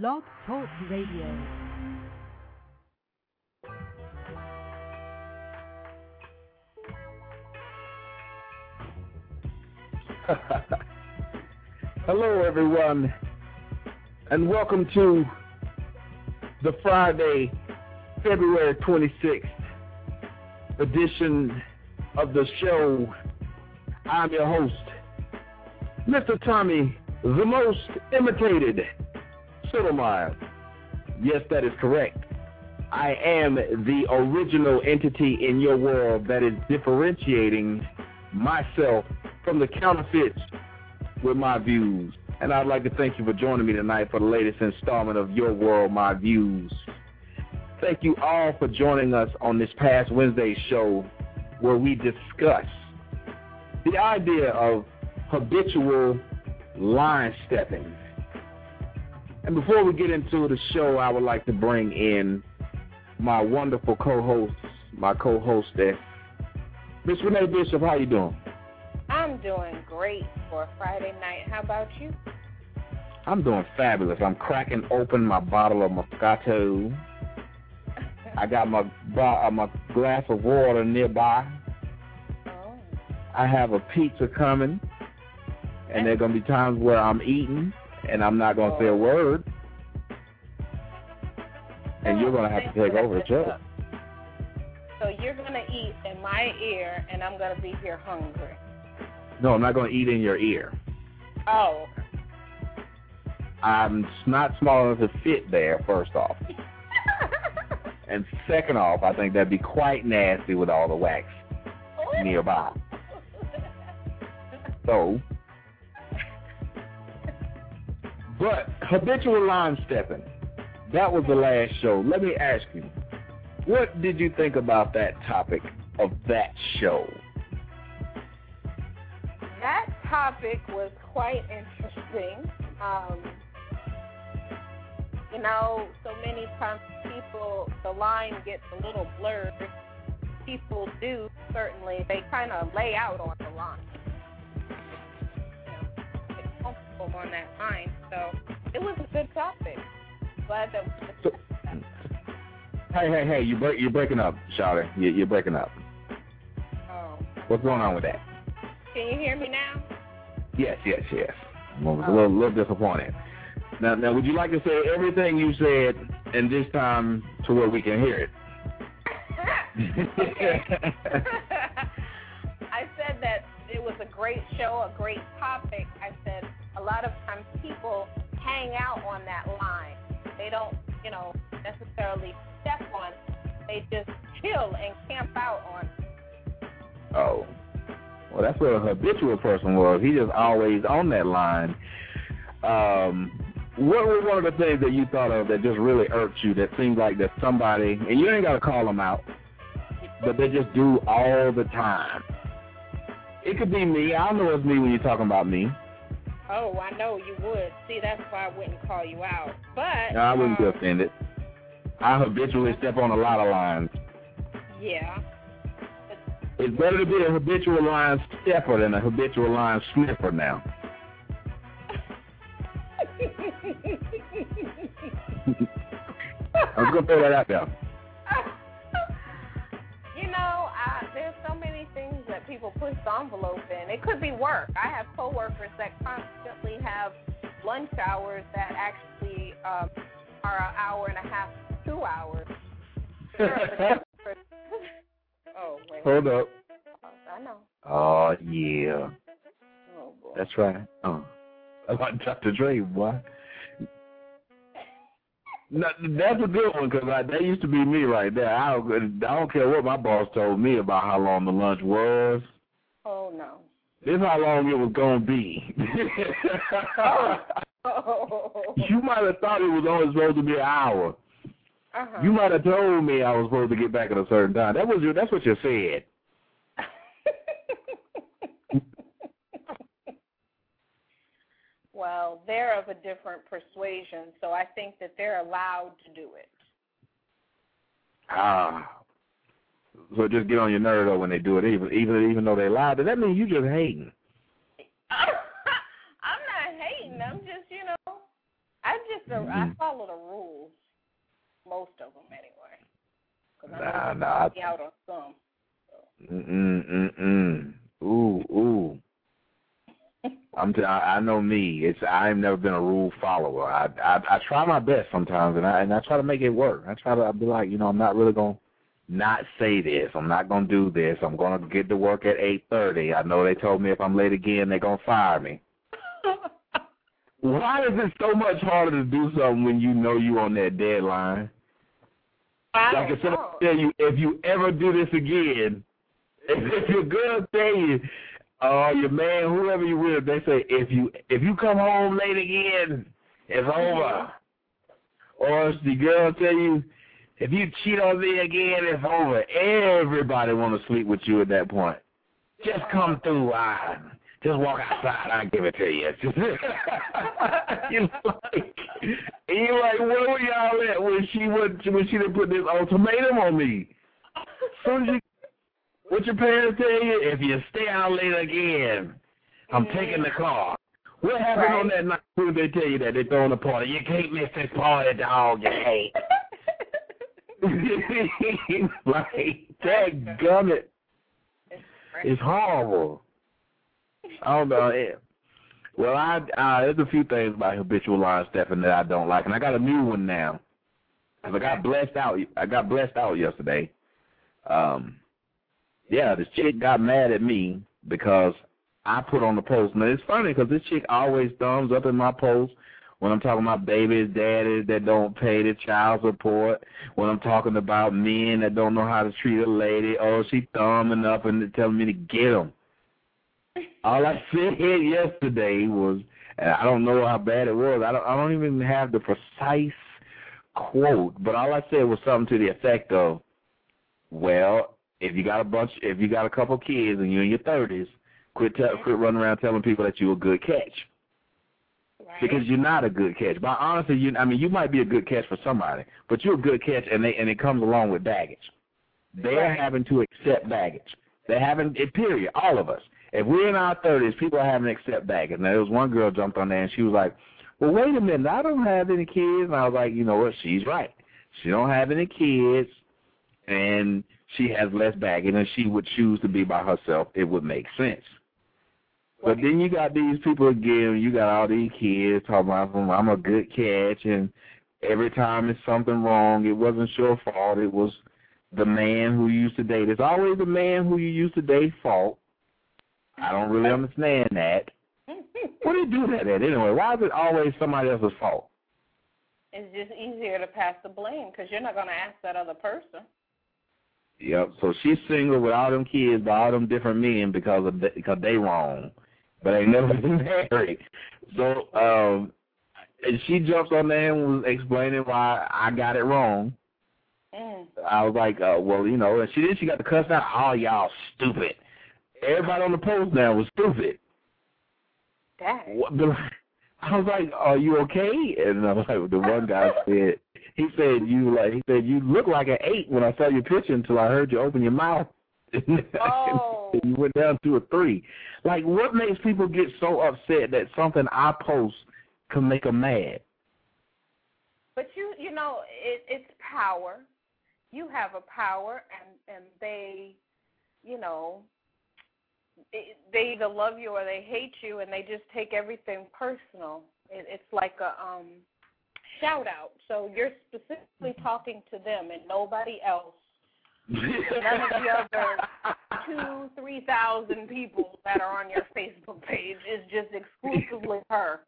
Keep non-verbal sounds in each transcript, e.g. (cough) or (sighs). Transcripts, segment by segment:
Blog Talk Radio. (laughs) Hello, everyone, and welcome to the Friday, February 26th edition of the show. I'm your host, Mr. Tommy, the most imitated Sotomayor. Yes, that is correct. I am the original entity in your world that is differentiating myself from the counterfeits with my views. And I'd like to thank you for joining me tonight for the latest installment of Your World, My Views. Thank you all for joining us on this past Wednesday show where we discuss the idea of habitual line stepping. And before we get into the show, I would like to bring in my wonderful co-host, my co-hostess, Miss Renee Bishop. How you doing? I'm doing great for a Friday night. How about you? I'm doing fabulous. I'm cracking open my bottle of Moscato. I got my uh, my glass of water nearby. Oh. I have a pizza coming, and there are gonna be times where I'm eating and I'm not gonna say a word, and you're gonna have to take over the show. So you're gonna eat in my ear, and I'm gonna be here hungry. No, I'm not gonna eat in your ear. Oh. I'm not small enough to fit there. First off. (laughs) And second off, I think that'd be quite nasty with all the wax nearby. So, but habitual line stepping, that was the last show. Let me ask you, what did you think about that topic of that show? That topic was quite interesting. Um, you know, so many times people, the line gets a little blurred. People do, certainly, they kind of lay out on the line. Comfortable on that line. So it was a good topic. Glad that we So, hey, hey, hey, you break, you're breaking up, Charlotte. You, you're breaking up. Oh. What's going on with that? Can you hear me now? Yes, yes, yes. I was a oh. little, little disappointed. Now, now, would you like to say everything you said in this time to where we can hear it? (laughs) I said that it was a great show, a great topic. I said a lot of times people hang out on that line. They don't, you know, necessarily step on. They just chill and camp out on. Oh. Well, that's what a habitual person was. He just always on that line. Um, what was one of the things that you thought of that just really irked you? That seemed like that somebody, and you ain't got to call them out, but they just do all the time. It could be me. I don't know it's me when you're talking about me. Oh, I know you would. See, that's why I wouldn't call you out. But I wouldn't be um, offended. I habitually step on a lot of lines. Yeah. It's better to be a habitual line stepper than a habitual line sniffer now. (laughs) I was gonna throw that out there. People push the envelope in. It could be work. I have coworkers that constantly have lunch hours that actually um, are an hour and a half, two hours. (laughs) oh wait. Hold up. I know. Oh yeah, Oh boy. that's right. Oh, I like Dr. Dre, boy. No, that's a good one because that used to be me right there. I don't, I don't care what my boss told me about how long the lunch was. Oh no. This is how long it was gonna be. Oh. (laughs) you might have thought it was only supposed to be an hour. Uh-huh. You might have told me I was supposed to get back at a certain time. That was your. That's what you said. Well, they're of a different persuasion, so I think that they're allowed to do it. Ah. So just get on your nerve though when they do it, even even even though they lie. Does that mean you just hating? (laughs) I'm not hating. I'm just, you know, I just mm-hmm. I follow the rules, most of them anyway. Nah, nah. out on some. So. Mm mm mm. Ooh ooh. I'm t- I, I know me. It's I've never been a rule follower. I, I I try my best sometimes, and I and I try to make it work. I try to I'll be like, you know, I'm not really gonna not say this. I'm not gonna do this. I'm gonna get to work at eight thirty. I know they told me if I'm late again, they're gonna fire me. Why is it so much harder to do something when you know you on that deadline? I like if tell you if you ever do this again, if, (laughs) if your girl tell you uh, your man, whoever you with, they say if you if you come home late again, it's over. Or if the girl tell you if you cheat on me again, it's over. Everybody want to sleep with you at that point. Just come through. I just walk outside. I give it to you. (laughs) you like, you like, where were y'all at when she would when she didn't put this ultimatum on me? Soon as you what your parents tell you? If you stay out late again, I'm mm-hmm. taking the car. What happened right. on that night? Who did they tell you that? they're throwing a party. You can't miss this party, dog. You hate. like, (laughs) that gummit. It's horrible. I don't know. Well, I uh, there's a few things about habitual line stepping that I don't like, and I got a new one now. Cause I got blessed out. I got blessed out yesterday. Um, yeah, this chick got mad at me because I put on the post. Now, it's funny because this chick always thumbs up in my post when I'm talking about babies, daddies that don't pay the child support, when I'm talking about men that don't know how to treat a lady, oh, she thumbing up and telling me to get them. All I said yesterday was, and I don't know how bad it was. I don't. I don't even have the precise quote, but all I said was something to the effect of, "Well, if you got a bunch, if you got a couple kids and you're in your thirties, quit te- quit running around telling people that you're a good catch. Right. Because you're not a good catch. But honestly, you I mean you might be a good catch for somebody, but you're a good catch, and they and it comes along with baggage. They're right. having to accept baggage. They're having it. Period. All of us. If we're in our thirties, people are having to accept baggage. Now there was one girl jumped on there and she was like, "Well, wait a minute. I don't have any kids." And I was like, "You know what? She's right. She don't have any kids, and she has less baggage and she would choose to be by herself, it would make sense. But then you got these people again, you got all these kids talking about them, I'm a good catch and every time it's something wrong, it wasn't your fault, it was the man who you used to date. It's always the man who you used to date fault. I don't really understand that. (laughs) what do you do that at anyway? Why is it always somebody else's fault? It's just easier to pass the blame because you're not going to ask that other person. Yep. So she's single with all them kids by all them different men because of the, because they wrong, but they never (laughs) been married. So um, and she jumps on there and was explaining why I got it wrong. Mm. I was like, uh, well, you know, and she did. She got the cuss out. Oh, y'all stupid. Everybody on the post now was stupid. Dang. What, (laughs) I was like, are you okay? And I was like, the one guy said, he said you like he said you look like an eight when I saw your picture until I heard you open your mouth. (laughs) Oh. and you went down to a three. Like what makes people get so upset that something I post can make them mad? But you you know, it it's power. You have a power and and they you know they either love you or they hate you and they just take everything personal. It, it's like a um shout out. So you're specifically mm-hmm. talking to them and nobody else. None of the (laughs) other two, three thousand people that are on your Facebook page is just exclusively her.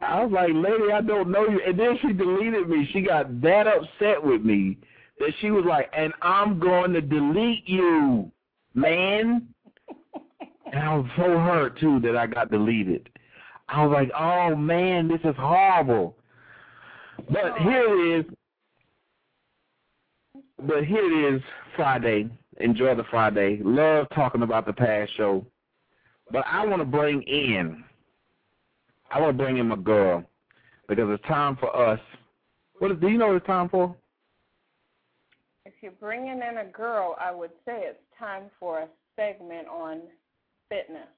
I was like, lady, I don't know you. And then she deleted me. She got that upset with me that she was like, and I'm going to delete you, man. (laughs) and I was so hurt, too, that I got deleted. I was like, oh, man, this is horrible. But here it is. But here it is, Friday. Enjoy the Friday. Love talking about the past show. But I want to bring in, I want to bring in my girl because it's time for us. What is, do you know what it's time for? If you're bringing in a girl, I would say it's time for a segment on fitness.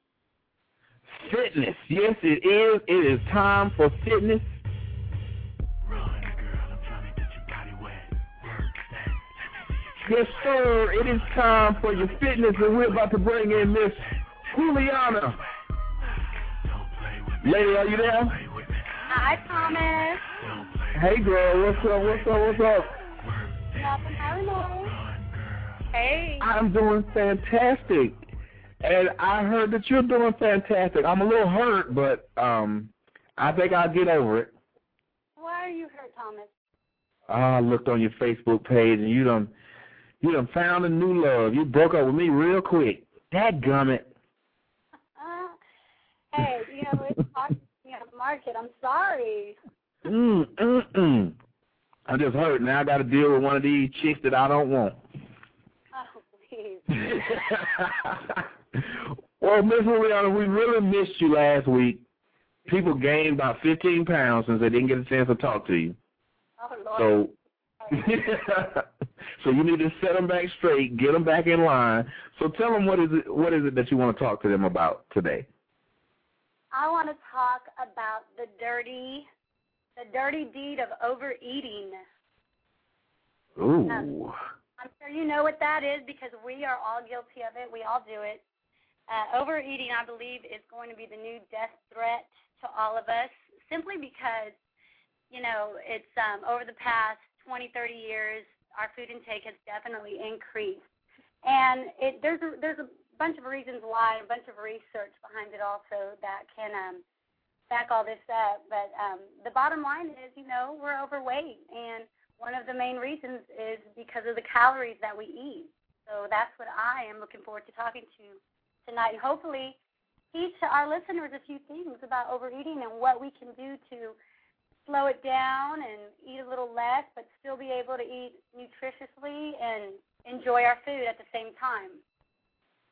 Fitness. Yes, it is. It is time for fitness Yes, sir. It is time for your fitness, and we're about to bring in Miss Juliana. Lady, are you there? Hi, Thomas. Hey, girl. What's up? What's up? What's up? Nothing. How are you? Hey. I'm doing fantastic. And I heard that you're doing fantastic. I'm a little hurt, but um, I think I'll get over it. Why are you hurt, Thomas? I looked on your Facebook page, and you done, you done found a new love. You broke up with me real quick. Dadgummit. Uh, (laughs) hey, you know, it's hard to on the market. I'm sorry. Mm, mm, mm. I just hurt. Now I got to deal with one of these chicks that I don't want. Oh, please. well, Miss Juliana, we really missed you last week. People gained about 15 pounds since they didn't get a chance to talk to you. Oh, Lord. So, (laughs) so you need to set them back straight, get them back in line. So tell them what is it what is it that you want to talk to them about today? I want to talk about the dirty, the dirty deed of overeating. Ooh. Um, I'm sure you know what that is because we are all guilty of it. We all do it. Uh, overeating, I believe, is going to be the new death threat to all of us simply because, you know, it's um, over the past 20, 30 years, our food intake has definitely increased. And it, there's, a, there's a bunch of reasons why, a bunch of research behind it also that can um, back all this up. But um, the bottom line is, you know, we're overweight. And one of the main reasons is because of the calories that we eat. So that's what I am looking forward to talking to tonight. And hopefully teach our listeners a few things about overeating and what we can do to slow it down and eat a little less, but still be able to eat nutritiously and enjoy our food at the same time.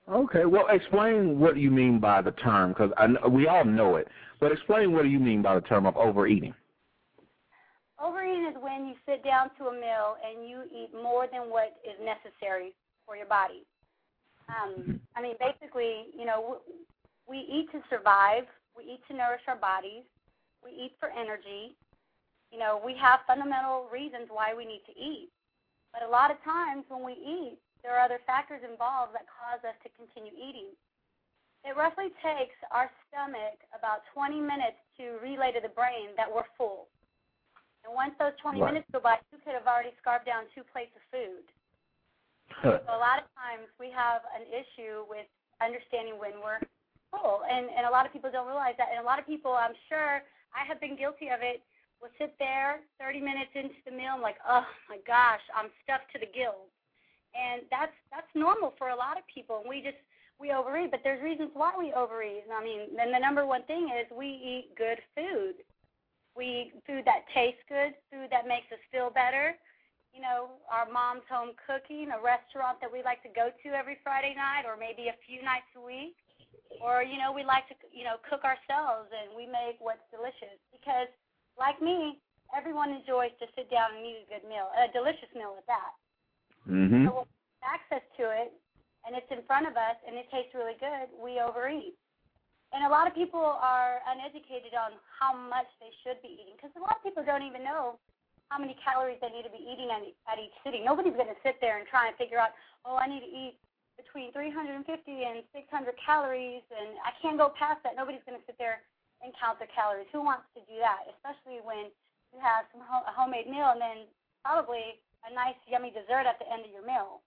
Okay, well, explain what you mean by the term, because we all know it, but explain what do you mean by the term of overeating. Overeating is when you sit down to a meal and you eat more than what is necessary for your body. Um, mm-hmm. I mean, basically, you know, we eat to survive. We eat to nourish our bodies. We eat for energy. You know, we have fundamental reasons why we need to eat. But a lot of times when we eat, there are other factors involved that cause us to continue eating. It roughly takes our stomach about 20 minutes to relay to the brain that we're full. And once those 20 right. minutes go by, you could have already scarfed down two plates of food. so a lot of times we have an issue with understanding when we're full, and and a lot of people don't realize that. And a lot of people, I'm sure, I have been guilty of it. We'll sit there 30 minutes into the meal, and like, oh my gosh, I'm stuffed to the gills, and that's that's normal for a lot of people. And we just we overeat, but there's reasons why we overeat. I mean, and the number one thing is we eat good food. We eat food that tastes good, food that makes us feel better. You know, our mom's home cooking, a restaurant that we like to go to every Friday night or maybe a few nights a week or you know we like to you know cook ourselves and we make what's delicious. Because like me everyone enjoys to sit down and eat a good meal a delicious meal at that. Mm-hmm. so access to it and it's in front of us and it tastes really good we overeat. And a lot of people are uneducated on how much they should be eating because a lot of people don't even know how many calories they need to be eating at, at each sitting. Nobody's going to sit there and try and figure out oh i need to eat between 350 and 600 calories, and I can't go past that. Nobody's going to sit there and count their calories. Who wants to do that? Especially when you have some ho- a homemade meal and then probably a nice yummy dessert at the end of your meal.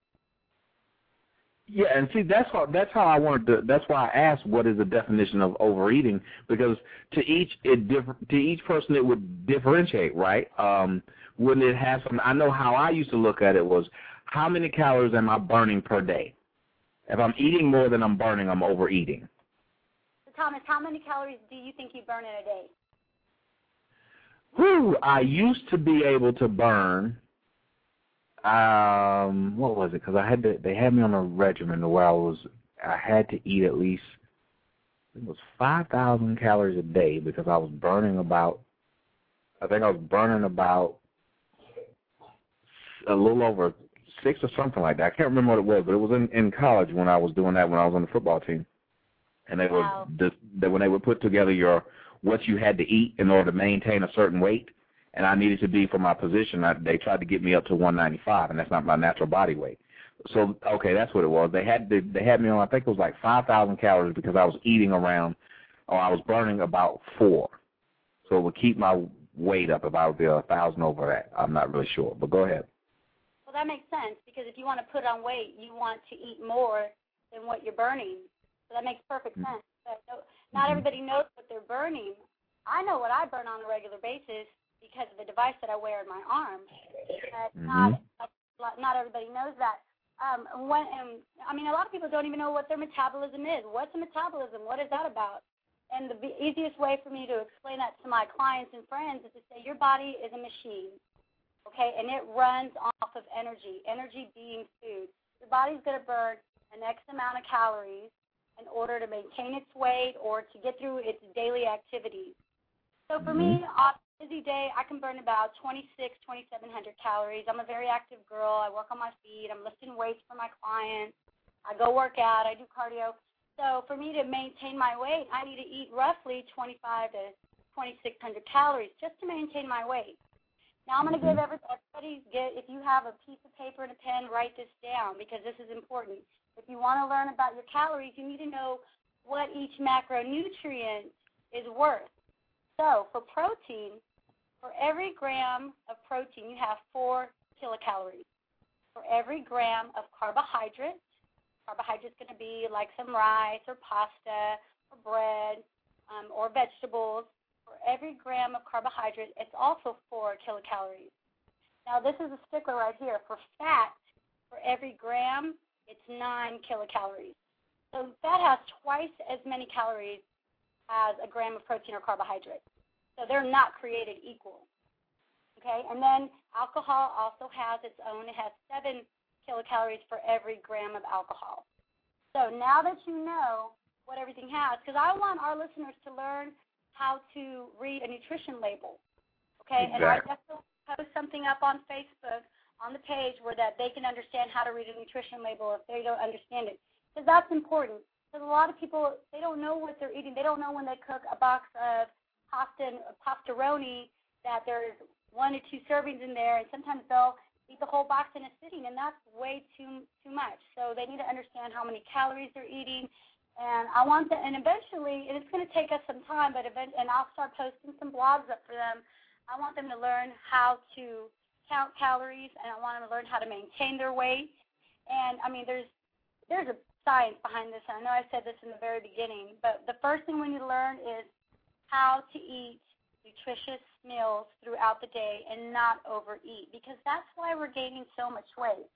Yeah, and see that's how that's how I wanted to. That's why I asked what is the definition of overeating because to each it differ to each person it would differentiate, right? Um, when it has some, I know how I used to look at it was how many calories am I burning per day? If I'm eating more than I'm burning, I'm overeating. So Thomas, how many calories do you think you burn in a day? Whew, I used to be able to burn. Um, what was it? Because I had to. They had me on a regimen where I was. I had to eat at least. It was five thousand calories a day because I was burning about. I think I was burning about a little over six or something like that. I can't remember what it was, but it was in in college when I was doing that when I was on the football team, and they wow. were that when they would put together your what you had to eat in order to maintain a certain weight, and I needed to be for my position. I, they tried to get me up to 195, and that's not my natural body weight. so okay, that's what it was. They had they, they had me on. I think it was like five thousand calories because I was eating around, or I was burning about four. So it would keep my weight up if I would be a thousand over that. I'm not really sure, but go ahead. Well, that makes sense because if you want to put on weight, you want to eat more than what you're burning. So that makes perfect mm-hmm. sense. But no, not mm-hmm. everybody knows what they're burning. I know what I burn on a regular basis because of the device that I wear in my arm. But mm-hmm. not not everybody knows that um, when um, I mean, a lot of people don't even know what their metabolism is. What's a metabolism? What is that about? And the easiest way for me to explain that to my clients and friends is to say your body is a machine, okay, and it runs off of energy. Energy being food. Your body's going to burn an X amount of calories in order to maintain its weight or to get through its daily activities. So for mm-hmm. me, on a busy day, I can burn about 26, 2700 calories. I'm a very active girl. I work on my feet. I'm lifting weights for my clients. I go work out. I do cardio. So for me to maintain my weight, I need to eat roughly 25 to 2600 calories just to maintain my weight. Now I'm going to give mm-hmm. everybody get if you have a piece of paper and a pen, write this down because this is important. If you want to learn about your calories, you need to know what each macronutrient is worth. So for protein, for every gram of protein, you have four kilocalories. For every gram of carbohydrate, carbohydrate is going to be like some rice or pasta or bread um, or vegetables. Every gram of carbohydrate, it's also four kilocalories. Now, this is a stickler right here. For fat, for every gram, it's nine kilocalories. So fat has twice as many calories as a gram of protein or carbohydrate. So they're not created equal. Okay, and then alcohol also has its own. It has seven kilocalories for every gram of alcohol. So now that you know what everything has, because I want our listeners to learn how to read a nutrition label. Okay, exactly. and I definitely post something up on Facebook on the page where that they can understand how to read a nutrition label if they don't understand it, because that's important. Because a lot of people they don't know what they're eating. They don't know when they cook a box of pasta and pastaroni that there's one or two servings in there, and sometimes they'll eat the whole box in a sitting, and that's way too too much. So they need to understand how many calories they're eating, and I want them. And eventually, and it's going to take us some time, but event, and I'll start posting some blogs up for them. I want them to learn how to count calories, and I want them to learn how to maintain their weight. And I mean, there's there's a science behind this. And I know I said this in the very beginning, but the first thing we need to learn is how to eat nutritious meals throughout the day and not overeat because that's why we're gaining so much weight.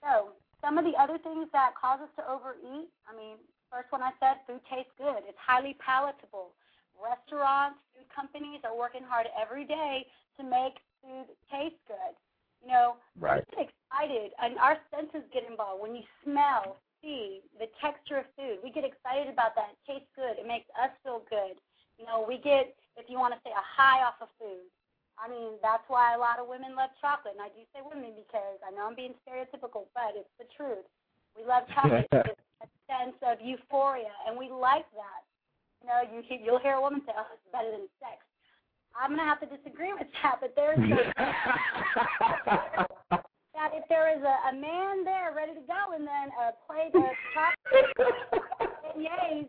So, some of the other things that cause us to overeat, I mean, first one I said, food tastes good. It's highly palatable. Restaurants, food companies are working hard every day to make food taste good. You know, right. we get excited, and our senses get involved. When you smell, see the texture of food. We get excited about that. It tastes good. It makes us feel good. You know, we get, if you want to say, a high off of food. I mean, that's why a lot of women love chocolate. And I do say women because I know I'm being stereotypical, but it's the truth. We love (laughs) chocolate. it's a sense of euphoria, and we like that. You know, you you'll hear a woman say, "Oh, it's better than sex." I'm gonna have to disagree with that, but there's (laughs) that if there is a, a man there ready to go and then a plate of chocolate (laughs) beignets,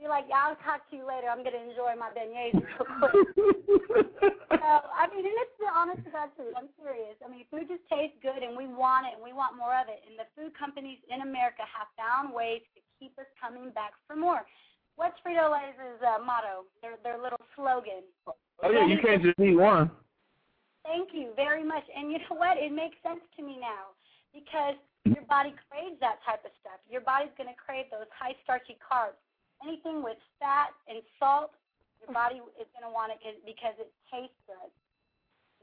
be like, yeah, I'll talk to you later. I'm going to enjoy my beignets real (laughs) quick. so, I mean, and it's the honest to God truth. I'm serious. I mean, food just tastes good and we want it and we want more of it. And the food companies in America have found ways to keep us coming back for more. What's Frito Lay's uh, motto? Their their little slogan. Oh yeah, you can't just eat one. Thank you very much. And you know what? It makes sense to me now because your body craves that type of stuff. Your body's going to crave those high starchy carbs. Anything with fat and salt, your body is going to want it because it tastes good.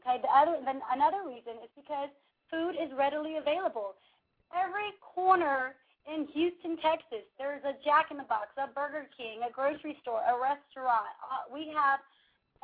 Okay. The other, then another reason is because food is readily available. Every corner in Houston, Texas, there's a Jack in the Box, a Burger King, a grocery store, a restaurant. Uh, we have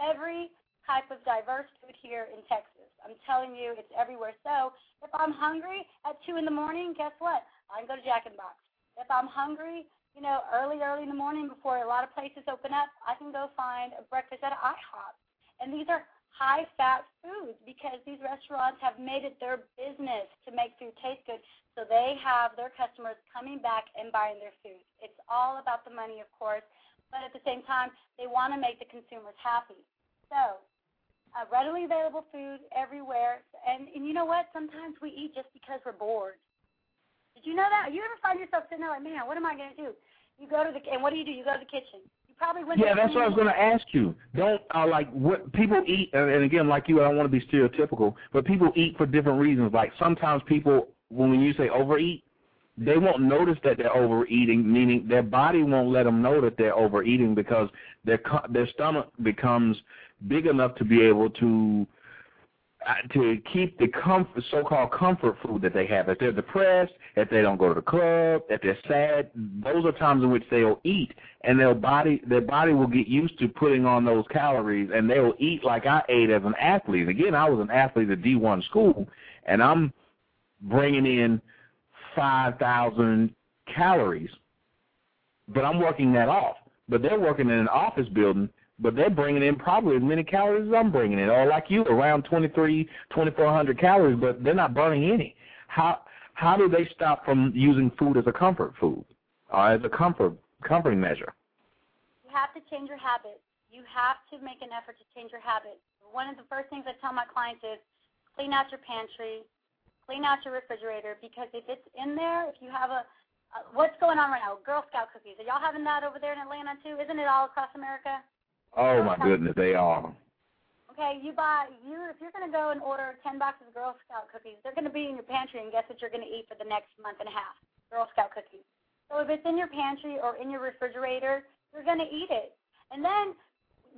every type of diverse food here in Texas. I'm telling you, it's everywhere. So if I'm hungry at 2 in the morning, guess what? I can go to Jack in the Box. If I'm hungry, you know, early, early in the morning before a lot of places open up, I can go find a breakfast at IHOP. And these are high fat foods because these restaurants have made it their business to make food taste good. So they have their customers coming back and buying their food. It's all about the money, of course, but at the same time, they want to make the consumers happy. So, uh, readily available food everywhere. And, and you know what? Sometimes we eat just because we're bored. Did you know that? You ever find yourself sitting there like, man, what am I going to do? You go to the and what do you do? You go to the kitchen You probably went. Yeah, that's what I was going to ask you. Don't uh, like what people eat, and again, like you, I don't want to be stereotypical, but people eat for different reasons. Like sometimes people, when you say overeat, they won't notice that they're overeating, meaning their body won't let them know that they're overeating because their their stomach becomes big enough to be able to to keep the comfort, so-called comfort food that they have. If they're depressed, if they don't go to the club, if they're sad, those are times in which they'll eat, and their body, their body will get used to putting on those calories, and they will eat like I ate as an athlete. Again, I was an athlete at D1 school, and I'm bringing in 5,000 calories, but I'm working that off. But they're working in an office building but they're bringing in probably as many calories as I'm bringing in, or like you, around 23, 2,400 calories, but they're not burning any. How how do they stop from using food as a comfort food, or as a comfort comforting measure? You have to change your habits. You have to make an effort to change your habits. One of the first things I tell my clients is clean out your pantry, clean out your refrigerator, because if it's in there, if you have a uh, what's going on right now? Girl Scout cookies. Are y'all having that over there in Atlanta too? Isn't it all across America? Oh my goodness, they are. Okay, you buy you if you're gonna go and order ten boxes of Girl Scout cookies, they're gonna be in your pantry, and guess what you're gonna eat for the next month and a half? Girl Scout cookies. So if it's in your pantry or in your refrigerator, you're gonna eat it. And then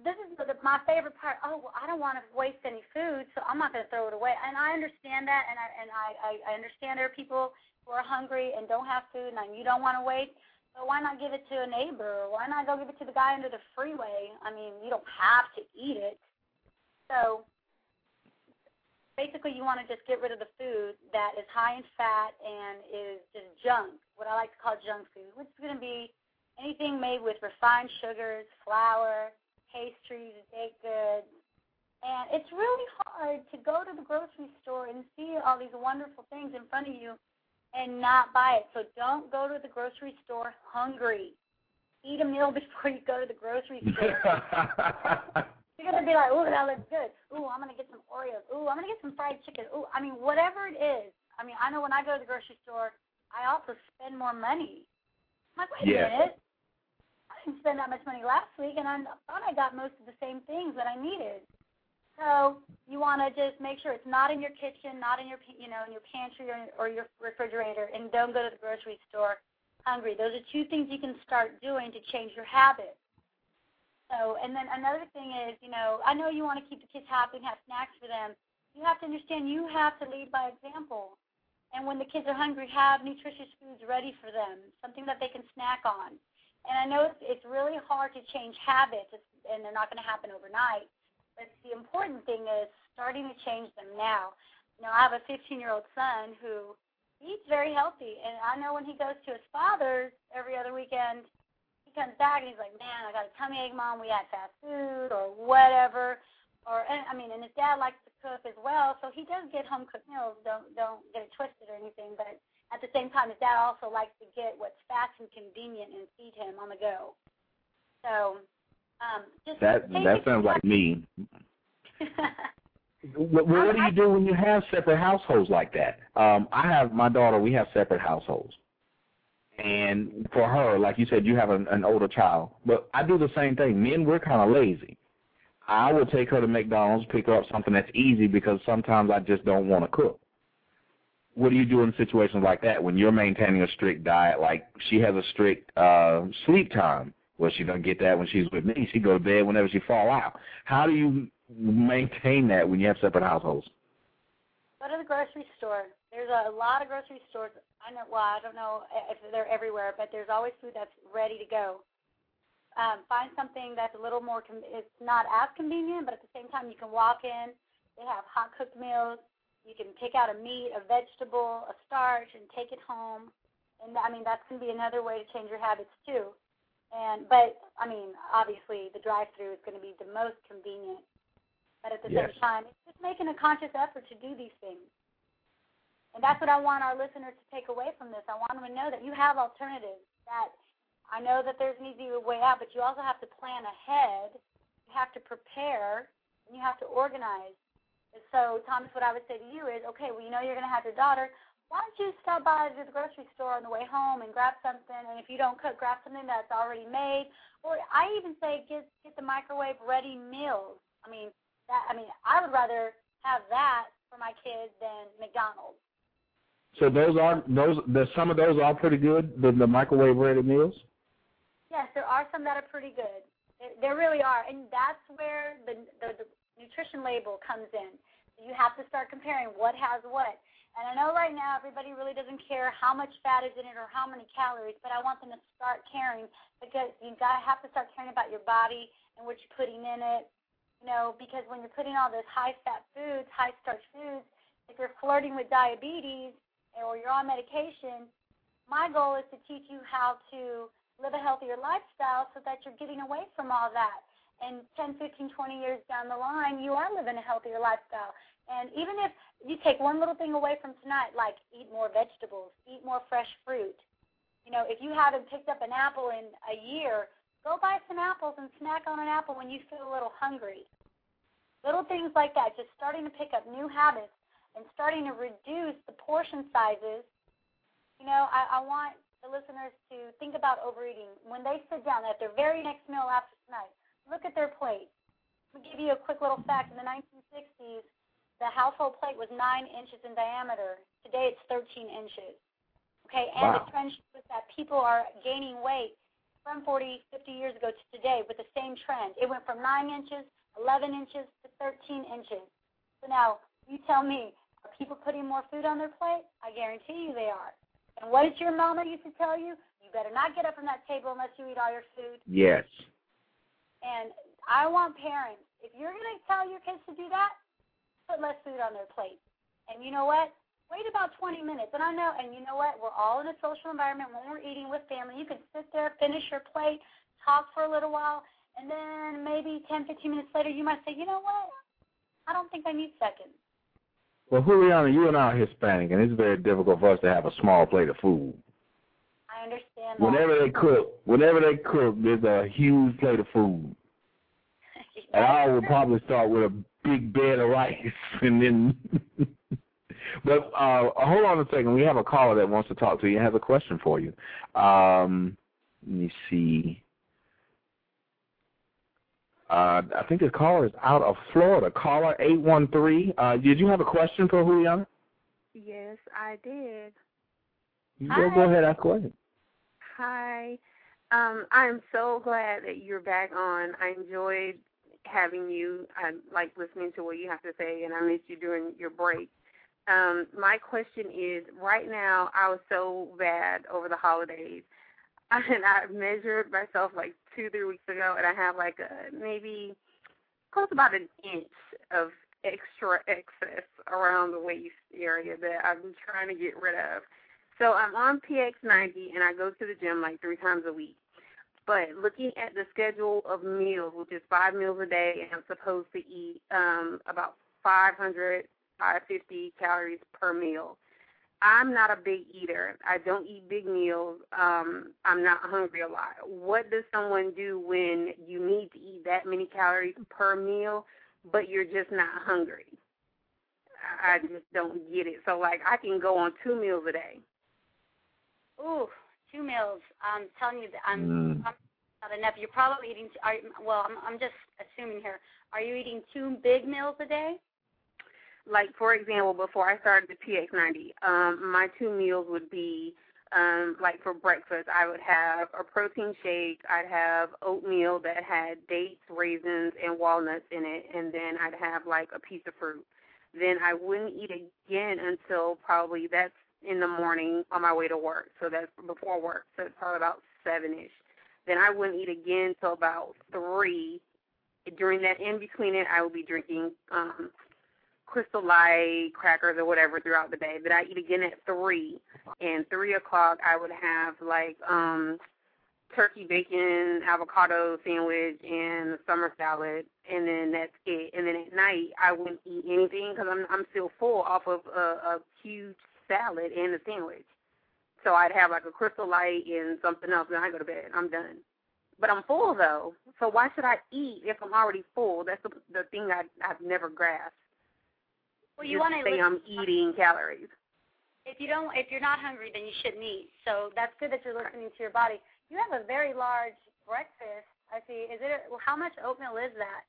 this is the, my favorite part. Oh, well, I don't want to waste any food, so I'm not going to throw it away. And I understand that, and I and I, I I understand there are people who are hungry and don't have food, and you don't want to waste. So why not give it to a neighbor? Why not go give it to the guy under the freeway? I mean, you don't have to eat it. So basically, you want to just get rid of the food that is high in fat and is just junk, what I like to call junk food, which is going to be anything made with refined sugars, flour, pastries, baked goods. And it's really hard to go to the grocery store and see all these wonderful things in front of you and not buy it. So don't go to the grocery store hungry. Eat a meal (laughs) before you go to the grocery store. (laughs) You're gonna be like, ooh, that looks good. Ooh, I'm gonna get some Oreos. Ooh, I'm gonna get some fried chicken. Ooh, I mean, whatever it is. I mean, I know when I go to the grocery store, I also spend more money. I'm like, wait yeah. a minute. I didn't spend that much money last week, and I thought I got most of the same things that I needed. So you want to just make sure it's not in your kitchen, not in your you know in your pantry or, or your refrigerator, and don't go to the grocery store hungry. Those are two things you can start doing to change your habits. So, and then another thing is, you know, I know you want to keep the kids happy and have snacks for them. You have to understand you have to lead by example. And when the kids are hungry, have nutritious foods ready for them, something that they can snack on. And I know it's, it's really hard to change habits, and they're not going to happen overnight. But the important thing is starting to change them now. You know, I have a 15-year-old son who eats very healthy, and I know when he goes to his father's every other weekend, he comes back and he's like, "Man, I got a tummy ache, mom. We had fast food or whatever." Or and, I mean, and his dad likes to cook as well, so he does get home cooked meals. Don't don't get it twisted or anything, but at the same time, his dad also likes to get what's fast and convenient and feed him on the go. So um, that that sounds like me. (laughs) what, what do you do when you have separate households like that? Um, I have my daughter. We have separate households, and for her, like you said, you have an, an older child. But I do the same thing. Men, we're kind of lazy. I will take her to McDonald's, pick her up something that's easy because sometimes I just don't want to cook. What do you do in situations like that when you're maintaining a strict diet? Like she has a strict uh, sleep time well, she doesn't get that when she's with me. She go to bed whenever she fall out. How do you maintain that when you have separate households? Go to the grocery store. There's a lot of grocery stores. I know. Well, I don't know if they're everywhere, but there's always food that's ready to go. Um, find something that's a little more. Com- it's not as convenient, but at the same time, you can walk in. They have hot cooked meals. You can pick out a meat, a vegetable, a starch, and take it home. And I mean, that's going to be another way to change your habits too. And but I mean, obviously the drive-through is going to be the most convenient. But at the yes. same time. It's just making a conscious effort to do these things. And that's what I want our listeners to take away from this. I want them to know that you have alternatives. That I know that there's an easy way out, but you also have to plan ahead. You have to prepare, and you have to organize. And so, Thomas, what I would say to you is, okay, well, you know you're going to have your daughter. Why don't you stop by to the grocery store on the way home and grab something? And if you don't cook, grab something that's already made. Or I even say get get the microwave ready meals. I mean, that. I mean, I would rather have that for my kids than McDonald's. So those are those. The, some of those are pretty good. The, the microwave ready meals. Yes, there are some that are pretty good. There, there really are, and that's where the, the the nutrition label comes in. You have to start comparing what has what. And I know right now everybody really doesn't care how much fat is in it or how many calories, but I want them to start caring because you gotta have to start caring about your body and what you're putting in it. You know, because when you're putting all those high fat foods, high starch foods, if you're flirting with diabetes, or you're on medication, my goal is to teach you how to live a healthier lifestyle so that you're getting away from all that. And 10, 15, 20 years down the line, you are living a healthier lifestyle. And even if you take one little thing away from tonight, like eat more vegetables, eat more fresh fruit. You know, if you haven't picked up an apple in a year, go buy some apples and snack on an apple when you feel a little hungry. Little things like that, just starting to pick up new habits and starting to reduce the portion sizes, you know, I, I want the listeners to think about overeating. When they sit down at their very next meal after tonight, look at their plate. Let me give you a quick little fact. In the 1960s, the household plate was 9 inches in diameter. Today it's 13 inches. Okay, and wow. the trend is that people are gaining weight from 40, 50 years ago to today with the same trend. It went from 9 inches, 11 inches to 13 inches. So now, you tell me, are people putting more food on their plate? I guarantee you they are. And what did your mama used to tell you? You better not get up from that table unless you eat all your food. Yes. And I want parents, if you're going to tell your kids to do that, put less food on their plate. And you know what? Wait about 20 minutes. And I know, and you know what? We're all in a social environment when we're eating with family. You can sit there, finish your plate, talk for a little while, and then maybe 10, 15 minutes later, you might say, you know what? I don't think I need seconds. Well, Juliana, you and I are Hispanic, and it's very difficult for us to have a small plate of food. I understand that. Whenever they cook, whenever they cook, there's a huge plate of food. (laughs) and I would probably start with a big bed of rice, (laughs) and then. (laughs) but uh, hold on a second. We have a caller that wants to talk to you. Has a question for you. Um, let me see. Uh, I think the caller is out of Florida. Caller 813. Uh, did you have a question for Juliana? Yes, I did. You go, go ahead, ask question. Hi. Um, I'm so glad that you're back on. I enjoyed having you. I like listening to what you have to say, and I missed you during your break. Um, my question is, right now, I was so bad over the holidays (laughs) and I measured myself like two, three weeks ago, and I have like a maybe close about an inch of extra excess around the waist area that I'm trying to get rid of. So I'm on PX90 and I go to the gym like three times a week. But looking at the schedule of meals, which is five meals a day, and I'm supposed to eat um, about 500, 550 calories per meal. I'm not a big eater. I don't eat big meals. Um, I'm not hungry a lot. What does someone do when you need to eat that many calories per meal, but you're just not hungry? I just don't get it. So, like, I can go on two meals a day. Ooh, two meals. I'm telling you that I'm, Mm. I'm not enough. You're probably eating. Are, well, I'm, I'm just assuming here. Are you eating two big meals a day? like for example, before I started the PX90, um, my two meals would be um, like for breakfast, I would have a protein shake. I'd have oatmeal that had dates, raisins, and walnuts in it, and then I'd have like a piece of fruit. Then I wouldn't eat again until probably that's in the morning on my way to work. So that's before work. So it's probably about seven ish. Then I wouldn't eat again till about three. During that in between it, I would be drinking um, Crystal Light, crackers, or whatever throughout the day. But I eat again at three, and three o'clock I would have like um turkey bacon avocado sandwich and a summer salad, and then that's it. And then at night I wouldn't eat anything because I'm I'm still full off of a, a huge salad and a sandwich. So I'd have like a crystal light and something else, and I go to bed. I'm done. But I'm full though, so why should I eat if I'm already full? That's the the thing I I've never grasped. Well, you want to say I'm eating calories. If you don't, if you're not hungry, then you shouldn't eat. So that's good that you're listening to your body. You have a very large breakfast. I see. Is it? A, how much oatmeal is that?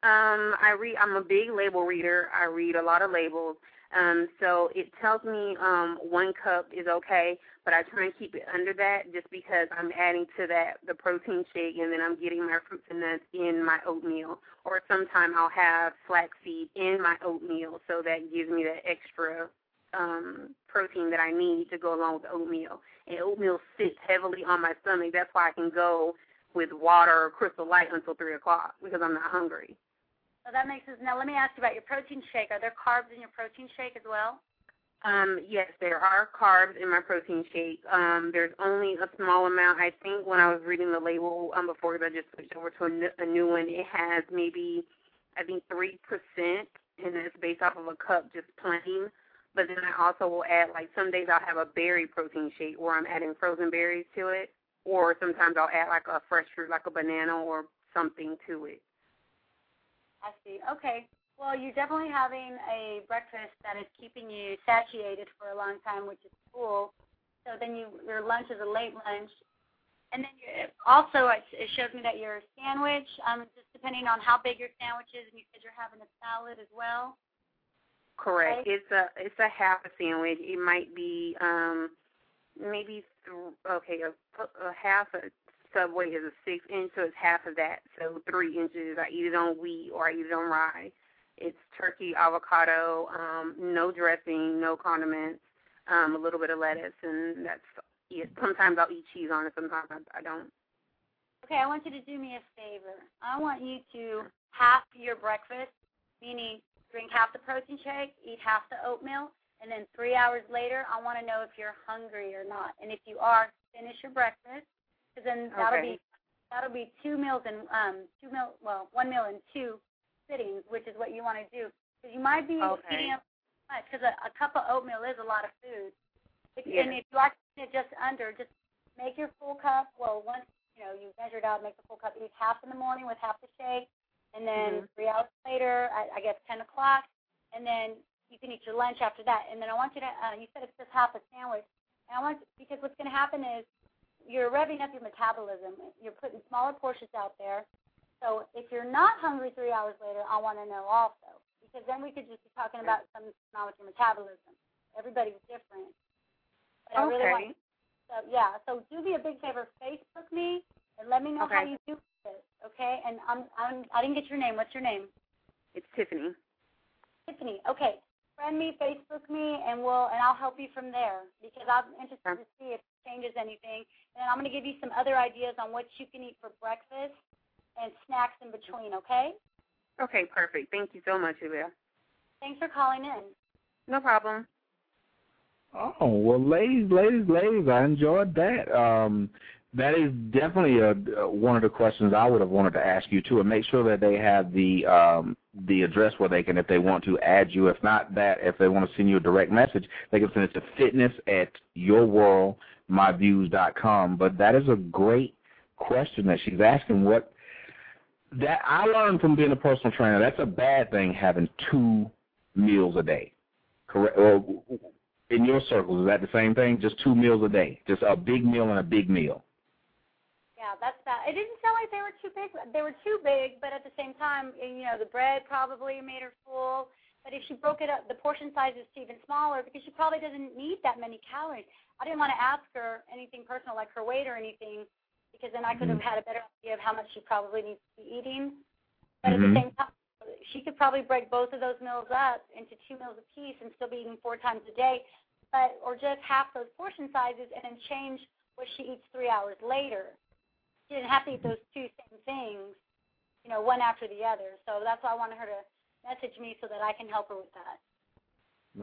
Um, I read. I'm a big label reader. I read a lot of labels. Um, so it tells me um, one cup is okay, but I try and keep it under that just because I'm adding to that the protein shake, and then I'm getting my fruits and nuts in my oatmeal. Or sometimes I'll have flaxseed in my oatmeal, so that gives me that extra um, protein that I need to go along with oatmeal. And oatmeal sits heavily on my stomach. That's why I can go with water or crystal light until three o'clock because I'm not hungry. So that makes sense. Now let me ask you about your protein shake. Are there carbs in your protein shake as well? Um, yes, there are carbs in my protein shake. Um, there's only a small amount. I think when I was reading the label um, before I just switched over to a, a new one, it has maybe I think three percent, and it's based off of a cup just plain. But then I also will add like some days I'll have a berry protein shake where I'm adding frozen berries to it, or sometimes I'll add like a fresh fruit like a banana or something to it. I see. Okay. Well, you're definitely having a breakfast that is keeping you satiated for a long time, which is cool. So then you your lunch is a late lunch, and then you also it, it shows me that your sandwich, um, just depending on how big your sandwich is, and you said you're having a salad as well. Correct. Okay. It's a it's a half a sandwich. It might be um maybe th- okay a, a half a Subway is a six inch, so it's half of that. So three inches. I eat it on wheat or I eat it on rye. It's turkey, avocado, um, no dressing, no condiments, um, a little bit of lettuce, and that's it. Sometimes I'll eat cheese on it. Sometimes I, I don't. Okay, I want you to do me a favor. I want you to half your breakfast, meaning drink half the protein shake, eat half the oatmeal, and then three hours later, I want to know if you're hungry or not. And if you are, finish your breakfast then that'll okay. be that'll be two meals and um two meal well one meal and two sittings, which is what you want to do. Because you might be okay. eating up much because a, a cup of oatmeal is a lot of food. If, yes. And if you are it just under, just make your full cup. Well, once you know you measured out, make the full cup. Eat half in the morning with half the shake, and then mm-hmm. three hours later, I, I guess ten o'clock, and then you can eat your lunch after that. And then I want you to. Uh, you said it's just half a sandwich, and I want because what's going to happen is you're revving up your metabolism. You're putting smaller portions out there. So if you're not hungry three hours later, I want to know also. Because then we could just be talking about something wrong with your metabolism. Everybody's different. But okay. I really want so yeah, so do me a big favor, Facebook me and let me know okay. how you do this. Okay? And I'm I'm I didn't get your name. What's your name? It's Tiffany. Tiffany. Okay friend me, Facebook me, and we'll and I'll help you from there because I'm interested to see if changes anything. And then I'm going to give you some other ideas on what you can eat for breakfast and snacks in between. Okay? Okay, perfect. Thank you so much, Julia. Thanks for calling in. No problem. Oh well, ladies, ladies, ladies, I enjoyed that. Um, that is definitely a, one of the questions I would have wanted to ask you too, and make sure that they have the um, the address where they can, if they want to, add you. If not that, if they want to send you a direct message, they can send it to fitness at yourworldmyviews.com. But that is a great question that she's asking. What that I learned from being a personal trainer, that's a bad thing having two meals a day. Correct? Or in your circles, is that the same thing? Just two meals a day, just a big meal and a big meal. Yeah, that's that. It didn't sound like they were too big. They were too big, but at the same time, you know, the bread probably made her full. But if she broke it up, the portion size is even smaller because she probably doesn't need that many calories. I didn't want to ask her anything personal like her weight or anything because then I could have Mm-hmm. had a better idea of how much she probably needs to be eating. But Mhm. at the same time, she could probably break both of those meals up into two meals apiece and still be eating four times a day, but or just half those portion sizes and then change what she eats three hours later she didn't have to eat those two same things, you know, one after the other. So that's why I wanted her to message me so that I can help her with that.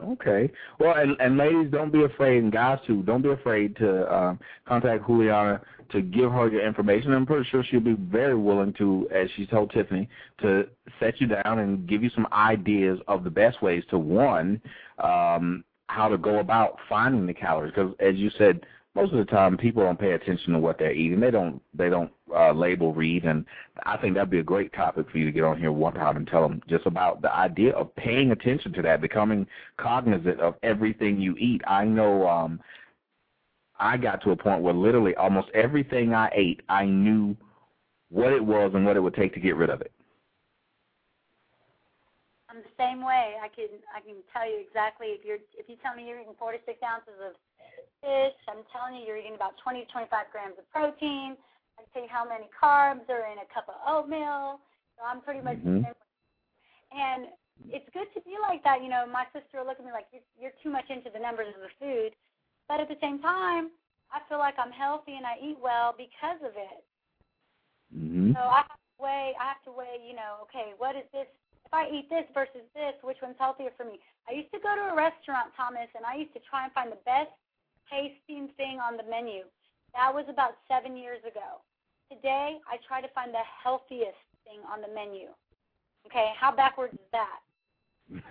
Okay. Well, and, and ladies, don't be afraid, and guys too, don't be afraid to um, contact Juliana to give her your information. I'm pretty sure she'll be very willing to, as she told Tiffany, to set you down and give you some ideas of the best ways to one, um, how to go about finding the calories. Because as you said, most of the time people don't pay attention to what they're eating. They don't they don't uh, label read, and I think that'd be a great topic for you to get on here one time and tell them just about the idea of paying attention to that, becoming cognizant of everything you eat. I know um, I got to a point where literally almost everything I ate, I knew what it was and what it would take to get rid of it. I'm the same way. I can I can tell you exactly if you're if you tell me you're eating 46 ounces of fish. I'm telling you, you're eating about 20 to 25 grams of protein. I tell you how many carbs are in a cup of oatmeal. So I'm pretty much mm-hmm. And it's good to be like that. You know, my sister will look at me like, you're, you're too much into the numbers of the food. But at the same time, I feel like I'm healthy and I eat well because of it. Mm-hmm. So I have to weigh. I have to weigh. You know, okay, what is this? If I eat this versus this, which one's healthier for me? I used to go to a restaurant, Thomas, and I used to try and find the best tasting thing on the menu. That was about seven years ago. Today, I try to find the healthiest thing on the menu. Okay, how backwards is that? (laughs)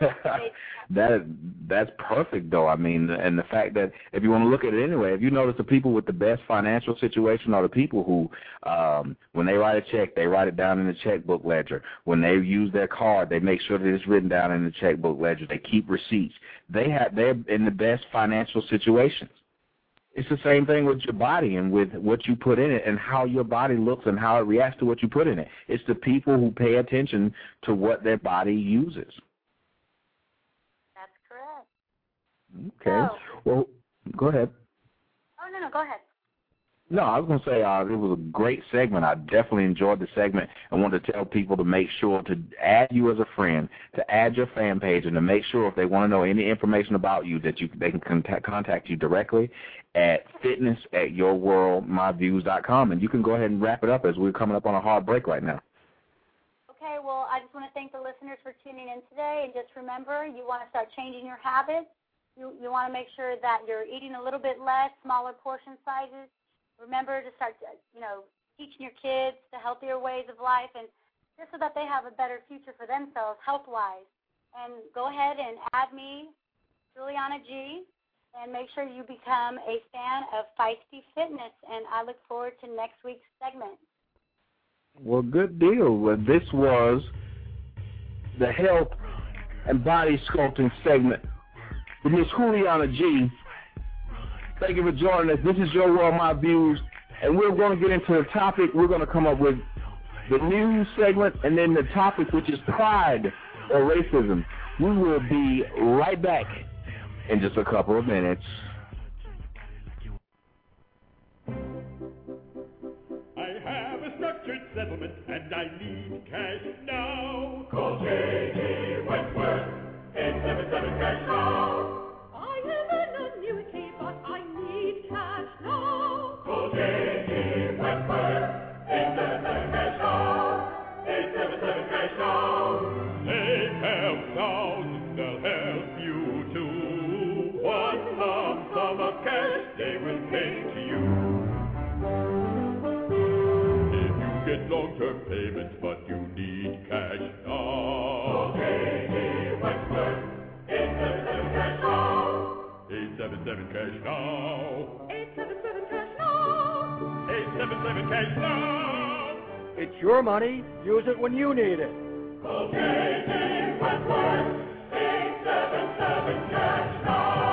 that that's perfect though. I mean, and the fact that if you want to look at it anyway, if you notice the people with the best financial situation are the people who, um, when they write a check, they write it down in the checkbook ledger. When they use their card, they make sure that it's written down in the checkbook ledger. They keep receipts. They have they're in the best financial situations. It's the same thing with your body and with what you put in it and how your body looks and how it reacts to what you put in it. It's the people who pay attention to what their body uses. That's correct. Okay. So, well, go ahead. Oh, no, no, go ahead. No, I was going to say uh, it was a great segment. I definitely enjoyed the segment and wanted to tell people to make sure to add you as a friend, to add your fan page, and to make sure if they want to know any information about you that you they can contact, contact you directly at fitness at yourworldmyviews.com. And you can go ahead and wrap it up as we're coming up on a hard break right now. Okay, well, I just want to thank the listeners for tuning in today. And just remember, you want to start changing your habits. You, you want to make sure that you're eating a little bit less, smaller portion sizes remember to start, uh, you know, teaching your kids the healthier ways of life and just so that they have a better future for themselves health-wise. And go ahead and add me, Juliana G, and make sure you become a fan of Feisty Fitness. And I look forward to next week's segment. Well, good deal. Well, this was the health and body sculpting segment with Miss Juliana G. Thank you for joining us. This is Your World, My Views, and we're going to get into the topic. We're going to come up with the news segment and then the topic, which is pride or racism. We will be right back in just a couple of minutes. I have a structured settlement and I need cash now. Call J.G. Wentworth, 877 cash now. 877 cash now. 877 cash now. 877 cash now. It's your money. Use it when you need it. Okay, Wentworth, 877 cash now.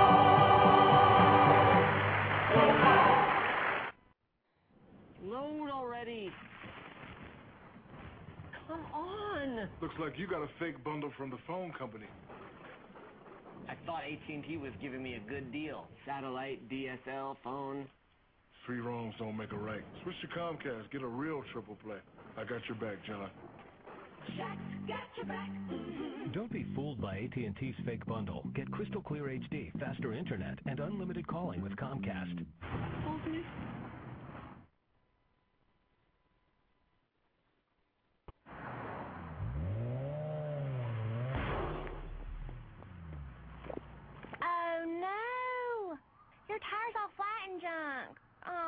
Load already. Come on. Looks like you got a fake bundle from the phone company. I thought AT&T was giving me a good deal. Satellite, DSL, phone. Three wrongs don't make a right. Switch to Comcast. Get a real triple play. I got your back, John. Don't be fooled by AT&T's fake bundle. Get crystal clear HD, faster internet, and unlimited calling with Comcast.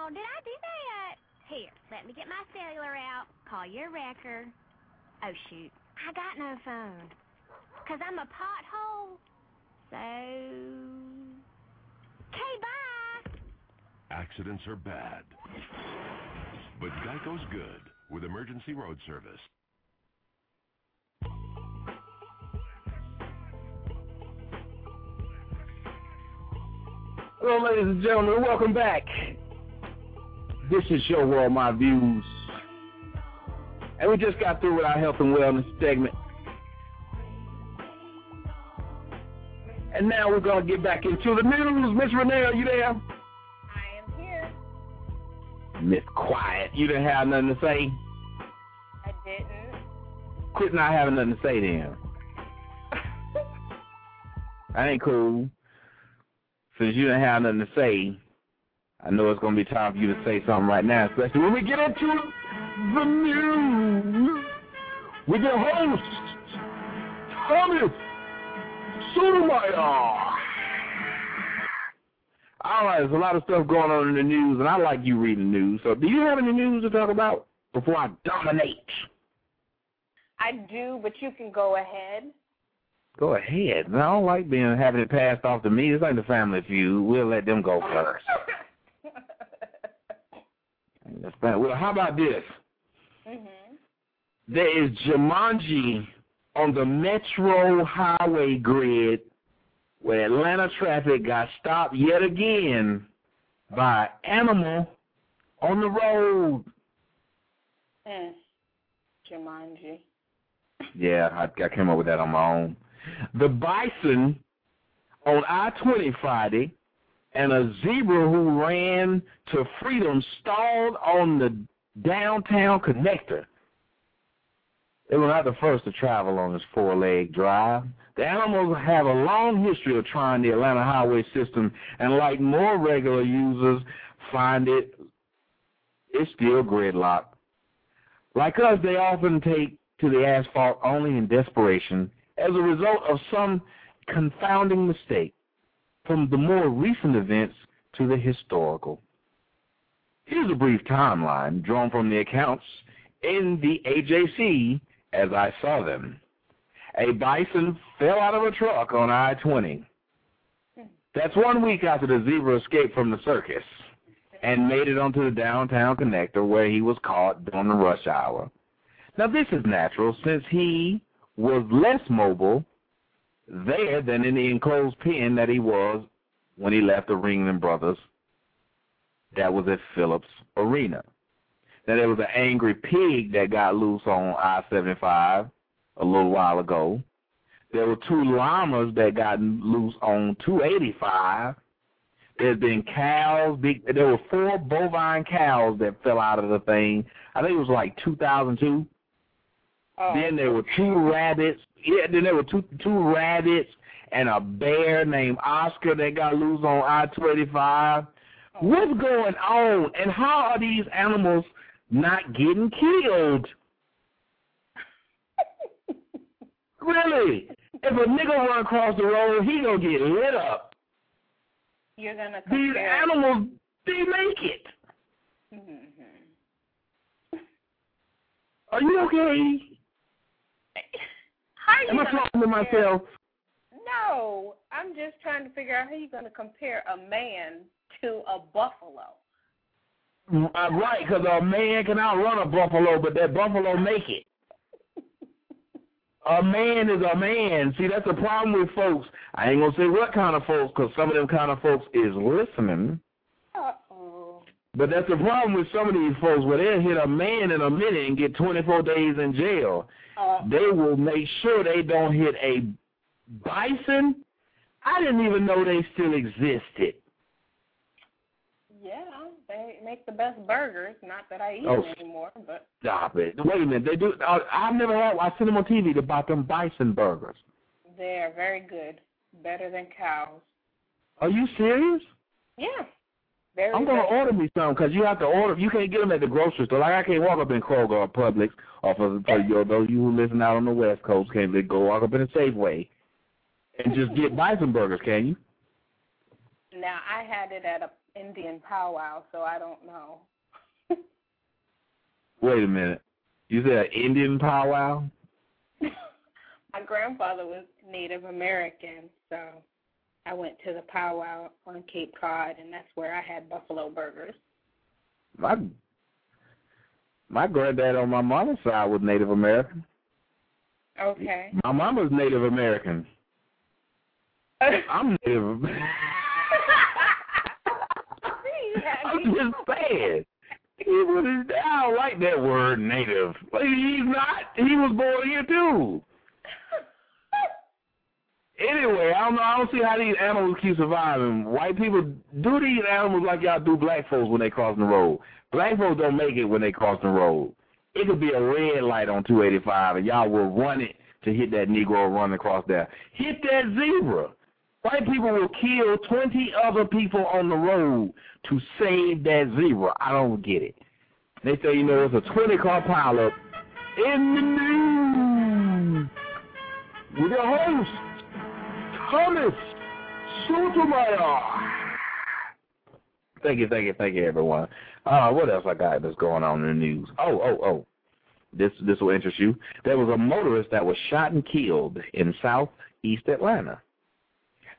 Oh, did I do that? Here, let me get my cellular out. Call your wrecker. Oh, shoot. I got no phone. Because I'm a pothole. So... Okay, bye. Accidents are bad. But Geico's good with emergency road service. Well, ladies and gentlemen. Welcome back this is Your World, My Views. And we just got through with our health and wellness segment. And now we're going to get back into the news. Miss Renee, are you there? I am here. Miss Quiet, you didn't have nothing to say? I didn't. Quit not having nothing to say then. (laughs) that ain't cool. Since you didn't have nothing to say, I know it's going to be time for you to say something right now, especially when we get into the news with your host, Thomas Sotomayor. All right, there's a lot of stuff going on in the news, and I like you reading the news. So do you have any news to talk about before I dominate? I do, but you can go ahead. Go ahead. I don't like being having it passed off to me. It's like the family feud. We'll let them go first. (laughs) That's. Well, how about this? Mhm. There is Jumanji on the Metro Highway grid where Atlanta traffic got stopped yet again by animal on the road. Mm. Jumanji. Yeah, I, I came up with that on my own. The bison on I-20 Friday and a zebra who ran to freedom stalled on the downtown connector. They were not the first to travel on this four-leg drive. The animals have a long history of trying the Atlanta highway system, and like more regular users, find it it's still gridlock. Like us, they often take to the asphalt only in desperation as a result of some confounding mistake, from the more recent events to the historical. Here's a brief timeline drawn from the accounts in the AJC as I saw them. A bison fell out of a truck on I-20. That's one week after the zebra escaped from the circus and made it onto the downtown connector where he was caught during the rush hour. Now this is natural since he was less mobile there than in the enclosed pen that he was when he left the Ringling Brothers. That was at Phillips Arena. Now there was an angry pig that got loose on I-75 a little while ago. There were two llamas that got loose on 285. There's been cows. Big, there were four bovine cows that fell out of the thing. I think it was like 2002. Oh. Then there were two rabbits. Yeah, then there were two two rabbits and a bear named Oscar that got loose on I-25. What's going on? And how are these animals not getting killed? (laughs) really? If a nigga run across the road, he gonna get lit up. You're gonna These compare. animals, they make it. Mhm. Are you okay? How Am I talking to myself? No, I'm just trying to figure out how you're going to compare a man to a buffalo. Uh, right, because a man can outrun a buffalo, but that buffalo make it. A man is a man. See, that's the problem with folks. I ain't gonna say what kind of folks, because some of them kind of folks is listening. But that's the problem with some of these folks, where they'll hit a man in a minute and get 24 days in jail. Uh, They will make sure they don't hit a bison. I didn't even know they still existed. yeah, they make the best burgers. Not that I eat Oh. them anymore, but Stop it. Wait a minute. They do. I, I've never had. I seen them on TV about them bison burgers. they are very good. Better than cows. Are you serious? Yeah. Very I'm gonna order me some because you have to order. You can't get them at the grocery store. Like I can't walk up in Kroger or Publix or for, for your, those of you who listen out on the West Coast can't go walk up in a Safeway and just get (laughs) bison burgers, can you? Now I had it at a Indian powwow, so I don't know. (laughs) Wait a minute. You said an Indian powwow? (laughs) My grandfather was Native American, so I went to the powwow on Cape Cod, and that's where I had buffalo burgers. My my granddad on my mama's side was Native American. Okay. My mama's Native American. I'm Native American. (laughs) I'm just saying. He was, I don't like that word native. He's not. He was born here too. Anyway, I don't know. I don't see how these animals keep surviving. White people do these animals like y'all do black folks when they cross the road. Black folks don't make it when they cross the road. It could be a red light on 285, and y'all will run it to hit that Negro running across there. Hit that zebra. White people will kill 20 other people on the road to save that zebra. I don't get it. They say, you know, it's a 20 car pileup in the news with your host, Thomas Sotomayor. Thank you, thank you, thank you, everyone. Uh, what else I got that's going on in the news? Oh, oh, oh. This this will interest you. There was a motorist that was shot and killed in southeast Atlanta.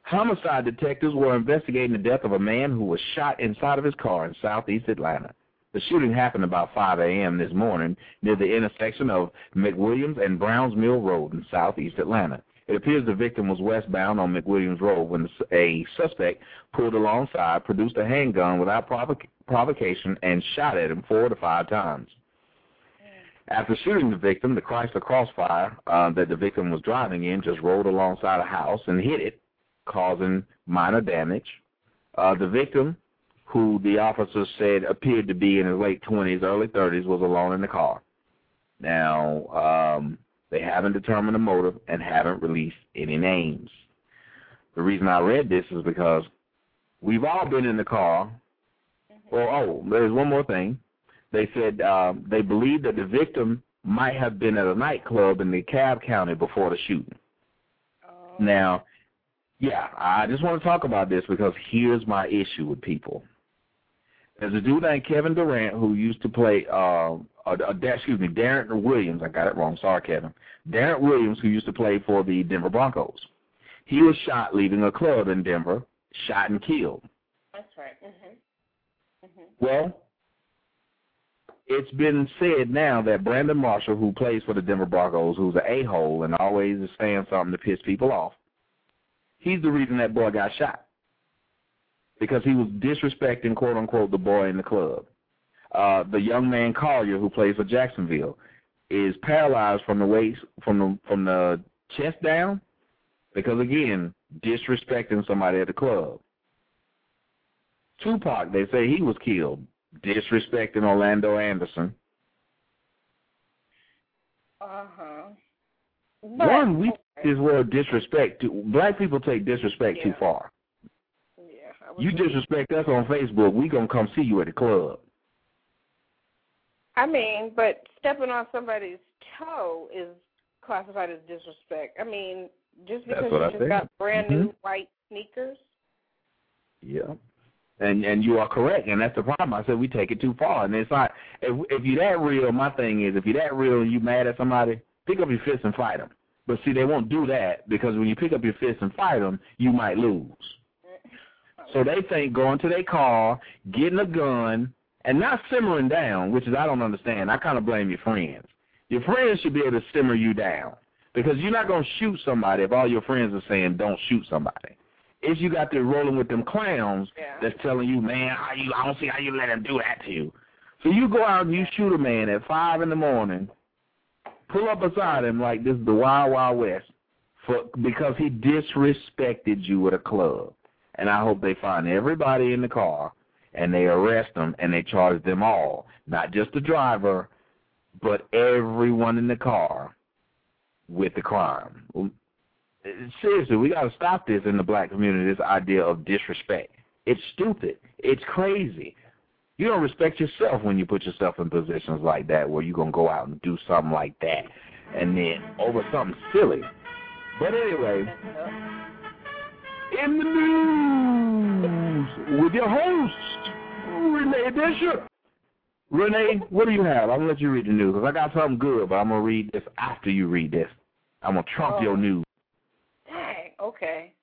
Homicide detectives were investigating the death of a man who was shot inside of his car in southeast Atlanta. The shooting happened about 5 a.m. this morning near the intersection of McWilliams and Browns Mill Road in southeast Atlanta. It appears the victim was westbound on McWilliams Road when a suspect pulled alongside, produced a handgun without provoc provocation, and shot at him four to five times. After shooting the victim, the Chrysler Crossfire uh, that the victim was driving in just rolled alongside a house and hit it, causing minor damage. Uh, the victim, who the officers said appeared to be in his late 20s, early 30s, was alone in the car. Now, um, they haven't determined the motive and haven't released any names. The reason I read this is because we've all been in the car. Well, oh, there's one more thing. They said um, they believe that the victim might have been at a nightclub in DeKalb County before the shooting. Now, yeah, I just want to talk about this because here's my issue with people. There's a dude named Kevin Durant who used to play, uh, uh, uh, excuse me, Darrent Williams. I got it wrong. Sorry, Kevin. Darrent Williams, who used to play for the Denver Broncos. He was shot leaving a club in Denver, shot and killed. That's right. Mhm. Mhm. Well, it's been said now that Brandon Marshall, who plays for the Denver Broncos, who's an a-hole and always is saying something to piss people off, he's the reason that boy got shot because he was disrespecting, quote unquote, the boy in the club. Uh, the young man Collier, who plays for Jacksonville, is paralyzed from the waist, from the from the chest down, because again, disrespecting somebody at the club. Tupac, they say he was killed disrespecting Orlando Anderson. Uh huh. One, we this word disrespect. To, black people take disrespect too far. Yeah. You disrespect us on Facebook, we gonna come see you at the club. I mean, but stepping on somebody's toe is classified as disrespect. I mean, just because you I just think. got brand new Mhm. white sneakers. Yeah. And and you are correct, and that's the problem. I said we take it too far, and it's not. If if you're that real, my thing is, if you're that real and you're mad at somebody, pick up your fist and fight them. But see, they won't do that because when you pick up your fist and fight them, you might lose. (laughs) So they think going to their car, getting a gun, and not simmering down, which is I don't understand. I kind of blame your friends. Your friends should be able to simmer you down because you're not going to shoot somebody if all your friends are saying don't shoot somebody. If you got to rolling with them clowns that's telling you, man, how you, I don't see how you let him do that to you. So you go out and you shoot a man at five in the morning, pull up beside him like this is the Wild Wild West, for because he disrespected you at a club. And I hope they find everybody in the car and they arrest them and they charge them all, not just the driver, but everyone in the car with the crime. Seriously, we got to stop this in the black community, this idea of disrespect. It's stupid. It's crazy. You don't respect yourself when you put yourself in positions like that where you're going to go out and do something like that and then over something silly. But anyway, in the news with your host, Renee Bishop. Renee, what do you have? I'm gonna let you read the news because I got something good, but I'm gonna read this after you read this. I'm gonna trump Oh. your news. Dang, okay.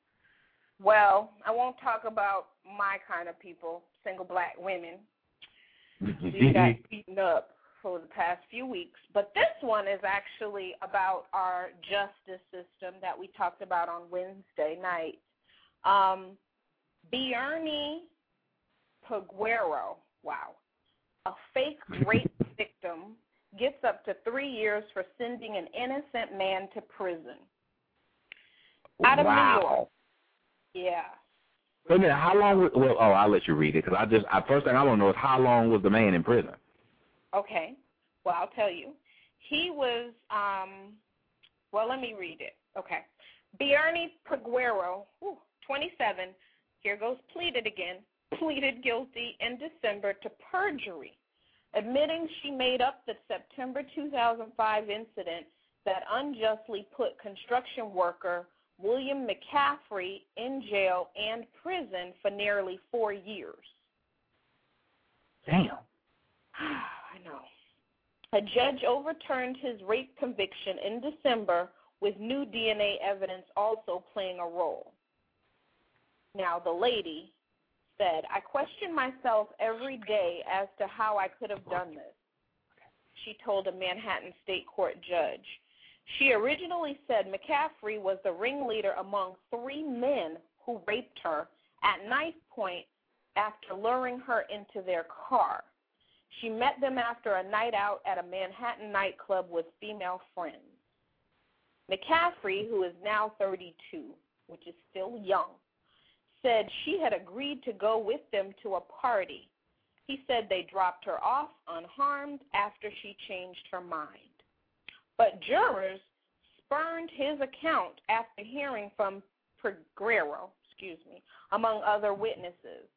Well, I won't talk about my kind of people, single black women. (laughs) We got beaten up for the past few weeks. But this one is actually about our justice system that we talked about on Wednesday night. Um, Biurny Peguero, wow, a fake rape victim gets up to three years for sending an innocent man to prison. Out of New York. wow. Yeah. Wait a minute, how long? Was, well, oh, I'll let you read it because I just I, first thing I want to know is how long was the man in prison? Okay. Well, I'll tell you. He was, um, well, let me read it. Okay. Biurny Peguero, 27, here goes pleaded again, pleaded guilty in December to perjury, admitting she made up the September 2005 incident that unjustly put construction worker William McCaffrey in jail and prison for nearly four years. Damn. (sighs) I know. A judge overturned his rape conviction in December with new DNA evidence also playing a role. Now, the lady said, I question myself every day as to how I could have done this, she told a Manhattan state court judge. She originally said McCaffrey was the ringleader among three men who raped her at knife point after luring her into their car. She met them after a night out at a Manhattan nightclub with female friends. McCaffrey, who is now 32, which is still young, said she had agreed to go with them to a party. He said they dropped her off unharmed after she changed her mind. But jurors spurned his account after hearing from Peguero, excuse me, among other witnesses.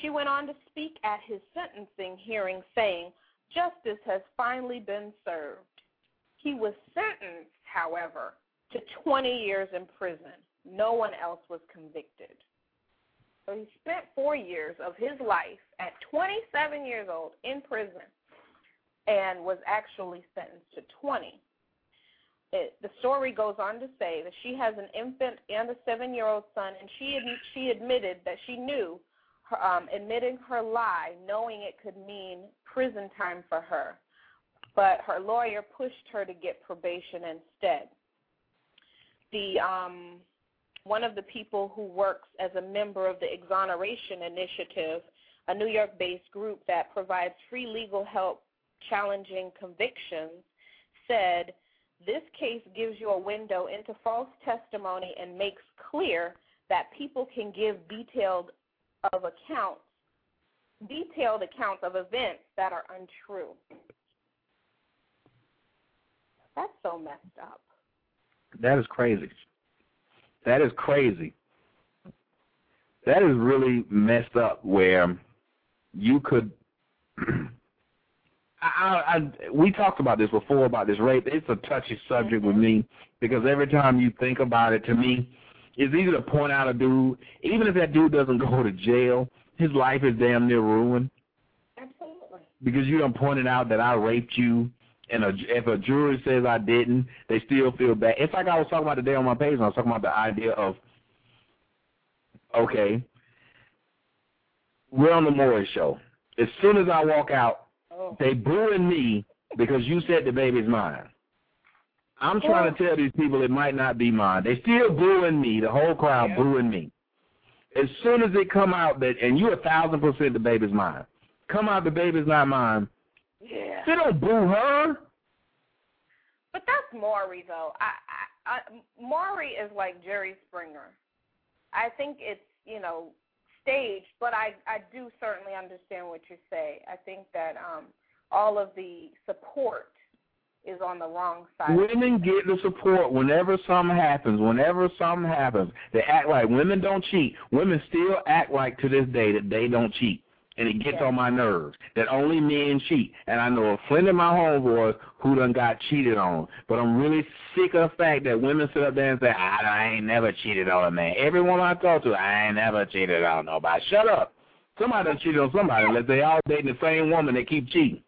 She went on to speak at his sentencing hearing, saying, Justice has finally been served. He was sentenced, however, to 20 years in prison. No one else was convicted. So he spent four years of his life at 27 years old in prison and was actually sentenced to 20. It, the story goes on to say that she has an infant and a seven-year-old son, and she ad- she admitted that she knew, her, um, admitting her lie, knowing it could mean prison time for her, but her lawyer pushed her to get probation instead. The um, one of the people who works as a member of the Exoneration Initiative, a New York-based group that provides free legal help challenging convictions, said this case gives you a window into false testimony and makes clear that people can give detailed of accounts detailed accounts of events that are untrue. That's so messed up. That is crazy. That is crazy. That is really messed up. Where you could. (clears throat) I, I, I we talked about this before about this rape. It's a touchy subject with mm-hmm. me because every time you think about it, to me, it's easy to point out a dude, even if that dude doesn't (laughs) go to jail, his life is damn near ruined Absolutely. because you done pointed out that I raped you, and a, if a jury says I didn't, they still feel bad. It's like I was talking about today on my page. and I was talking about the idea of, okay, we're on the Maury's show. As soon as I walk out, Oh. they booing me because you said the baby's mine. I'm oh. trying to tell these people it might not be mine. They still booing me. The whole crowd Yeah. booing me. As soon as it come out that, and you a thousand percent the baby's mine. Come out the baby's not mine. They don't boo her. But that's Maury, though. I, I, I, Maury is like Jerry Springer. I think it's you know staged, but I I do certainly understand what you say. I think that um all of the support is on the wrong side. Women get the support whenever something happens. Whenever something happens, they act like women don't cheat. Women still act like to this day that they don't cheat. And it gets Yeah. on my nerves that only men cheat. And I know a friend of my homeboys who done got cheated on. But I'm really sick of the fact that women sit up there and say, I, I ain't never cheated on a man. Every woman I talk to, I ain't never cheated on nobody. Shut up. Somebody done cheated on somebody unless they all dating the same woman that keep cheating.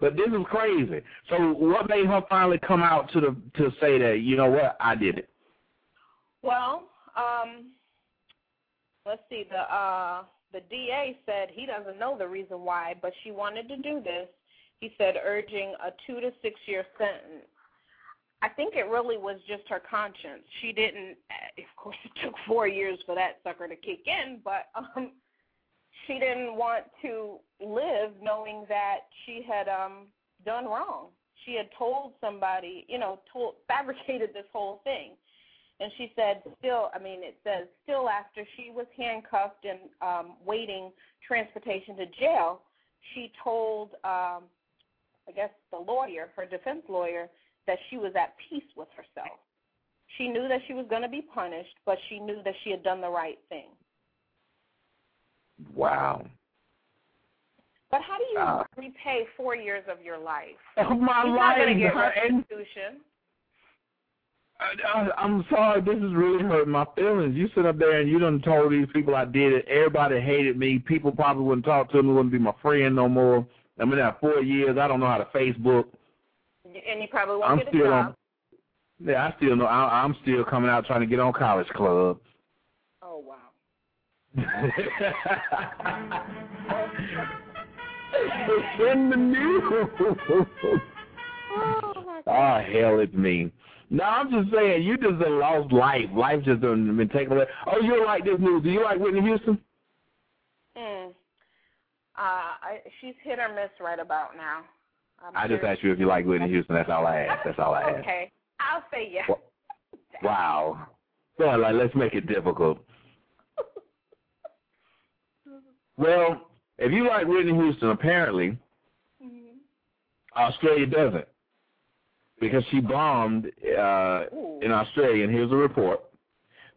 But this is crazy. So what made her finally come out to the to say that, you know what, I did it? Well, um, let's see. The uh, the DA said he doesn't know the reason why, but she wanted to do this. He said urging a two to six year sentence. I think it really was just her conscience. She didn't. Of course, (laughs) it took four years for that sucker to kick in, but um, she didn't want to live knowing that she had um done wrong. She had told somebody, you know, told fabricated this whole thing. And she said, still, I mean, it says, still after she was handcuffed and um, waiting transportation to jail, she told, um, I guess, the lawyer, her defense lawyer, that she was at peace with herself. She knew that she was going to be punished, but she knew that she had done the right thing. Wow. But how do you Uh, repay four years of your life? Of my life. not going to get restitution. I, I'm sorry, this is really hurting my feelings. You sit up there and you done told these people I did it. Everybody hated me. People probably wouldn't talk to me, wouldn't be my friend no more. I've been there four years. I don't know how to Facebook. And you probably won't I'm get a still job. on. Yeah, I still know. I, I'm still coming out trying to get on College Club. Oh wow. (laughs) In the news. oh ah, hell, it's me. No, I'm just saying you just done lost life. Life just done been taken away. Oh, you like this news? Do you like Whitney Houston? Mm. Uh, I, she's hit or miss right about now. I'm I just sure- asked you if you like Whitney Houston. That's all I asked. That's all I asked. Okay, I'll say yes. Wha- Wow. Well, like, let's make it difficult. Well, if you like Whitney Houston, apparently Australia doesn't, because she bombed uh, in Australia. And here's a report: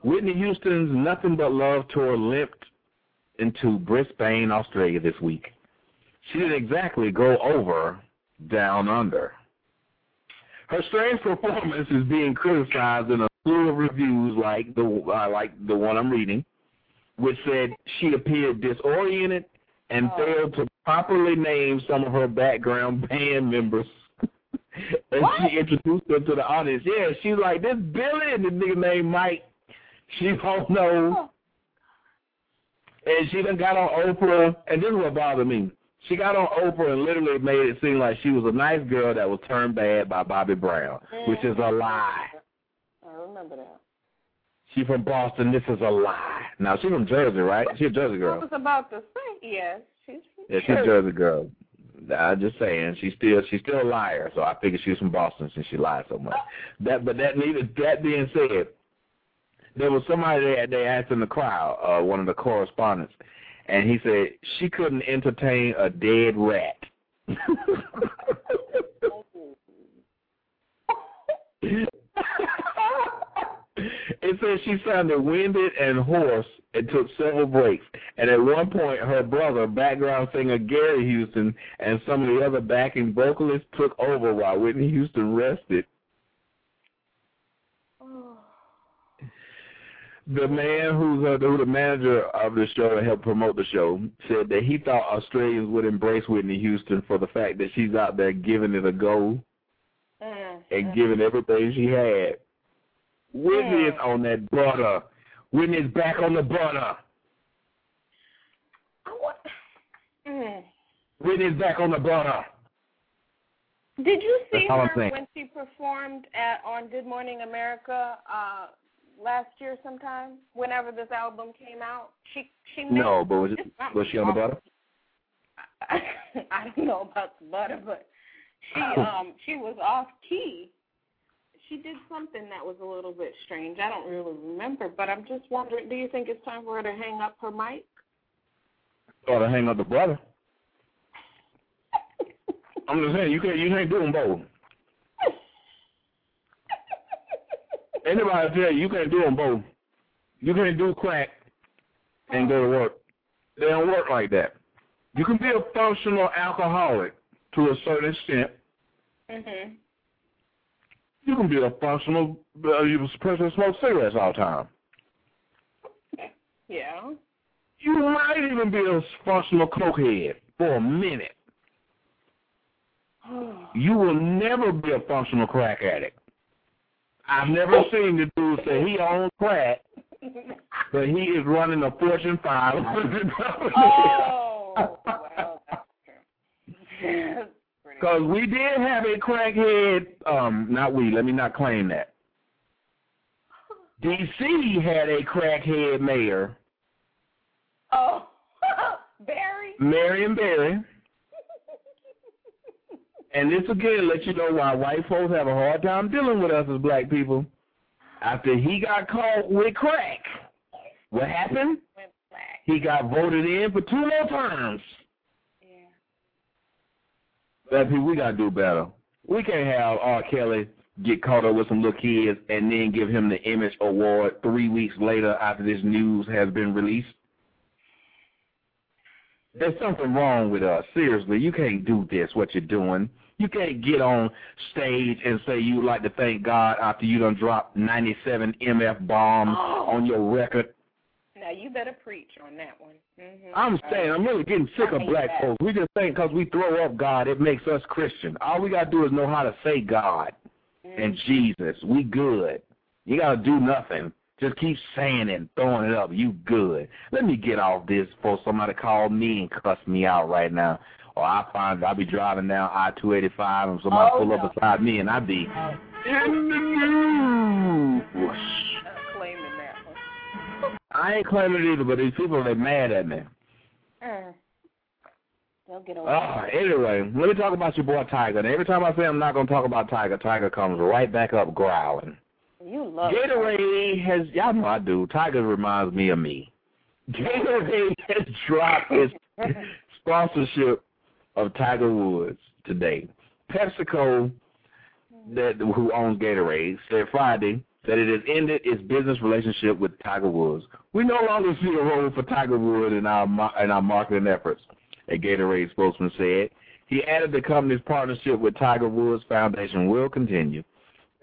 Whitney Houston's "Nothing But Love" tour limped into Brisbane, Australia this week. She didn't exactly go over down under. Her strange performance is being criticized in a slew of reviews, like the uh, like the one I'm reading, which said she appeared disoriented and failed to properly name some of her background band members. And she introduced them to the audience. Yeah, she's like, this Billy and the nigga named Mike. She don't know. Oh, and she done got on Oprah, and this is what bothered me. She got on Oprah and literally made it seem like she was a nice girl that was turned bad by Bobby Brown, which is a mm-hmm. lie. I remember that. She from Boston. This is a lie. Now she from Jersey, right? She a Jersey I girl. was about to say yes. She's Yeah, she's a Jersey girl. I'm just saying, she's still she's still a liar. So I figured she was from Boston since she lied so much. That, but that needed that being said, there was somebody that they asked in the crowd, uh, one of the correspondents, and he said she couldn't entertain a dead rat. (laughs) (laughs) It says she sounded winded and hoarse and took several breaks. And at one point, her brother, background singer Gary Houston, and some of the other backing vocalists took over while Whitney Houston rested. The man who's uh, who the manager of the show and helped promote the show said that he thought Australians would embrace Whitney Houston for the fact that she's out there giving it a go and giving everything she had. Whitney is on that butter. Whitney's back on the butter. Mm. Whitney's back on the butter. Did you see That's all I'm her when she performed at on Good Morning America uh last year sometime? Whenever this album came out, she she No, but was, it, was she on the butter? (laughs) I don't know about the butter, but she (laughs) um she was off key. She did something that was a little bit strange. I don't really remember, but I'm just wondering. Do you think it's time for her to hang up her mic? Or to hang up the brother? (laughs) I'm just saying you can't you can't do them both. Anybody tell you you can't do them both. You can't do crack and go to work. They don't work like that. You can be a functional alcoholic to a certain extent. Mhm. You can be a functional uh, you person that smokes cigarettes all the time. Yeah. You might even be a functional cokehead for a minute. (sighs) You will never be a functional crack addict. I've never seen the dude say he owns crack, but he is running a Fortune 500 Oh, well, that's (laughs) true. Because we did have a crackhead, um, not we, let me not claim that. D.C. had a crackhead mayor, Oh, (laughs) Barry. Marion Barry. And this again lets you know why white folks have a hard time dealing with us as black people. After he got caught with crack, what happened? He got voted in for two more terms. Black people, we gotta do better. We can't have R. Kelly get caught up with some little kids and then give him the Image Award three weeks later after this news has been released. There's something wrong with us. Seriously, you can't do this, what you're doing. You can't get on stage and say you'd like to thank God after you done dropped 97 MF bombs Oh. on your record. Now you better preach on that one. Mm-hmm. I'm saying, I'm really getting sick of black that. folks. We just think because we throw up God, it makes us Christian. All we got to do is know how to say God and Mm-hmm. Jesus. We good. You got to do nothing. Just keep saying it and throwing it up. You good. Let me get off this before somebody call me and cuss me out right now. Or I find I'll be driving down I-285 and somebody Oh, pull no. up beside me and I be I ain't claiming it either, but these people, they mad at me. Mm. They'll get over Oh, anyway, let me talk about your boy Tiger. And every time I say I'm not going to talk about Tiger, Tiger comes right back up growling. You love Gatorade has, y'all know I do. Tiger reminds me of me. Gatorade has dropped its (laughs) sponsorship of Tiger Woods today. PepsiCo, that who owns Gatorade, said Friday that it has ended its business relationship with Tiger Woods. We no longer see a role for Tiger Woods in our in our marketing efforts, a Gatorade spokesman said. He added the company's partnership with Tiger Woods Foundation will continue.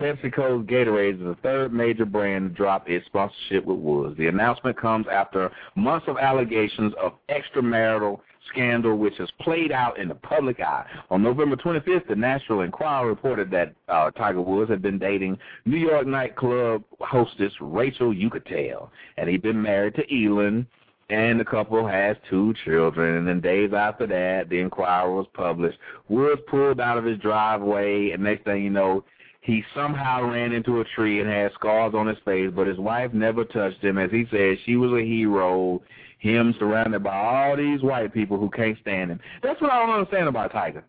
PepsiCo's Gatorade is the third major brand to drop its sponsorship with Woods. The announcement comes after months of allegations of extramarital scandal, which has played out in the public eye. On November 25th, the National Enquirer reported that uh, Tiger Woods had been dating New York nightclub hostess Rachel Uchitel, and he'd been married to Elin, and the couple has two children. And then days after that, the Enquirer was published. Woods pulled out of his driveway, and next thing you know, he somehow ran into a tree and had scars on his face, but his wife never touched him. As he said, she was a hero, him surrounded by all these white people who can't stand him. That's what I don't understand about Tiger.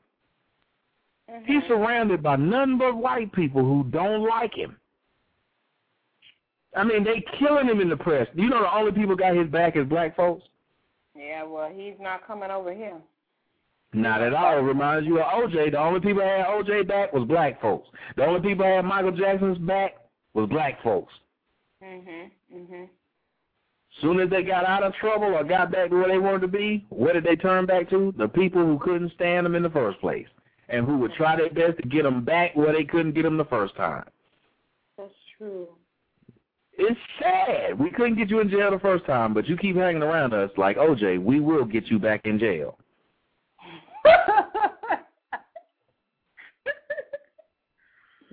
Mm-hmm. He's surrounded by none but white people who don't like him. I mean, they killing him in the press. You know the only people got his back is black folks? Yeah, well, he's not coming over here. Not at all. It reminds you of OJ. The only people that had OJ back was black folks. The only people that had Michael Jackson's back was black folks. Mhm. Mhm. Soon as they got out of trouble or got back to where they wanted to be, where did they turn back to? The people who couldn't stand them in the first place and who would try their best to get them back where they couldn't get them the first time. That's true. It's sad. We couldn't get you in jail the first time, but you keep hanging around us like OJ. We will get you back in jail. (laughs)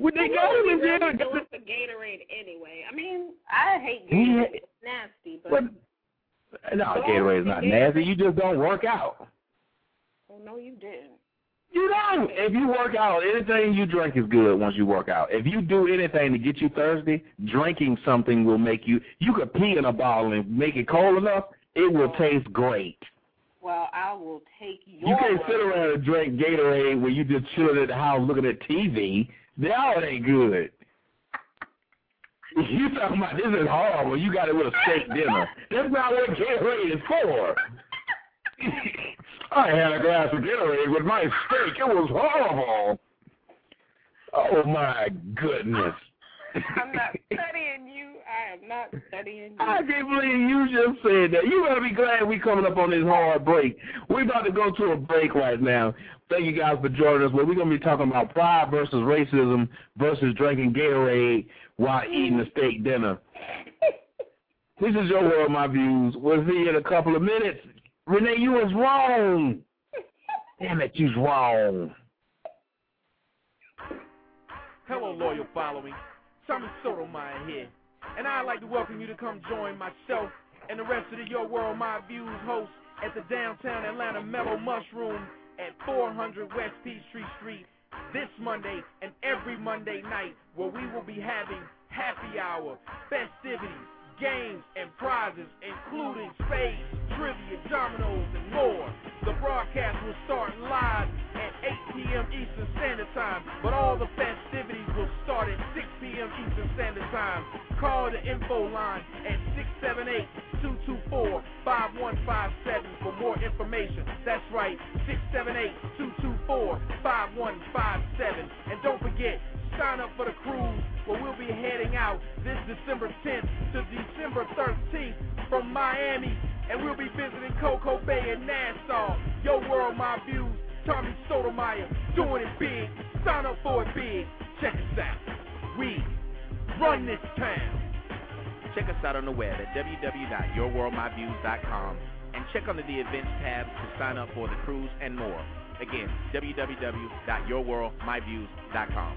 Would they got him in Really jail? doing for Gatorade anyway. I mean, I hate Gatorade. had- It's nasty, but But no, Gatorade's not nasty. You just don't work out. oh no, you didn't. You don't. If you work out, anything you drink is good once you work out. If you do anything to get you thirsty, drinking something will make you. You could pee in a bottle and make it cold enough. It will oh. taste great. Well, I will take your You can't sit around and drink Gatorade when you just chilling at the house looking at TV. That ain't good. You talking about this is horrible. You got it with a steak dinner. That's not what Gatorade is for. (laughs) I had a glass of Gatorade with my steak. It was horrible. Oh my goodness. I'm not studying you. I am not studying you. I can't believe you just said that. You better be glad we coming up on this hard break. We're about to go to a break right now. Thank you guys for joining us. Where we're going to be talking about pride versus racism versus drinking Gatorade while eating a steak dinner. (laughs) This is your world, my views. We'll see you in a couple of minutes. Renee, you was wrong. Damn it, you's wrong. Hello, loyal following. Tommy Sotomayor here. And I'd like to welcome you to come join myself and the rest of the Your World My Views hosts at the downtown Atlanta Mellow Mushroom at 400 West Peachtree Street this Monday and every Monday night where we will be having happy hour, festivities, games, and prizes, including spades, trivia, dominoes, and more. The broadcast will start live 8 p.m. Eastern Standard Time, but all the festivities will start at 6 p.m. Eastern Standard Time. Call the info line at 678-224-5157 for more information. That's right, 678-224-5157. And don't forget, sign up for the cruise where we'll be heading out this December 10th to December 13th from Miami. And we'll be visiting Coco Bay and Nassau. Your world, my views. Tommy Sotomayor doing it big. Sign up for it big. Check us out. We run this town. Check us out on the web at www.yourworldmyviews.com and check under the events tab to sign up for the cruise and more. Again, www.yourworldmyviews.com.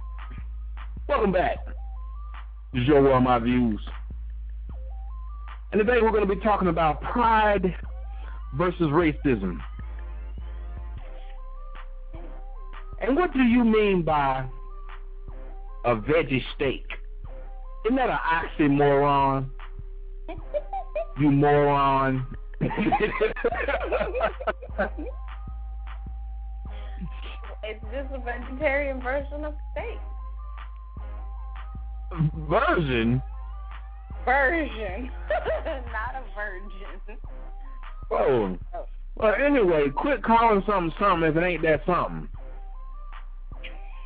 welcome back. This is your world, my views. And today we're going to be talking about pride versus racism. And what do you mean by a veggie steak? Isn't that an oxymoron? You moron. (laughs) It's just a vegetarian version of steak. Version? Version. (laughs) Not a virgin. Oh. Well, anyway, quit calling something something if it ain't that something.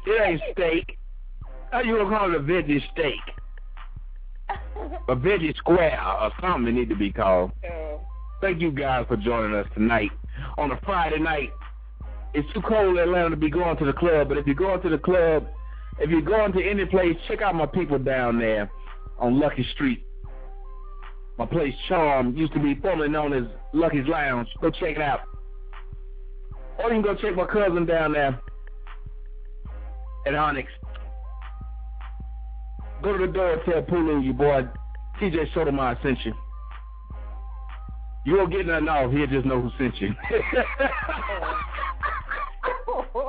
It ain't steak. How you gonna call it a veggie steak? a veggie square or something it need to be called. Oh. Thank you guys for joining us tonight on a Friday night. It's too cold in Atlanta to be going to the club, but if you're going to the club, if you're going to any place, check out my people down there on Luckie Street. My place, Charm, used to be formerly known as Lucky's Lounge. Go check it out. Or you can go check my cousin down there at Onyx. Go to the door and tell Pulu, your boy, TJ Sotomayor sent you. You won't get nothing off. He'll just know who sent you. (laughs) (laughs)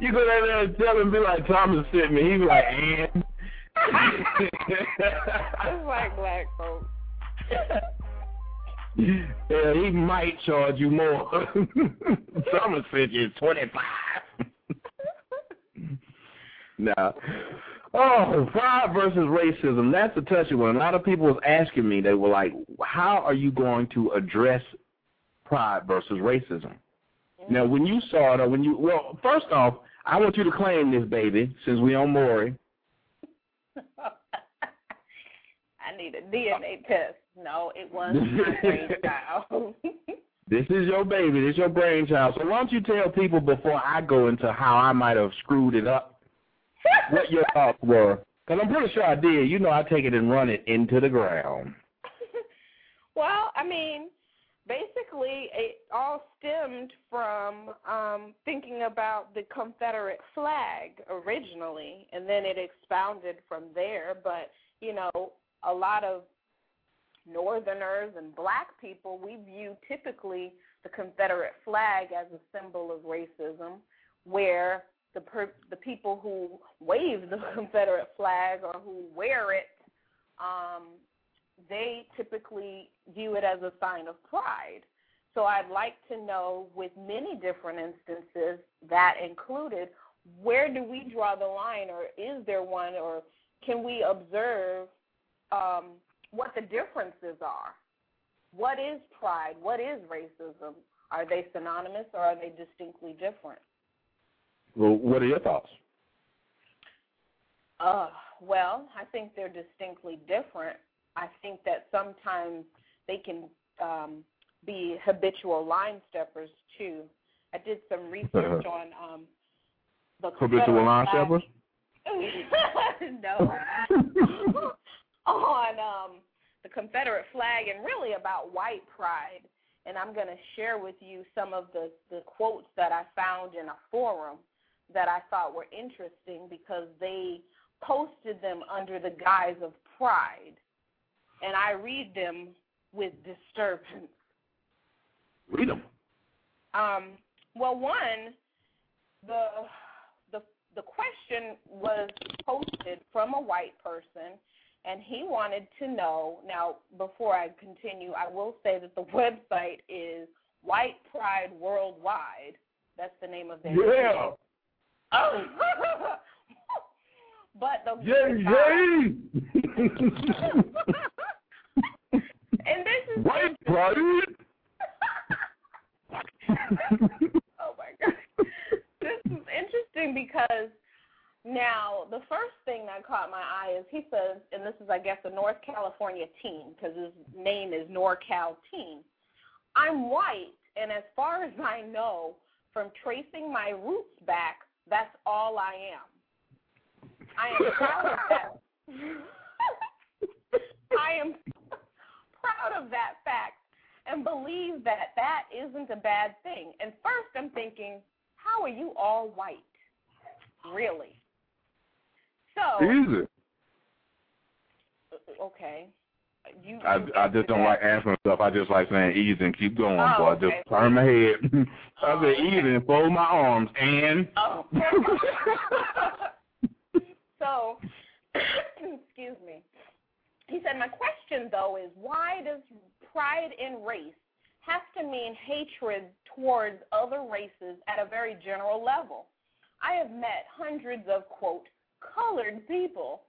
you go down there and tell him, be like, Thomas sent me. He be like, and? It's like black folks. yeah, he might charge you more. (laughs) Thomas sent you 25 Now, oh, pride versus racism. That's a touchy one. A lot of people was asking me, they were like, how are you going to address pride versus racism? Now, when you saw it, or when you, well, first off, I want you to claim this, baby, since we on Maury. (laughs) I need a DNA test. No, it was my brainchild. (laughs) This is your baby. This is your brainchild. So why don't you tell people before I go into how I might have screwed it up, what your thoughts were? Because I'm pretty sure I did. You know I take it and run it into the ground. (laughs) well, I mean, basically, it all stemmed from um, thinking about the Confederate flag originally, and then it expounded from there. But, you know, a lot of Northerners and black people, we view typically the Confederate flag as a symbol of racism, where the per- the people who wave the (laughs) Confederate flag or who wear it, um, they typically view it as a sign of pride. So I'd like to know, with many different instances, that included, where do we draw the line, or is there one, or can we observe um, what the differences are. What is pride? What is racism? Are they synonymous or are they distinctly different? Well, what are your thoughts? Uh, well, I think they're distinctly different. I think that sometimes they can um, be habitual line steppers too. I did some research uh-huh. on um, the habitual line steppers. (laughs) no. (laughs) on um, the Confederate flag and really about white pride. And I'm going to share with you some of the, the quotes that I found in a forum that I thought were interesting because they posted them under the guise of pride. And I read them with disturbance. Read them. Um, well, one, the the the question was posted from a white person, and he wanted to know. Now, before I continue, I will say that the (laughs) website is White Pride Worldwide. That's the name of their. Yeah. Oh. (laughs) but the yay yay. (laughs) and this is White Pride. (laughs) oh my god, this is interesting because now, the first thing that caught my eye is he says, and this is, I guess, a North California teen, because his name is NorCal Teen. I'm white, and as far as I know, from tracing my roots back, that's all I am. I am proud of that. (laughs) I am proud of that fact and believe that that isn't a bad thing. And first, I'm thinking, how are you all white? Really? So easy. Uh, okay. You, I I just don't like answering stuff. I just like saying easy and keep going, oh, boy. Okay. Just turn my head. (laughs) I oh, say okay. easy and fold my arms and. Oh. (laughs) so, (coughs) excuse me. He said, my question though is why does pride in race have to mean hatred towards other races at a very general level? I have met hundreds of quote colored people,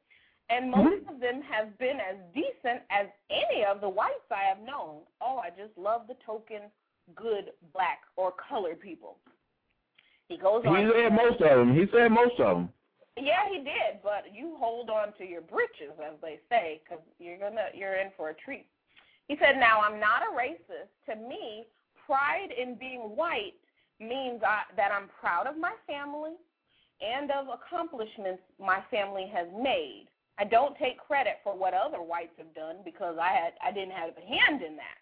and most mm-hmm. of them have been as decent as any of the whites I have known. Oh, I just love the token good black or colored people. He goes on. He said most of them. He said most of them. Yeah, he did, but you hold on to your britches, as they say, because you're gonna you're in for a treat. He said, "Now I'm not a racist. To me, pride in being white means I, that I'm proud of my family, and of accomplishments my family has made. I don't take credit for what other whites have done because I had I didn't have a hand in that.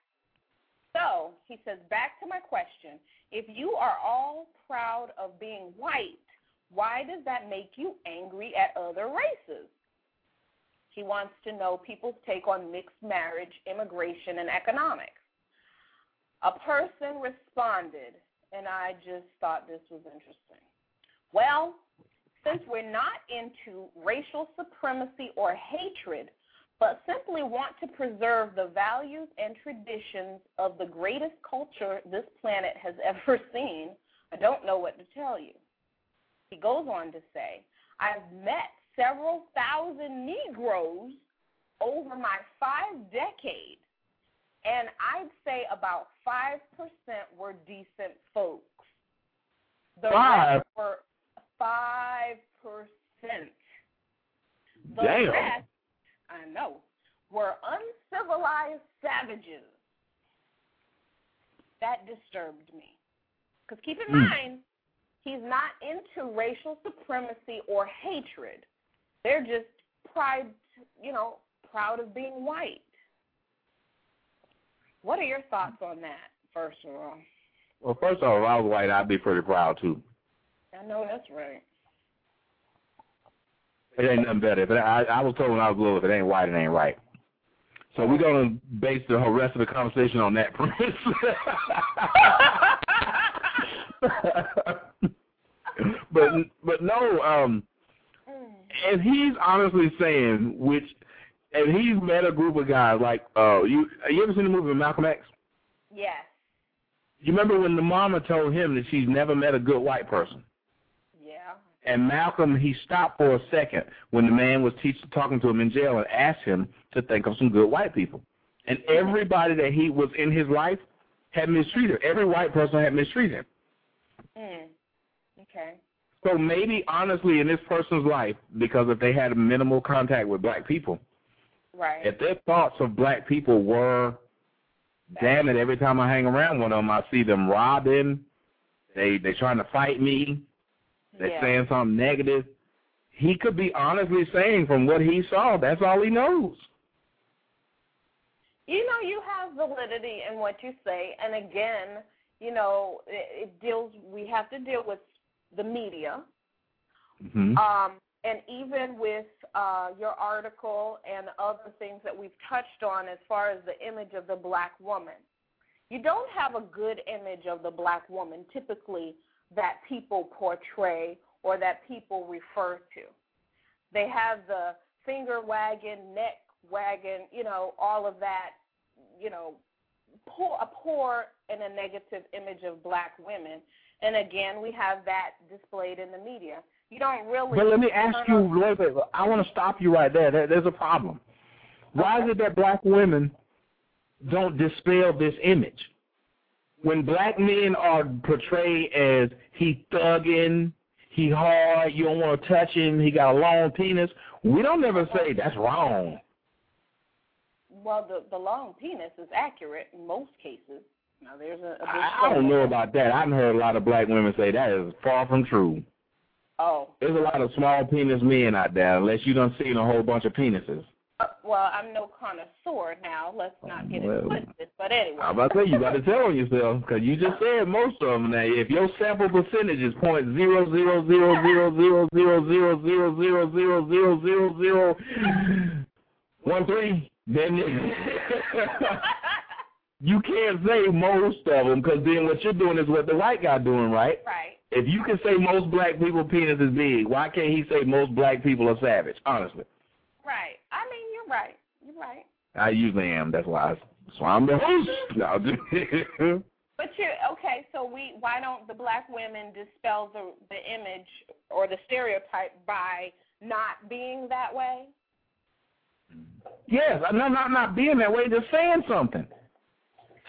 So he says, back to my question: If you are all proud of being white, why does that make you angry at other races? He wants to know people's take on mixed marriage, immigration, and economics. A person responded, and I just thought this was interesting. Well, since we're not into racial supremacy or hatred, but simply want to preserve the values and traditions of the greatest culture this planet has (laughs) ever seen, I don't know what to tell you. He goes on to say, I've met several thousand Negroes over my five decades, and I'd say about 5% were decent folks. The Five? rest were five percent. The Damn. rest, I know. were uncivilized savages. That disturbed me. Because keep in Mm. mind, he's not into racial supremacy or hatred. They're just pride, you know, proud of being white. What are your thoughts on that, first of all? Well, first off, if I was white, I'd be pretty proud too. I know that's right. It ain't nothing better. But I, I was told when I was little, if it ain't white, it ain't right. So we're gonna base the whole rest of the conversation on that (laughs) premise. but but no, um, if he's honestly saying, which, if he's met a group of guys like, uh, you you ever seen the movie Malcolm X? Yes. You remember when the mama told him that she's never met a good white person? And Malcolm, he stopped for a second when the man was teach, talking to him in jail and asked him to think of some good white people. And everybody that he was in his life had mistreated. Every white person had mistreated him. Mm. Okay. So maybe, honestly, in this person's life, because if they had minimal contact with black people, Right. if their thoughts of black people were, damn it, every time I hang around one of them, I see them robbing, they they trying to fight me, they're Yeah. saying something negative. He could be honestly saying from what he saw, that's all he knows. You know, you have validity in what you say, and again, you know, it, it deals. We have to deal with the media, Mm-hmm. um, and even with uh, your article and other things that we've touched on as far as the image of the black woman. You don't have a good image of the black woman typically that people portray or that people refer to. They have the finger wagging, neck wagging, you know, all of that, you know, poor, a poor and a negative image of black women. And again, we have that displayed in the media. You don't really. But let me ask you, wait, I want to stop you right there. there. There's a problem. Why is it that black women don't dispel this image? When black men are portrayed as he thugging, he hard, you don't want to touch him, he got a long penis, we don't ever say that's wrong. Well, the the long penis is accurate in most cases. Now, there's a, I don't know about that. I've heard a lot of black women say that is far from true. Oh, There's a lot of small penis men out there, unless you done seen a whole bunch of penises. Uh, well, I'm no connoisseur now. Let's not get Well, implicit. But anyway. I'm about to say you got to tell on yourself because you just said most of them. Now, if your sample percentage is point zero zero zero zero zero zero zero zero zero zero zero zero zero one three, then you can't say most of them because then what you're doing is what the white guy doing, right? Right. If you can say most black people penis is big, why can't he say most black people are savage? Honestly, Right. I mean, you're right. You're right. I usually am. That's why. I, that's why I'm the host. (laughs) No, But you okay? So we why don't the black women dispel the the image or the stereotype by not being that way? Yes, I'm not, not not being that way, just saying something.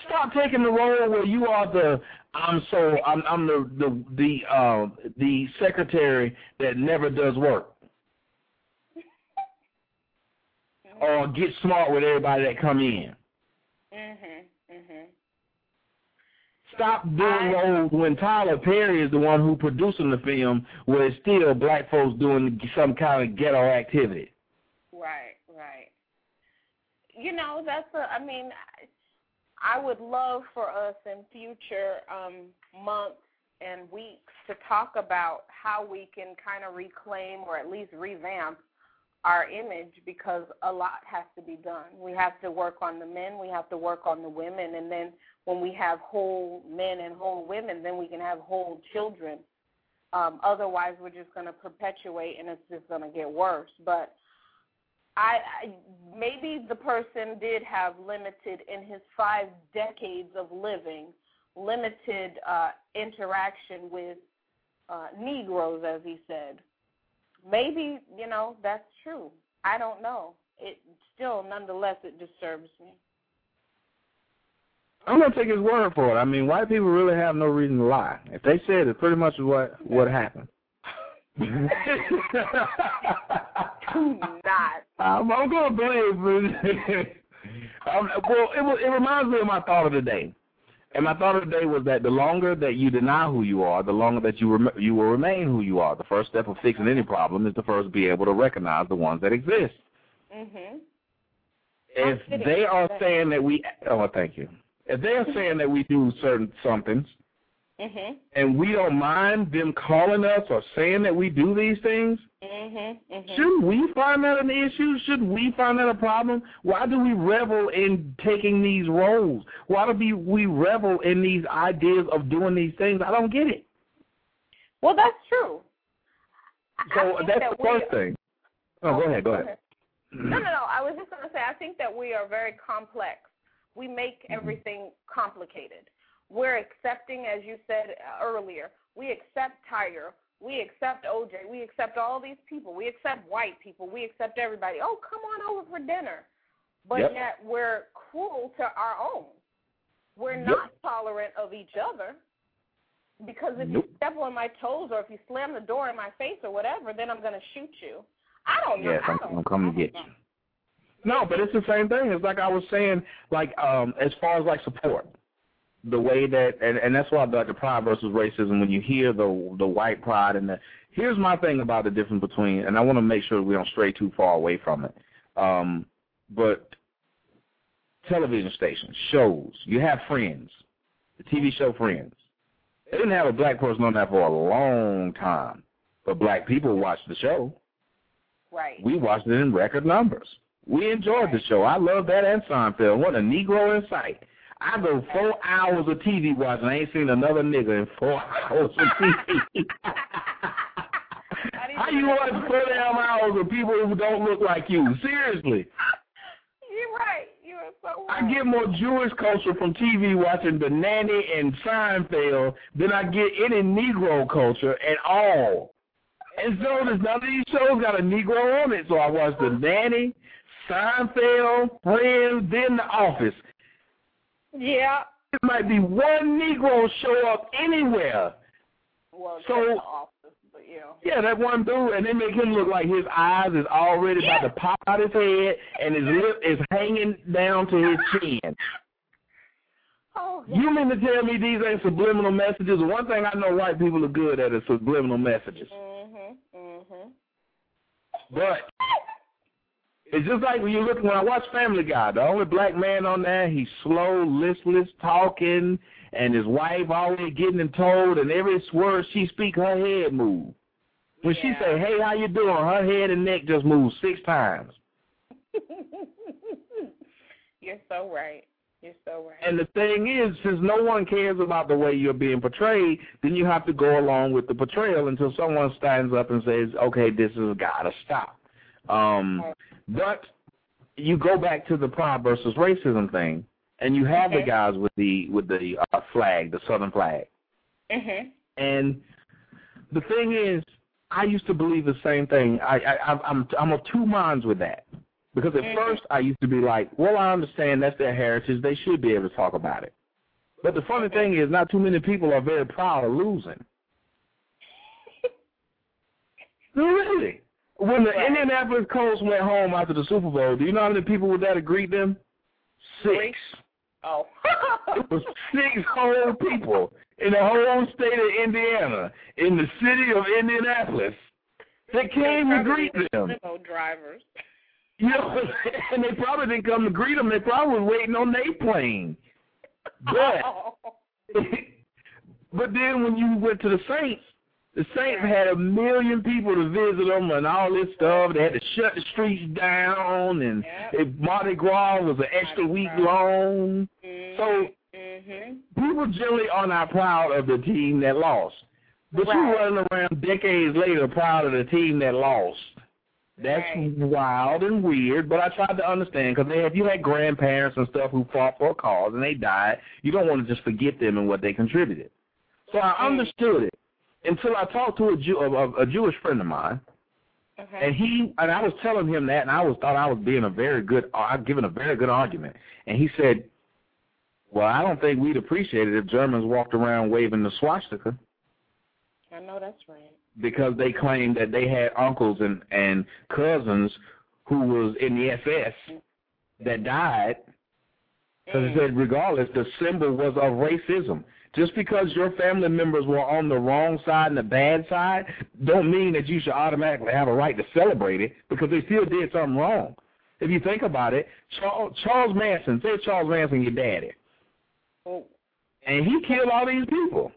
Stop taking the role where you are the I'm so I'm I'm the the the uh the secretary that never does work. Or get smart with everybody that come in. Mhm. Mhm. Stop doing roles when Tyler Perry is the one who producing the film where it's still black folks doing some kind of ghetto activity. Right. Right. You know, that's a. I mean, I, I would love for us in future um, months and weeks to talk about how we can kind of reclaim or at least revamp our image because a lot has to be done. We have to work on the men, we have to work on the women, and then when we have whole men and whole women, then we can have whole children. Um, otherwise, we're just going to perpetuate, and it's just going to get worse. But I, I maybe the person did have limited in his five decades of living, limited uh, interaction with uh, Negroes, as he said. Maybe you know that's true. I don't know. It still, nonetheless, it disturbs me. I'm gonna take his word for it. I mean, white people really have no reason to lie. If they said it, pretty much is what what happened. Do not. (laughs) I'm, I'm going to blame. um, well, it, it reminds me of my thought of the day. And my thought of the day was that the longer that you deny who you are, the longer that you rem- you will remain who you are. The first step of fixing any problem is to first be able to recognize the ones that exist. Mhm. If they are saying that we, oh, thank you. If they are saying that we do certain somethings, Mhm. and we don't mind them calling us or saying that we do these things, Mhm. Mhm. shouldn't we find that an issue? Shouldn't we find that a problem? Why do we revel in taking these roles? Why do we, we revel in these ideas of doing these things? I don't get it. Well, that's true. So that's that the we- first thing. Oh, go ahead, go ahead. No, no, no. (clears throat) I was just going to say, I think that we are very complex. We make Mm-hmm. everything complicated. We're accepting, as you said uh, earlier, we accept Tiger, we accept OJ, we accept all these people, we accept white people, we accept everybody. Oh, come on over for dinner. But Yep. yet we're cruel to our own. We're Yep. not tolerant of each other. Because if Nope. you step on my toes or if you slam the door in my face or whatever, then I'm going to shoot you. I don't know. Yes, I I'm, don't I'm coming to get you. No, but it's the same thing. It's like I was saying, like um, as far as like support, the way that, and, and that's why the, the pride versus racism. When you hear the the white pride and the, here's my thing about the difference between, and I want to make sure we don't stray too far away from it. Um, but television stations, shows, you have Friends, the TV show Friends. They didn't have a black person on that for a long time, but black people watched the show. Right. We watched it in record numbers. We enjoyed the show. I love that and Seinfeld. What a Negro in sight. I go four hours of TV watching. I ain't seen another nigga in four (laughs) hours of TV. (laughs) How you watch four damn hours of people who don't look like you? Seriously. You're right. You're so I get more Jewish culture from TV watching The Nanny and Seinfeld than I get any Negro culture at all. And so there's none of these shows got a Negro on it. So I watched The Nanny, Seinfeld, Friends, then The Office. Yeah. It might be one Negro show up anywhere. Well, So- office, but know. Yeah, that one dude, and they make him look like his eyes is already about to pop out his head, and his lip is hanging down to his chin. (laughs) Oh, You mean to tell me these ain't subliminal messages? One thing I know white people are good at is subliminal messages. Mhm. Mhm. But it's just like when you look when I watch Family Guy, the only black man on there, he's slow, listless, talking, and his wife always getting him told, and every word she speak, her head move. When she say, "Hey, how you doing?" her head and neck just move six times. (laughs) You're so right. You're so right. And the thing is, since no one cares about the way you're being portrayed, then you have to go along with the portrayal until someone stands up and says, "Okay, this has got to stop." Um, but you go back to the pride versus racism thing, and you have the guys with the with the uh, flag, the Southern flag, Mhm. and the thing is, I used to believe the same thing. I, I I'm- I'm I'm of two minds with that. Because at Mhm. first I used to be like, well, I understand that's their heritage. They should be able to talk about it. But the funny thing is, not too many people are very proud of losing. (laughs) No, really. When the Right. Indianapolis Colts went home after the Super Bowl, do you know how many people were there to greet them? Six. Oh. (laughs) It was six (laughs) whole people in the whole state of Indiana, in the city of Indianapolis, that came to greet them. Limo drivers. (laughs) You know, and they probably didn't come to greet them. They probably was waiting on their plane. But but then when you went to the Saints, the Saints had a million people to visit them and all this stuff. They had to shut the streets down, and it, Mardi Gras was an extra week long. So Mhm. people generally are not proud of the team that lost. But you Right. running around decades later proud of the team that lost. That's wild and weird, but I tried to understand because if you had grandparents and stuff who fought for a cause and they died, you don't want to just forget them and what they contributed. So I understood it until I talked to a, Jew, a, a Jewish friend of mine, and he and I was telling him that, and I was thought I was being a very good, I giving a very good argument, and he said, "Well, I don't think we'd appreciate it if Germans walked around waving the swastika." I know that's right. because they claimed that they had uncles and and cousins who was in the SS that died. Because it mm. said regardless, the symbol was of racism. Just because your family members were on the wrong side and the bad side, don't mean that you should automatically have a right to celebrate it because they still did something wrong. If you think about it, Charles, Charles Manson, say Charles Manson, your daddy, oh. and he killed all these people,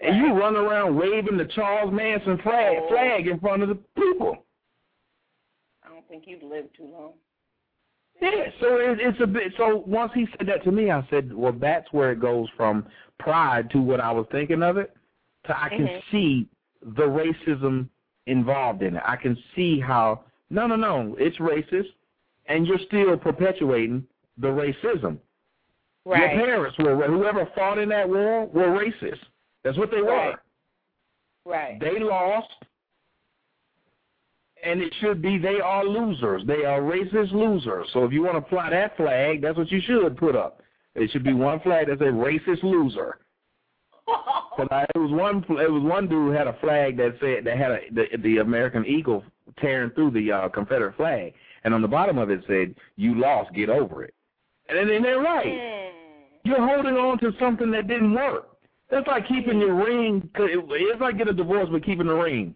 and you run around waving the Charles Manson flag oh. flag in front of the people. I don't think you'd live too long. Yeah, so it, it's a bit. So once he said that to me, I said, "Well, that's where it goes from pride to what I was thinking of it. To I can Mhm. see the racism involved in it. I can see how no, no, no, it's racist, and you're still perpetuating the racism. Right. Your parents were whoever fought in that war were racist. That's what they were. Right. Right. They lost, and it should be they are losers. They are racist losers. So if you want to fly that flag, that's what you should put up. It should be one flag that says racist loser. (laughs) Cause I, it was one it was one dude who had a flag that said that had a, the the American eagle tearing through the uh, Confederate flag, and on the bottom of it said "You lost, get over it." And then they're right. You're holding on to something that didn't work. That's like keeping your ring. it- It's like getting a divorce but keeping the ring.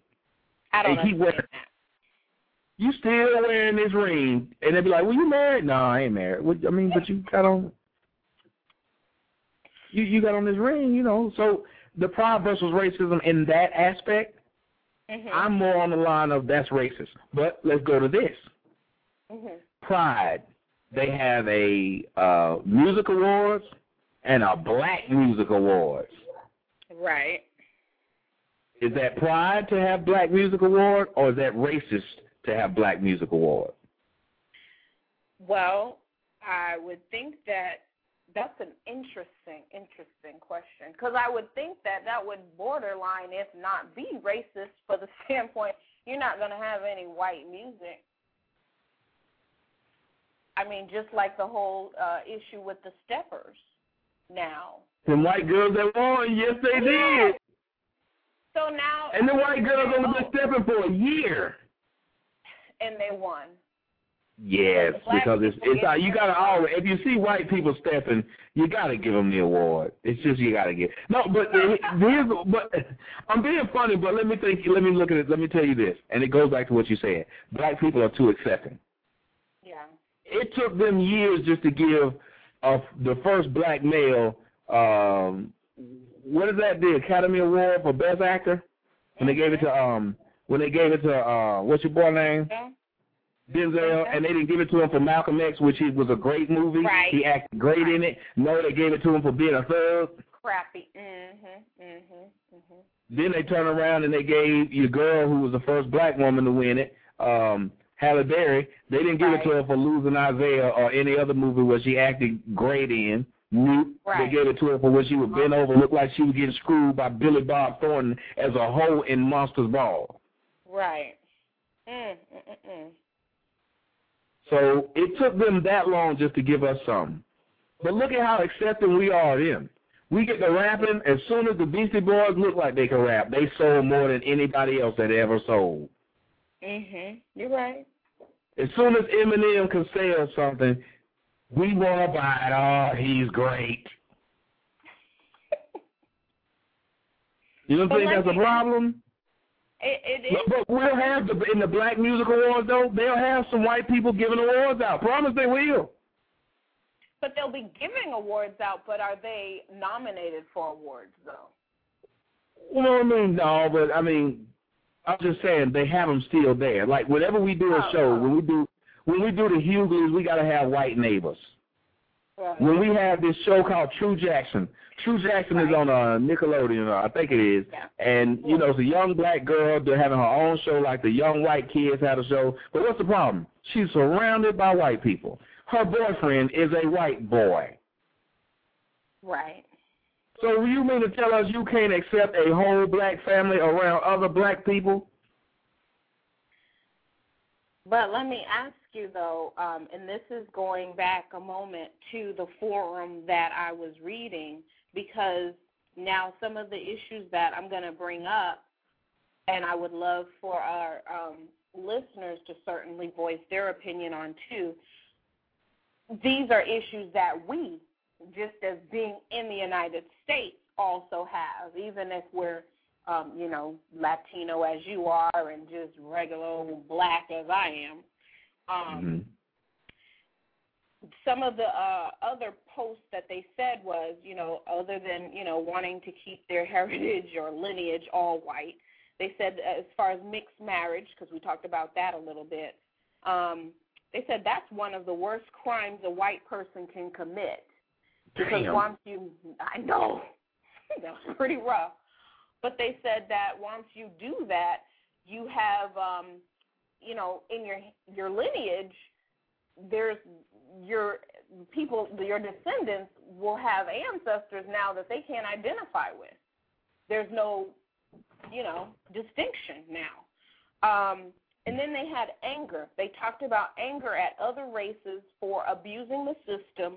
I don't and keep wearing. You still wearing this ring, and they'd be like, "Well, you married?" No, I ain't married. What, I mean, but you got on. You you got on this ring, you know. So the pride versus racism in that aspect, Mhm. I'm more on the line of that's racist. But let's go to this Mhm. Pride. They have a uh, music awards and a Black Music Awards. Right. Is that pride to have Black Music Award, or is that racist to have Black Music Awards? Well, I would think that that's an interesting, interesting question because I would think that that would borderline, if not be racist, for the (laughs) standpoint you're not going to have any white music. I mean, just like the whole uh, issue with the steppers now. Them white girls that won, yes they Yeah. did. So now, And the white girls only been stepping for a year. And they won. Yes, because it's it's get uh, you gotta always if you see white people stepping, you gotta give them the award. It's just you gotta give. No, but here's but I'm being funny, but let me think. Let me look at it. Let me tell you this, and it goes back to what you said. Black people are too accepting. Yeah. It took them years just to give uh, the first black male. Um, what is that? The Academy Award for Best Actor when they gave it to um when they gave it to uh what's your boy name? Denzel, and they didn't give it to him for Malcolm X, which he was a great movie. Right. He acted great in it. No, they gave it to him for being a thug. Crappy. Mhm. Mhm. Mhm. Then they turned around and they gave your girl, who was the first black woman to win it, um, Halle Berry. They didn't give it to her for Losing Isaiah or any other movie where she acted great in. Nope. Right. They gave it to her for when she was bent over, looked like she was getting screwed by Billy Bob Thornton as a hoe in Monsters Ball. Right. Mm, mm, mm, mm. So it took them that long just to give us some. But look at how accepting we are of them. We get to rapping, as soon as the Beastie Boys look like they can rap, they sold more than anybody else that ever sold. Mhm. You're right. As soon as Eminem can sell something, we want to buy it. Oh, he's great. You don't But think let that's a problem? It, it is. But we'll have the in the Black Music Awards though. They'll have some white people giving awards out. Promise they will. But they'll be giving awards out, but are they nominated for awards though? Well, I mean, no, but I mean, I'm just saying they have them still there. Like whenever we do a Oh, show, oh. when we do when we do the Hughleys, we got to have white neighbors. Right. When we have this show called True Jackson, True Jackson is on uh, Nickelodeon, I think it is, and you know it's a young black girl. They're having her own show, like the young white kids had a show. But what's the problem? She's surrounded by white people. Her boyfriend is a white boy. Right. So you mean to tell us you can't accept a whole black family around other black people? But let me ask you though, um, and this is going back a moment to the forum that I was reading, because now some of the issues that I'm going to bring up and I would love for our um, listeners to certainly voice their opinion on too. These are issues that we, just as being in the United States, also have, even if we're, um, you know, Latino as you are and just regular old black as I am. Um, Mm-hmm. some of the uh, other posts that they said was, you know, other than you know wanting to keep their (laughs) heritage or lineage all white, they said as far as mixed marriage, because we talked about that a little bit. Um, they said that's one of the worst crimes a white person can commit because Damn. once you, I know, (laughs) that's pretty rough. But they said that once you do that, you have, um, you know, in your your lineage, there's your people, your descendants will have ancestors now that they can't identify with. There's no, you know, distinction now. Um, and then they had anger. They talked about anger at other races for abusing the system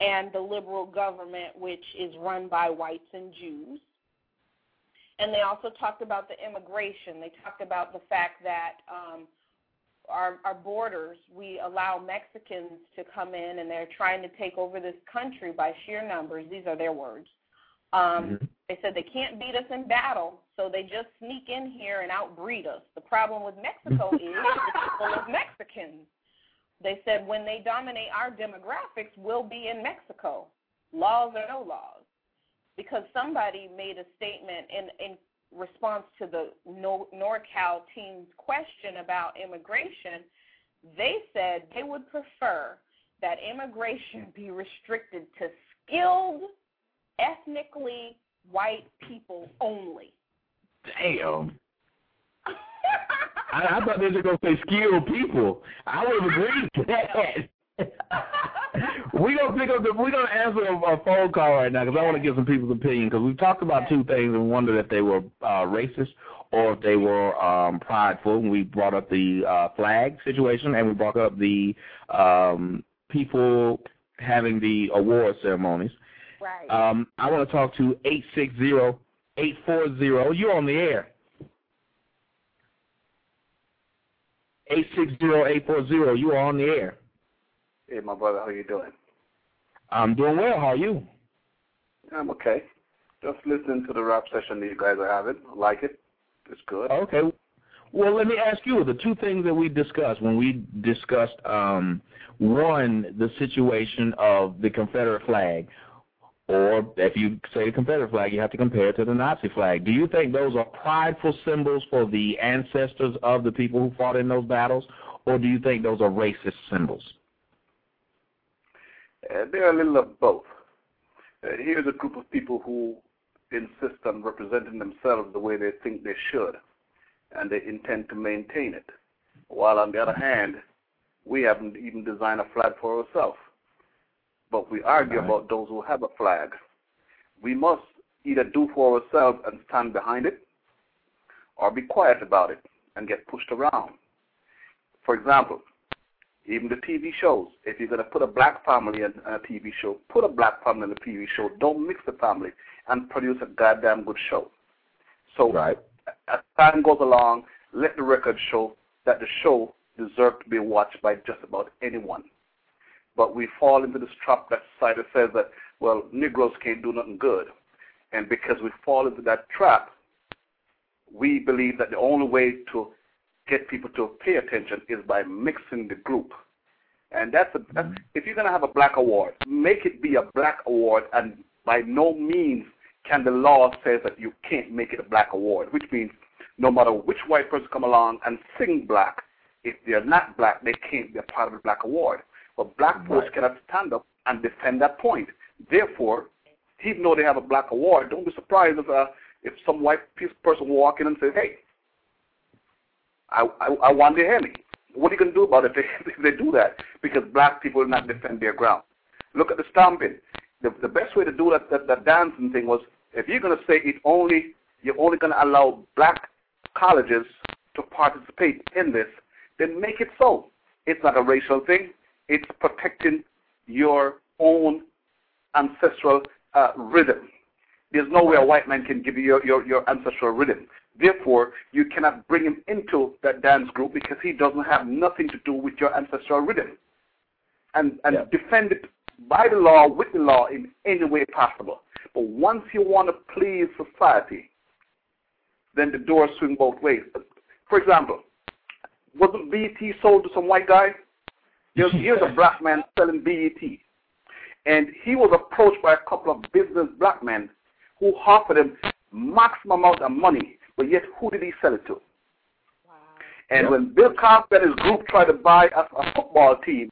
and the liberal government, which is run by whites and Jews. And they also talked about the immigration. They talked about the fact that um, our, our borders, we allow Mexicans to come in and they're trying to take over this country by sheer numbers. These are their words. Um, They said they can't beat us in battle, so they just sneak in here and outbreed us. The problem with Mexico is it's full of Mexicans. They said when they dominate our demographics, we'll be in Mexico, laws or no laws. Because somebody made a statement in, in response to the Nor- NorCal team's question about immigration. They said they would prefer that immigration be restricted to skilled, ethnically white people only. Damn. (laughs) I, I thought they were going to say skilled people. I would have agreed to that. (laughs) we gonna pick up the. We're gonna answer a, a phone call right now because I want to get some people's opinion because we've talked about two things and wondered if they were uh, racist or if they were um, prideful. And we brought up the uh, flag situation and we brought up the um, people having the award ceremonies. Right. Um, I want to talk to eight six zero eight four zero. You're on the air. Eight six zero eight four zero. You are on the air. Hey, my brother, how you doing? I'm doing well. How are you? I'm okay. Just listening to the rap session that you guys are having. I like it. It's good. Okay. Well, let me ask you the two things that we discussed when we discussed um, one the situation of the Confederate flag, or if you say the Confederate flag, you have to compare it to the Nazi flag. Do you think those are prideful symbols for the ancestors of the people who fought in those battles, or do you think those are racist symbols? Uh, they're a little of both. Uh, here's a group of people who insist on representing themselves the way they think they should, and they intend to maintain it. While on the other hand, we haven't even designed a flag for ourselves. But we argue Right. about those who have a flag. We must either do for ourselves and stand behind it, or be quiet about it and get pushed around. For example, even the TV shows. If you're going to put a black family in a TV show, put a black family in a TV show. Don't mix the family and produce a goddamn good show. So right. as time goes along, let the record show that the show deserved to be watched by just about anyone. But we fall into this trap that society says that, well, Negroes can't do nothing good. And because we fall into that trap, we believe that the only way to get people to pay attention is by mixing the group. And that's, a, that's if you're going to have a black award, make it be a black award, and by no means can the law say that you can't make it a black award, which means no matter which white person come along and sing black, if they're not black, they can't be a part of the black award. But black folks cannot stand up and defend that point. Therefore, even though they have a black award, don't be surprised if uh, if some white person walk in and says, "Hey, I I, I won the Emmy." What are you going to do about it if they, (laughs) if they do that? Because black people will not defend their ground. Look at the stomping. The, the best way to do that, that that dancing thing was if you're going to say it only you're only going to allow black colleges to participate in this, then make it so. It's not a racial thing. It's protecting your own ancestral uh, rhythm. There's no way a white man can give you your, your, your ancestral rhythm. Therefore, you cannot bring him into that dance group because he doesn't have nothing to do with your ancestral rhythm. And, and defend it by the law, with the law, in any way possible. But once you want to please society, then the doors swing both ways. For example, wasn't BET sold to some white guy? There's, (laughs) here's a black man selling BET. And he was approached by a couple of business black men who offered him maximum amount of money, but yet who did he sell it to? Wow. And yep. when Bill Cosby and his group tried to buy a, a football team,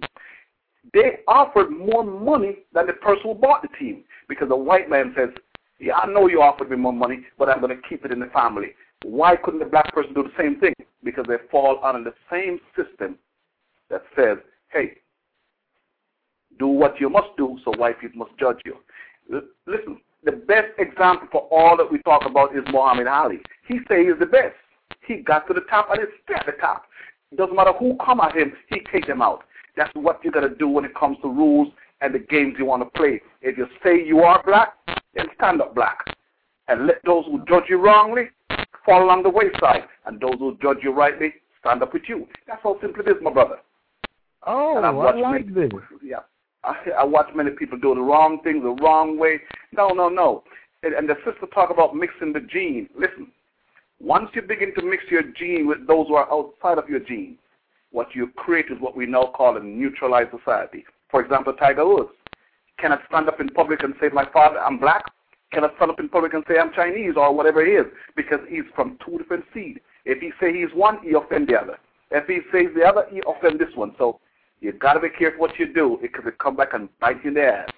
they offered more money than the person who bought the team because the white man says, yeah, I know you offered me more money, but I'm going to keep it in the family. Why couldn't the black person do the same thing? Because they fall under the same system that says, hey, do what you must do, so white people must judge you. L- listen, the best example for all that we talk about is Muhammad Ali. He say he's the best. He got to the top and he's still at the top. It doesn't matter who come at him, he take them out. That's what you got to do when it comes to rules and the games you want to play. If you say you are black, then stand up black. And let those who judge you wrongly fall along the wayside. And those who judge you rightly stand up with you. That's how simple it is, my brother. Oh, I like this. Yeah. I, I watch many people do the wrong things the wrong way. No, no, no. And, and the sister talk about mixing the gene. Listen, once you begin to mix your gene with those who are outside of your gene, what you create is what we now call a neutralized society. For example, Tiger Woods cannot stand up in public and say, my father, I'm black. Cannot stand up in public and say, I'm Chinese or whatever he is because he's from two different seed. If he say he's one, he offend the other. If he says the other, he offend this one. So you got to be careful what you do because it come back and bite you in the ass.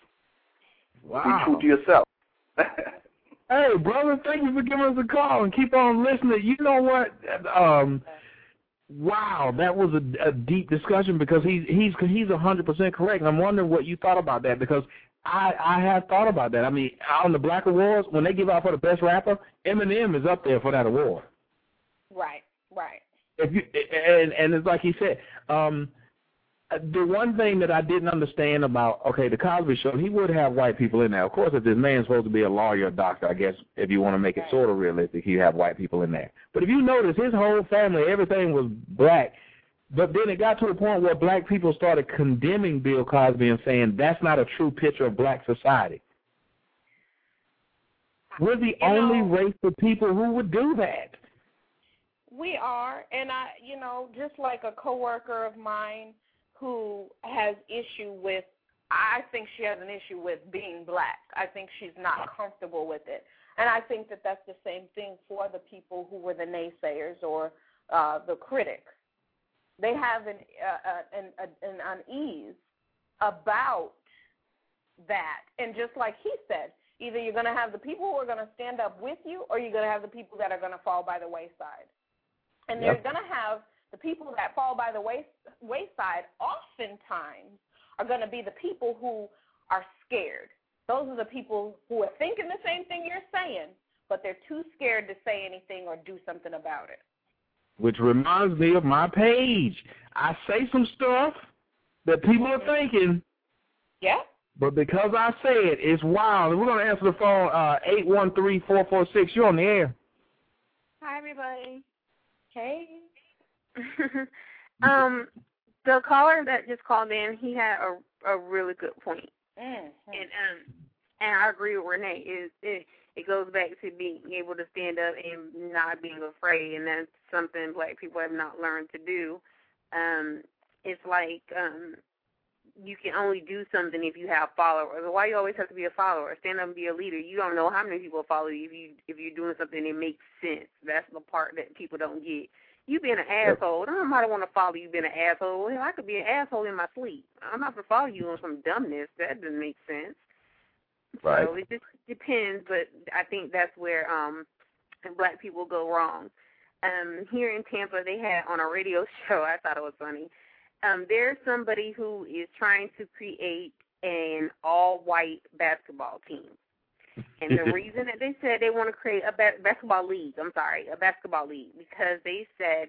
Wow. Be true to yourself. (laughs) hey, brother, thank you for giving us a call and keep on listening. You know what? Um, wow, that was a, a deep discussion because he's he's he's a hundred percent correct. And I'm wondering what you thought about that because I I have thought about that. I mean, on the Black Awards when they give out for the best rapper, Eminem is up there for that award. Right, right. If you and and it's like he said, um, the one thing that I didn't understand about okay, the Cosby Show, he would have white people in there. Of course, if this man's supposed to be a lawyer or doctor, I guess if you want to make it sort of realistic, you have white people in there. But if you notice, his whole family, everything was black. But then it got to the point where black people started condemning Bill Cosby and saying that's not a true picture of black society. We're the you only know, race of people who would do that. We are, and I, you know, just like a coworker of mine who has issue with I think she has an issue with being black. I think she's not comfortable with it. And I think that that's the same thing for the people who were the naysayers or uh, the critics. They have an, uh, an, an unease about that. And just like he said, either you're going to have the people who are going to stand up with you or you're going to have the people that are going to fall by the wayside. And yep. they're going to have the people that fall by the way, wayside oftentimes are going to be the people who are scared. Those are the people who are thinking the same thing you're saying, but they're too scared to say anything or do something about it. Which reminds me of my page. I say some stuff that people are thinking. Yeah. But because I say it, it's wild. We're going to answer the phone, uh, 813-446. You're on the air. Hi, everybody. Hey. (laughs) um, the caller that just called in, he had a a really good point, mm-hmm. and um, and I agree with Renee. Is it it goes back to being able to stand up and not being afraid, and that's something black people have not learned to do. Um, it's like um, you can only do something if you have followers. Why you always have to be a follower? Stand up and be a leader. You don't know how many people follow you if you if you're doing something that makes sense. That's the part that people don't get you being an asshole. Nobody want to follow you being an asshole. I could be an asshole in my sleep. I'm not gonna follow you on some dumbness. That doesn't make sense. Right. So it just depends, but I think that's where um black people go wrong. Um, here in Tampa, they had on a radio (laughs) show. I thought it was funny. Um, there's somebody who is trying to create an all-white basketball team. And the (laughs) reason that they said they want to create a basketball league, I'm sorry, a basketball league, because they said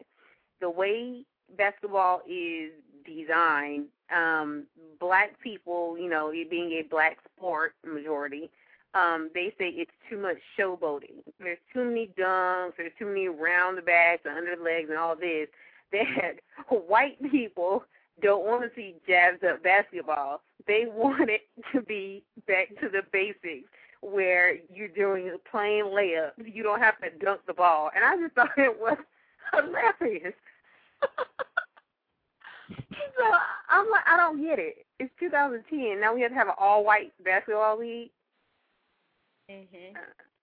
the way basketball is designed, um, black people, you know, it being a black sport majority, um, they say it's too much showboating. There's too many dunks, there's too many around the backs and under the legs and all this. (laughs) That white people don't want to see jabs up basketball. They want it to be back to the basics where you're doing a plain layup. You don't have to dunk the ball. And I just thought (laughs) it was hilarious. (laughs) so I'm like, I don't get it. It's 2010. Now we have to have an all-white basketball league. Mhm.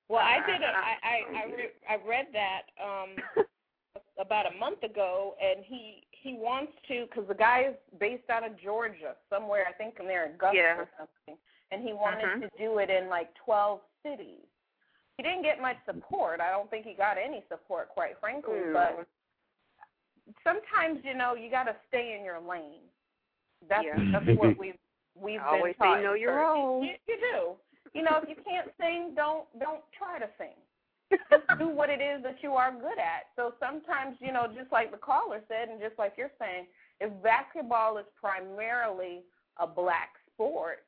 Well, I did. A, I I I, re- I read that um (laughs) about a month ago, and he he wants to because the guy is based out of Georgia somewhere. I think they're in Augusta Yeah. or something, and he wanted Mhm. to do it in like 12 cities. He didn't get much support. I don't think he got any support, quite frankly. Mm. But sometimes you know you got to stay in your lane. That's Yeah. that's (laughs) what we've we've I always been say taught. know your in role. You, you do. You know, if you can't sing, don't don't try to sing. Just do what it is that you are good at. So sometimes, you know, just like the caller said, and just like you're saying, if basketball is primarily a black sport,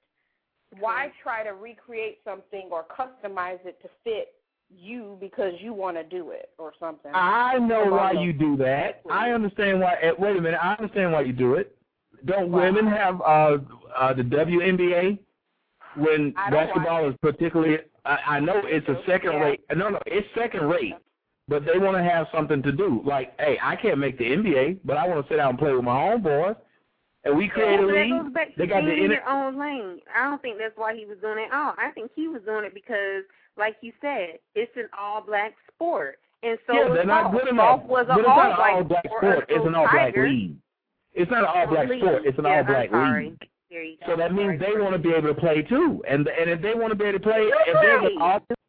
why try to recreate something or customize it to fit you because you want to do it or something? I know why you do that. I understand why. eh, Wait a minute. I understand why you do it. Don't women have uh, uh, the WNBA when basketball is particularly? I, I know it's a second Yeah. rate. No, no, it's second rate. But they want to have something to do. Like, hey, I can't make the NBA, but I want to sit out and play with my homeboys. And we create a league. They got the in your own lane. I don't think that's why he was doing it at all. I think he was doing it because, like you said, it's an all-black sport. And so yeah, was they're not good enough. Golf was but an it's not an all-white all-black sport. It's an all-black Tiger. league. It's not an all-black sport. It's an Yeah, all-black I'm league. There you go. So that means they want to be able to play too, and and if they want to be able to play, if there's an audience,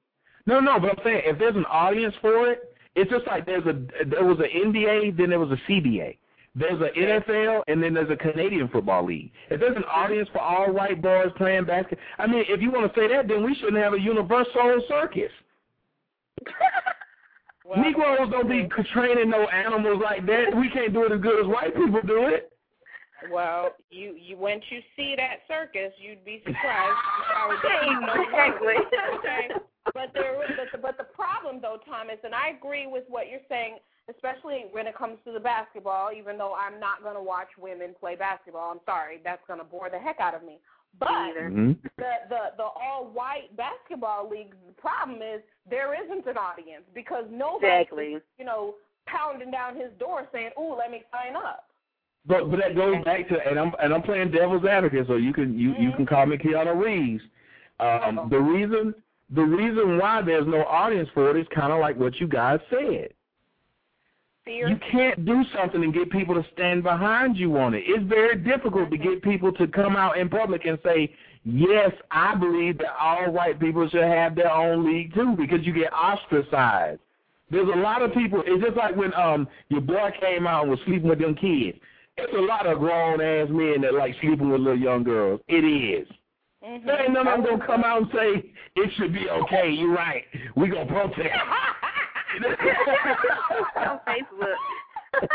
no, no, but I'm saying if there's an audience for it, it's just like there's a there was an NBA, then there was a CBA. There's an NFL, and then there's a Canadian Football League. If there's an audience for all white boys playing basketball, I mean, if you want to say that, then we shouldn't have a UniverSoul Circus. (laughs) Negroes don't be training no animals like that. We can't do it as good as white people do it. Well, you you once you see that circus, you'd be surprised how (laughs) Exactly. okay. But there, but the, but the problem though, Thomas, and I agree with what you're saying, especially when it comes to the basketball. Even though I'm not going to watch women play basketball, I'm sorry, that's going to bore the heck out of me. But Mhm. the the the all white basketball league, the problem is there isn't an audience because nobody, Exactly. you know, pounding down his door saying, "Ooh, let me sign up." But but that goes back to and I'm and I'm playing devil's advocate, so you can you you can call me Keanu Reeves. Um, the reason the reason why there's no audience for it is kind of like what you guys said. Fear. You can't do something and get people to stand behind you on it. It's very difficult to get people to come out in public and say, "Yes, I believe that all white people should have their own league too," because you get ostracized. There's a lot of people. It's just like when um your boy came out and was sleeping with them kids. It's a lot of grown ass men that like sleeping with little young girls. It is. There ain't none of them gonna come out and say it should be okay. You're right. We gonna protest. (laughs) on (laughs) Facebook.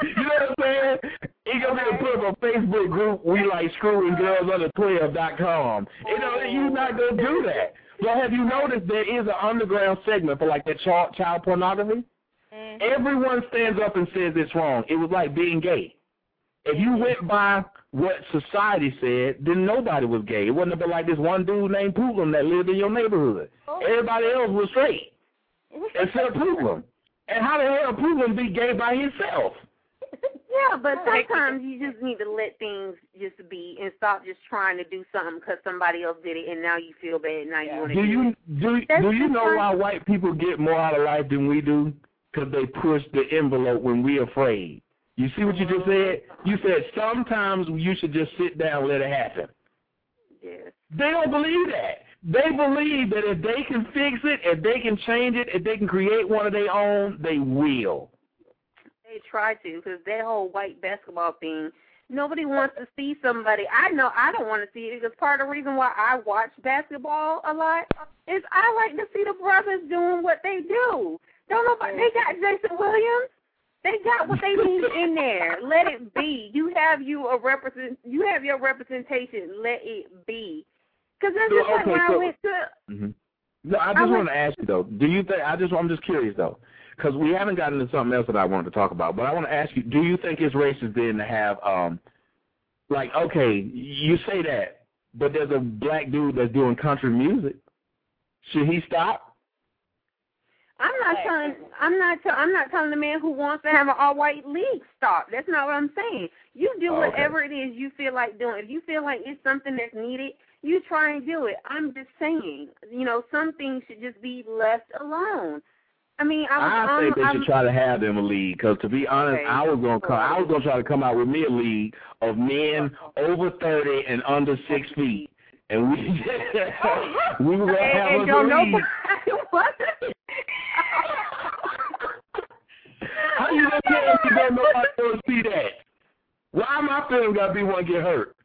you know what I'm saying? He gonna be to put up a Facebook group. We like screwing girls under twelve dot com. You know, you're not gonna do that. But have you noticed there is an underground segment for like that child, child pornography? Mm-hmm. Everyone stands up and says it's wrong. It was like being gay. If you mm-hmm. went by what society said, then nobody was gay. It wouldn't have been like this one dude named Poodlum that lived in your neighborhood. Oh. Everybody else was straight, except Poodlum. And how the hell Poodlum be gay by himself? Yeah, but sometimes you just need to let things just be and stop just trying to do something because somebody else did it and now you feel bad. Now you want to Do you do That's do you know like- why white people get more out of life than we do? Because they push the envelope when we're afraid. You see what you just mm-hmm. said? You said sometimes you should just sit down and let it happen. Yes. They don't believe that. They believe that if they can fix it, if they can change it, if they can create one of their own, they will. They try to because that whole white basketball thing. Nobody wants to see somebody. I know I don't want to see it because part of the reason why I watch basketball a lot is I like to see the brothers doing what they do. Don't nobody. They got Jason Williams. They got what they need in there. Let it be. You have you a represent. You have your representation. Let it be. Because that's So, just like okay, when I so- went to Mm-hmm. No, I just want to ask you though. Do you think? I just I'm just curious though, because we haven't gotten into something else that I wanted to talk about. But I want to ask you: Do you think it's racist then to have um, like okay, you say that, but there's a black dude that's doing country music. Should he stop? I'm not telling. I'm not. Tell, I'm not telling the man who wants to have an all-white league stop. That's not what I'm saying. You do Okay. whatever it is you feel like doing. If you feel like it's something that's needed, you try and do it. I'm just saying. You know, some things should just be left alone. I mean, I was. I think they I'm, should try to have them a league. Because to be honest, Okay. I was gonna come, I was gonna try to come out with me a league of men over thirty and under six feet, and we (laughs) we were gonna and, have and don't a league. nobody. (laughs) How you gonna tell me don't nobody to see that? Why my feelings gotta be one get hurt?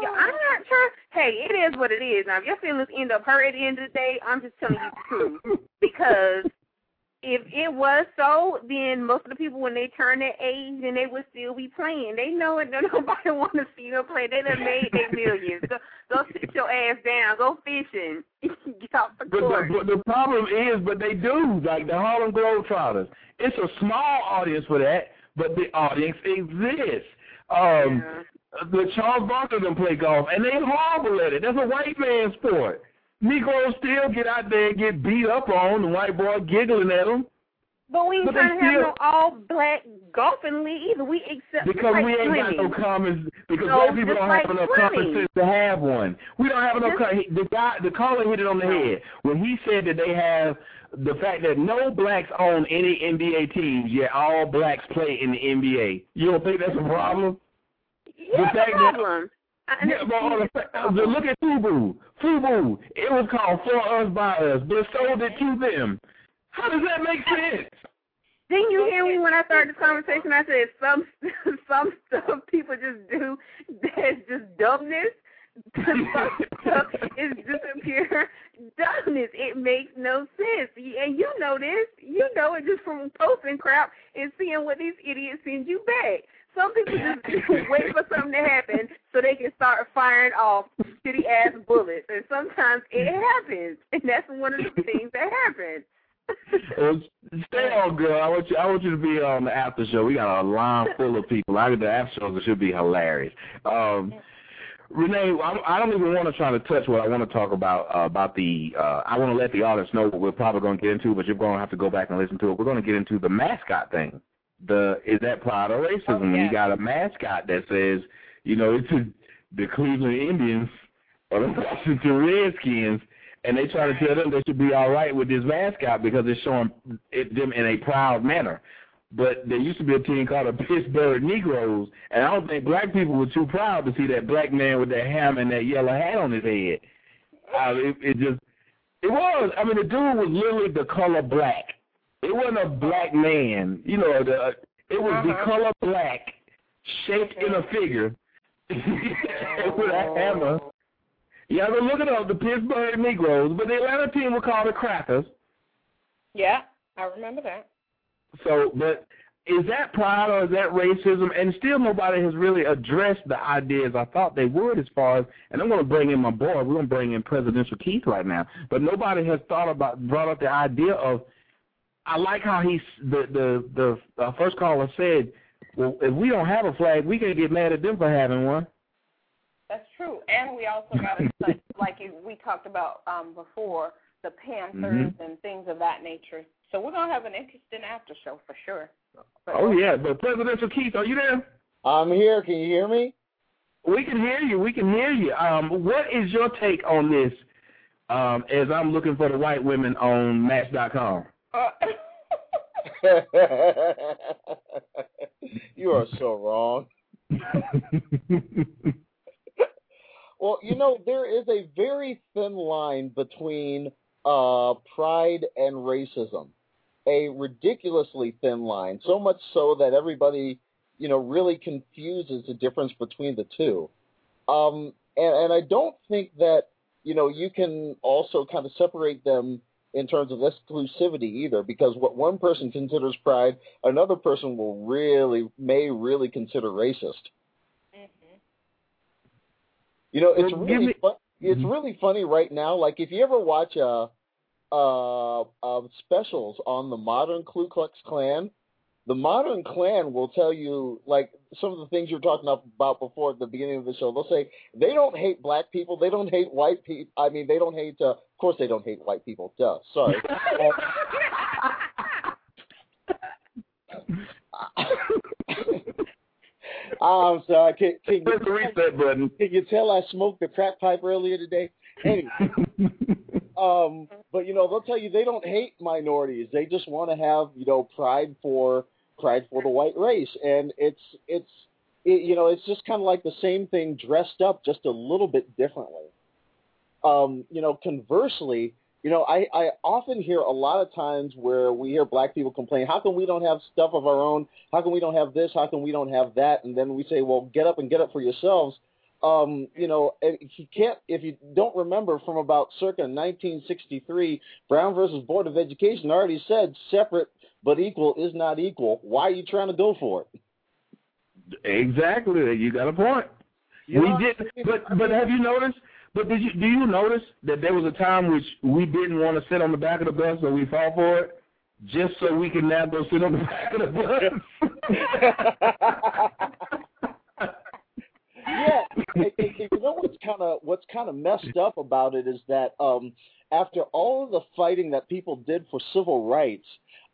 Yeah, I'm not trying. Hey, it is what it is. Now, if your feelings end up hurt at the end of the day, I'm just telling you the truth. (laughs) Because if it was so, then most of the people, when they turn their age, then they would still be playing. They know it. (laughs) Nobody want to see them play. They done made their millions. Go, go sit your ass down. Go fishing. (laughs) Get off the But court. the, but the problem is, but they do like the Harlem Globetrotters. It's a small audience for that, but the audience exists. Um, The Charles Barkley them play golf, and they horrible at it. That's a white man sport. Negroes still get out there and get beat up on. The white boy giggling at them But we ain't but trying to have no all black golfing league either. We accept because like we ain't got no common because No, black people don't like have enough swimming. common sense to have one. We don't have enough. Just- The guy, the caller hit it on the head when he said that they have the fact that no blacks own any NBA teams, yet all blacks play in the NBA. You don't think that's a problem? The fact problem. I- Yeah, but the, uh, look at Fubu. Fubu. It was called For Us by Us, but sold it to them. How does that make sense? Didn't you hear me when I started this conversation? I said some (laughs) some stuff people just do that's just dumbness. some stuff is just pure dumbness. It makes no sense. And you know this. You know it just from posting crap and seeing what these idiots send you back. Some people just (laughs) wait for something to happen so they can start firing off shitty ass bullets. And sometimes it happens. And that's one of the (laughs) things that happens. Stay on, girl. I want you. I want you to be on the after show. We got a line full of people. I the after shows should be hilarious. Um, Renee, I I don't even want to try to touch what I want to talk about uh, about the. Uh, I want to let the audience know what we're probably going to get into, but you're going to have to go back and listen to it. We're going to get into the mascot thing. The is that pride or racism? When you got a mascot that says, you know, it's a, the Cleveland Indians or the (laughs) Washington Redskins, and they try to tell them they should be all right with this mascot because it's showing it, them in a proud manner. But there used to be a team called the Pittsburgh Negroes, and I don't think black people were too proud to see that black man with that hammer and that yellow hat on his head. Uh, it, it just, it was. I mean, the dude was literally the color black. It wasn't a black man, you know. The it was the uh-huh. color black, shaped in a figure, (laughs) with a hammer. Oh. Look it up, the Pittsburgh Negroes, but the Atlanta team were called the Crackers. Yeah, I remember that. So, but is that pride or is that racism? And still nobody has really addressed the ideas I thought they would as far as, and I'm going to bring in my boy, we're going to bring in Presidential Keith right now, but nobody has thought about, brought up the idea of, I like how he's, the, the, the uh, first caller said, well, if we don't have a flag, we can get mad at them for having one. That's true. And we also got to (laughs) like, like we talked about um, before, the Panthers Mhm. and things of that nature. So we're gonna have an interesting after show for sure. But Oh, yeah, but Presidential Keith, are you there? I'm here. Can you hear me? We can hear you. We can hear you. Um, what is your take on this? Um, as I'm looking for the white women on Match.com. Uh, (laughs) you are so wrong. (laughs) Well, you know, there is a very thin line between uh, pride and racism. A ridiculously thin line, so much so that everybody, you know, really confuses the difference between the two. Um, and, and I don't think that, you know, you can also kind of separate them in terms of exclusivity either, because what one person considers pride, another person will really, may really consider racist. You know, it's Well, really me- fun. it's Mhm. really funny right now. Like if you ever watch uh uh, uh specials on the modern Ku Klux Klan, the modern Klan will tell you like some of the things you were talking about before at the beginning of the show. They'll say they don't hate black people, they don't hate white people. I mean, they don't hate. Uh, of course, they don't hate white people. Duh. Sorry. (laughs) I'm sorry. Can, can you Press the reset button. Can you tell I smoked the crack pipe earlier today? Anyway, (laughs) um, but you know they'll tell you they don't hate minorities. They just want to have you know pride for pride for the white race, and it's it's it, you know it's just kind of like the same thing dressed up just a little bit differently. Um, you know, conversely, you know, I, I often hear a lot of times where we hear black people complain, how come we don't have stuff of our own? How come we don't have this? How come we don't have that? And then we say, well, get up and get up for yourselves. Um, you know, you can't, if you don't remember from about circa 1963, Brown versus Board of Education already said separate but equal is not equal. Why are you trying to go for it? Exactly. You got a point. You we did, but but have you noticed? But did you do you notice that there was a time which we didn't want to sit on the back of the bus, so we fought for it, just so we can now go sit on the (laughs) back of the bus. (laughs) yeah, and- and you know what's kind of what's kind of messed up about it is that um, after all of the fighting that people did for civil rights,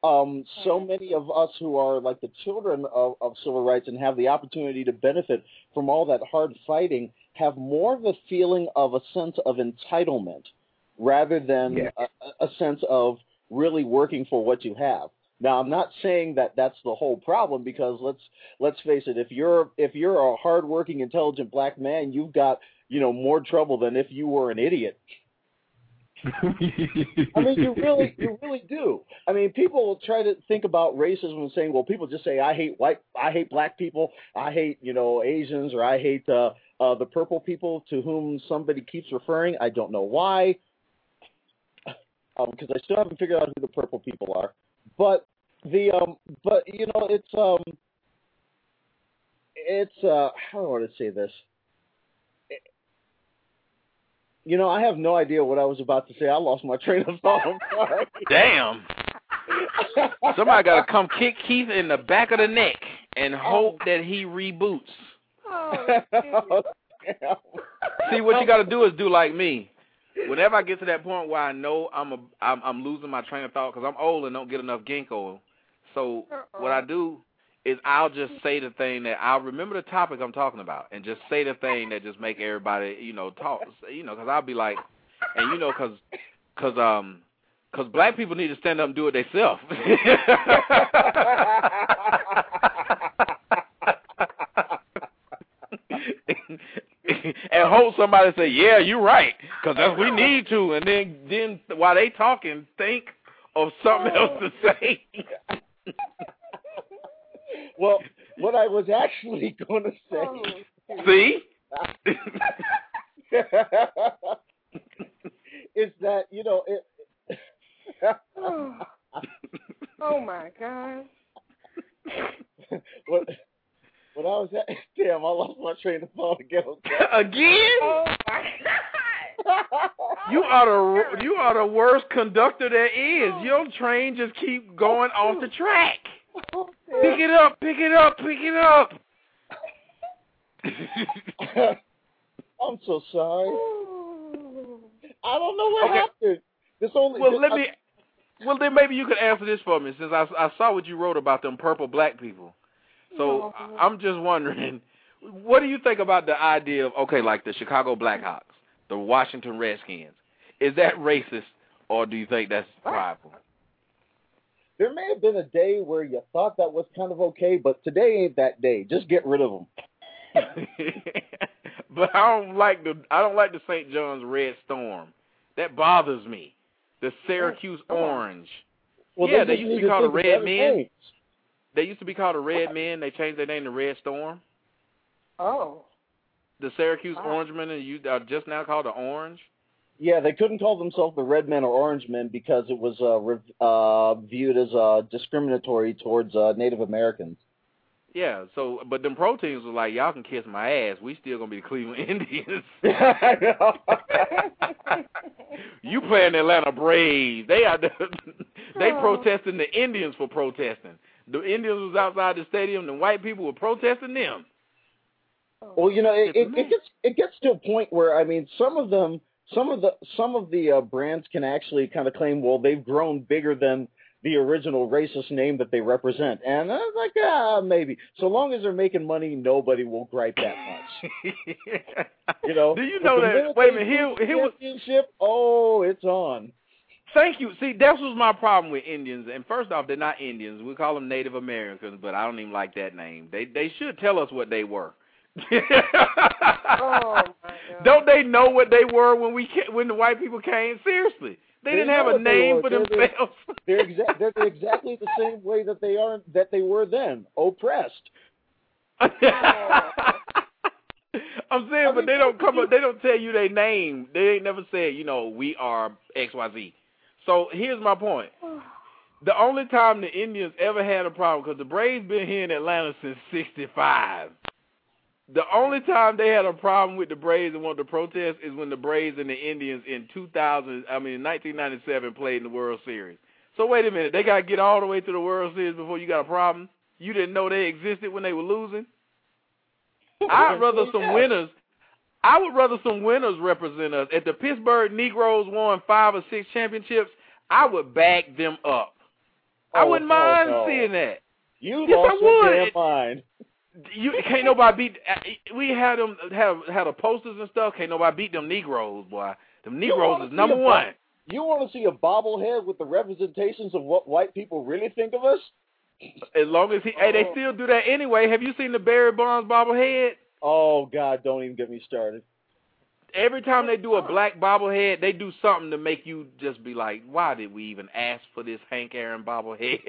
um, so many of us who are like the children of, of civil rights and have the opportunity to benefit from all that hard fighting have more of a feeling of a sense of entitlement rather than Yeah. a, a sense of really working for what you have. Now, I'm not saying that that's the whole problem because let's let's face it. If you're if you're a hardworking, intelligent black man, you've got you know more trouble than if you were an idiot. I mean, you really, you (laughs) really do. I mean, people will try to think about racism and saying, well, people just say, I hate white, I hate black people, I hate, you know, Asians, or I hate uh, uh, the purple people to whom somebody keeps referring. I don't know why, because I still haven't figured out who the purple people are. But the, um, but you know, it's, um, it's, uh, how do I want to say this? You know, I have no idea what I was about to say. I lost my train of thought. I'm sorry. Damn. Somebody got to come kick Keith in the back of the neck and hope that he reboots. (laughs) See, what you got to do is do like me. Whenever I get to that point where I know I'm a I'm, I'm losing my train of thought because I'm old and don't get enough ginkgo, so what I do is I'll just say the thing that I'll remember the topic I'm talking about and just say the thing that just make everybody you know talk you know because I'll be like and you know because because um because black people need to stand up and do it themselves. (laughs) and hope somebody say, "Yeah, you're right," because that's we need to. And then, then while they talking, think of something else to (laughs) say. (laughs) well, what I was actually (laughs) going to say. Oh, See? is that you know it. (sighs) oh my god. what what I was at damn, I lost my train of thought again. Again? Oh my god. You are the you are the worst conductor there is. Oh. Your train just keep going off the track. Oh, pick it up, pick it up, pick it up. (laughs) I'm so sorry. (sighs) I don't know what Okay. happened. This only Well, let I- me. Well, then maybe you could answer this for me, since I I saw what you wrote about them purple black people. So I- I'm just wondering, (laughs) what do you think about the idea of okay, like the Chicago Blackhawks, the Washington Redskins? Is that racist, or do you think that's prideful? There may have been a day where you thought that was kind of okay, but today ain't that day. Just get rid of them. (laughs) but I don't like the I don't like the St. John's Red Storm. That bothers me. The oh, Syracuse Orange. Well, yeah, they they used to be called the Red Men. names. They used to be called the Red Men. They changed their name to Red Storm. Oh. The Syracuse Wow. Orangemen, and you are just now called the Orange. Yeah, they couldn't call themselves the Red Men or Orange Men because it was uh, re- uh, viewed as uh, discriminatory towards uh, Native Americans. Yeah, so but them pro teams was like, y'all can kiss my ass. We still gonna be the Cleveland (laughs) Indians. (laughs) (laughs) you playing the Atlanta Braves? They are the, they Oh. protesting the Indians for protesting. The Indians was outside the stadium. The white people were protesting them. Well, you know, it, it, it gets it gets to a point where I mean, some of them, some of the some of the uh, brands can actually kind of claim, well, they've grown bigger than the original racist name that they represent, and I was like, ah, maybe. So long as they're making money, nobody will gripe that much. (laughs) you know. Do you know that? Wait a minute. Here, lose the here was championship. Oh, it's on. Thank you. See, that was my problem with Indians. And first off, they're not Indians. We call them Native Americans, but I don't even like that name. They they should tell us what they were. Oh. (laughs) Don't they know what they were when we ca- when the white people came? Seriously, they, didn't have a what they name for They're- they're- themselves. (laughs) They're, exa- they're exactly the same way that they are that they were then, oppressed. (laughs) I'm saying, but they don't come up. They don't tell you their name. They ain't never said, you know, we are X Y Z. So here's my point. (sighs) The only time the Indians ever had a problem, because the Braves been here in Atlanta since '65. The only time they had a problem with the Braves and wanted to protest is when the Braves and the Indians in 2000, I mean 1997, played in the World Series. So wait a minute, they got to get all the way to the World Series before you got a problem. You didn't know they existed when they were losing. (laughs) I'd rather some winners. I would rather some winners represent us. If the Pittsburgh Negroes won five or six championships, I would back them up. I Oh, wouldn't mind no. seeing that. You Yes, lost I your would. damn mind. You can't nobody beat. uh, We had them have had the posters and stuff. Can't nobody beat them Negroes, boy. Them Negroes is number one. You want to see a bobblehead with the representations of what white people really think of us? As long as he, hey, they still do that anyway. Have you seen the Barry Bonds bobblehead? Oh God, don't even get me started. Every time they do a black bobblehead, they do something to make you just be like, "Why did we even ask for this Hank Aaron bobblehead?"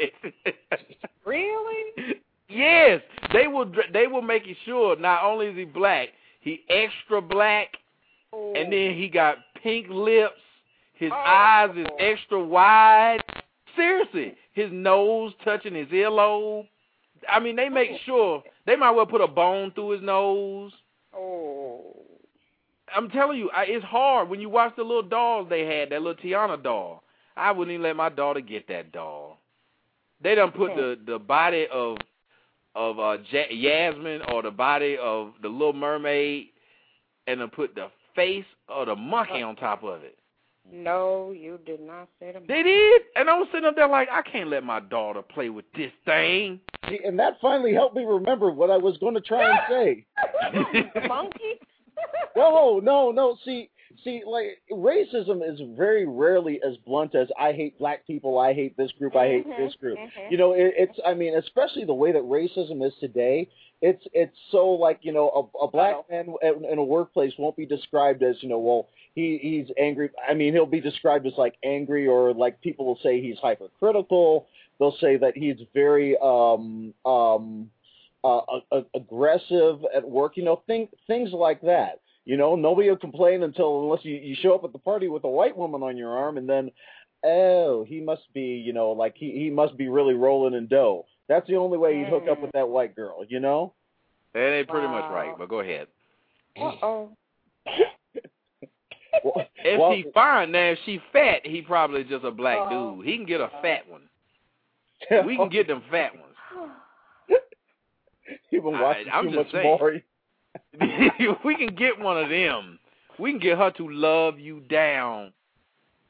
(laughs) Really? Yes, they will. They will make it sure not only is he black, he extra black, and oh. then he got pink lips. His oh. eyes is extra wide. Seriously, his nose touching his earlobe. I mean, they make oh. sure they might well put a bone through his nose. Oh. I'm telling you, I, it's hard when you watch the little dolls they had, that little Tiana doll. I wouldn't even let my daughter get that doll. They done put hmm. the the body of of uh ja- Yasmin or the body of the Little Mermaid, and then put the face of the monkey on top of it. No, you did not say the They did, and I was sitting up there like, I can't let my daughter play with this thing. See, and that finally helped me remember what I was going to try and (laughs) say. monkey. No, no, no. See, see, like racism is very rarely as blunt as I hate black people, I hate this group, I hate this group. mhm. You know, it, it's. I mean, especially the way that racism is today. It's it's so like you know a, a black man in, in a workplace won't be described as you know well he he's angry. I mean he'll be described as like angry or like people will say he's hypercritical. They'll say that he's very um um uh, uh, aggressive at work. You know, things things like that. You know, nobody will complain until unless you, you show up at the party with a white woman on your arm, and then, oh, he must be, you know, like he he must be really rolling in dough. That's the only way you'd hook up with that white girl. You know. That ain't pretty much right, but go ahead. Uh oh. (laughs) If well- he fine, now if she fat, he probably just a black Oh. dude. He can get a fat one. (laughs) We can get them fat ones. (sighs) You've been I- watching I'm too much saying. Maury. (laughs) we can get one of them. We can get her to love you down.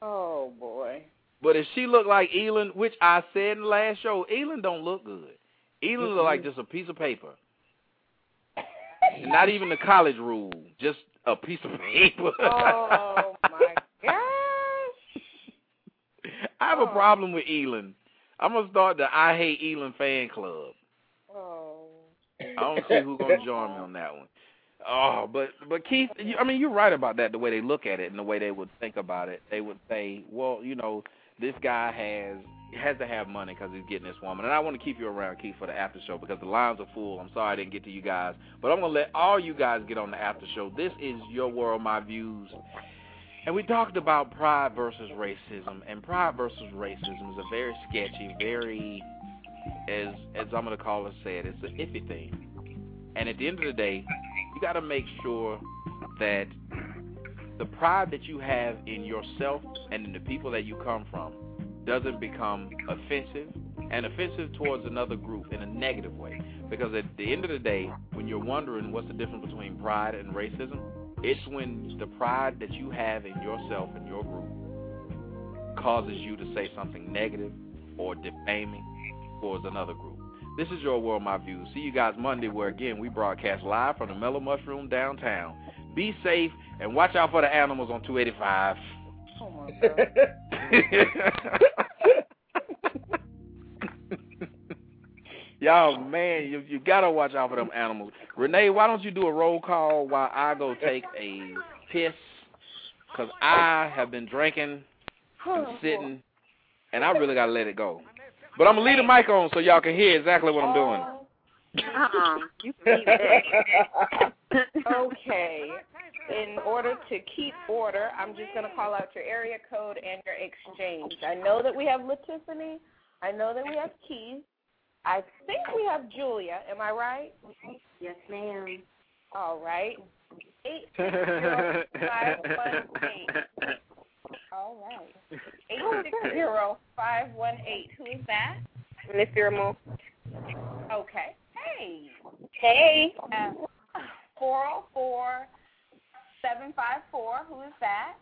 Oh boy. But if she look like Elin, which I said in the last show, Elin don't look good. Elin look like just a piece of paper. Not even the college rule, just a piece of paper. Oh my (laughs) gosh. I have a oh. problem with Elin. I'm gonna start the I Hate Elin fan club. I don't see who's gonna join me on that one. Oh, but but Keith, you, I mean, you're right about that. The way they look at it and the way they would think about it, they would say, well, you know, this guy has has to have money because he's getting this woman. And I want to keep you around, Keith, for the after show because the lines are full. I'm sorry I didn't get to you guys, but I'm gonna let all you guys get on the after show. This is your world, my views. And we talked about pride versus racism, and pride versus racism is a very sketchy, very as as some of the callers said, it's an iffy thing. And at the end of the day, you got to make sure that the pride that you have in yourself and in the people that you come from doesn't become offensive and offensive towards another group in a negative way. Because at the end of the day, when you're wondering what's the difference between pride and racism, it's when the pride that you have in yourself and your group causes you to say something negative or defaming towards another group. This is your world, my views. See you guys Monday, where again we broadcast live from the Mellow Mushroom downtown. Be safe and watch out for the animals on 285. Oh (laughs) my God. Y'all, man, you, you gotta watch out for them animals. Renee, why don't you do a roll call while I go take a piss? Cause I have been drinking and sitting, and I really gotta let it go. But I'm gonna leave the mic on so y'all can hear exactly what I'm doing. Uh-uh. You can that. (laughs) okay. In order to keep order, I'm just going to call out your area code and your exchange. I know that we have Latiffany. I know that we have Keith. I think we have Julia. Am I right? Yes, ma'am. All right. (laughs) Eight six zero five one eight. All right. (laughs) Eight six zero five one eight. Who is that? Miss Irma. Okay. Hey. Hey. Uh, four zero four seven five four. Who is that?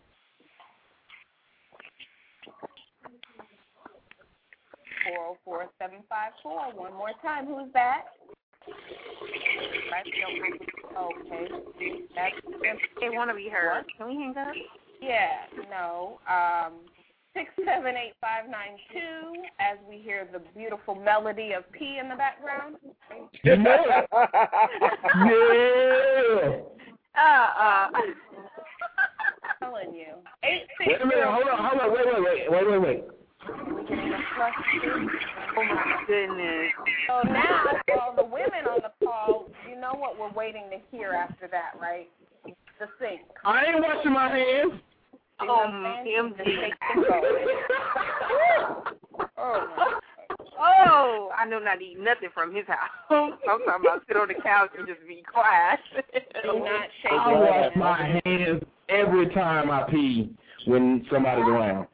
Four zero four seven five four. One more time. Who is that? Okay. That's They want to be heard. Can we hang up? Yeah, no. Um, six seven eight five nine two. As we hear the beautiful melody of P in the background. Yeah. Uh, uh. (laughs) telling you. Eight six Wait a minute, hold on, hold on, wait, wait, wait, wait, wait, wait. Oh my goodness. So now, all the women on the call, you know what we're waiting to hear after that, right? The sink. I ain't washing my hands. Um, MD. (laughs) (laughs) Oh, Oh, I know not eat nothing from his house. (laughs) I'm talking about sit on the couch and just be quiet. Do not shake I wash my hands every time I pee when somebody's around.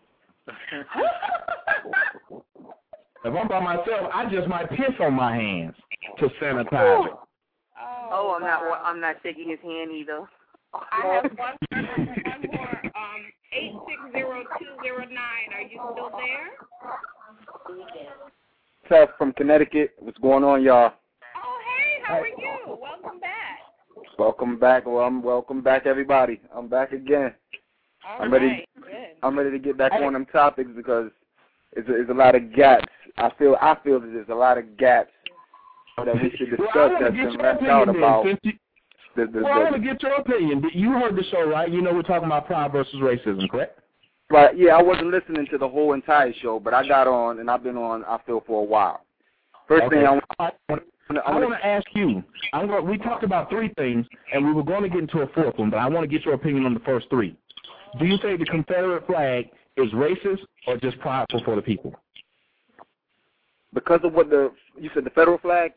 If I'm by myself, I just might piss on my hands to sanitize it. Oh, I'm not. I'm not shaking his hand either. I have one, one more. Um, eight six zero two zero nine. Are you still there? Tough from Connecticut. What's going on, y'all? Oh, hey, how are you? Welcome back. Welcome back. Well, I'm welcome back, everybody. I'm back again. All I'm ready. right, good. I'm ready to get back on them topics because it's a, it's a lot of gaps. I feel I feel that there's a lot of gaps that we should discuss Well, I want that's to get been left out about. Since you, The, the, well, I want to get your opinion. You heard the show, right? You know we're talking about pride versus racism, correct? but yeah, I wasn't listening to the whole entire show, but I got on and I've been on. I feel for a while. First Okay. thing I want, I, I want to ask you. I'm going. We talked about three things, and we were going to get into a fourth one, but I want to get your opinion on the first three. Do you think the Confederate flag is racist or just prideful for the people? because of what the you said the federal flag.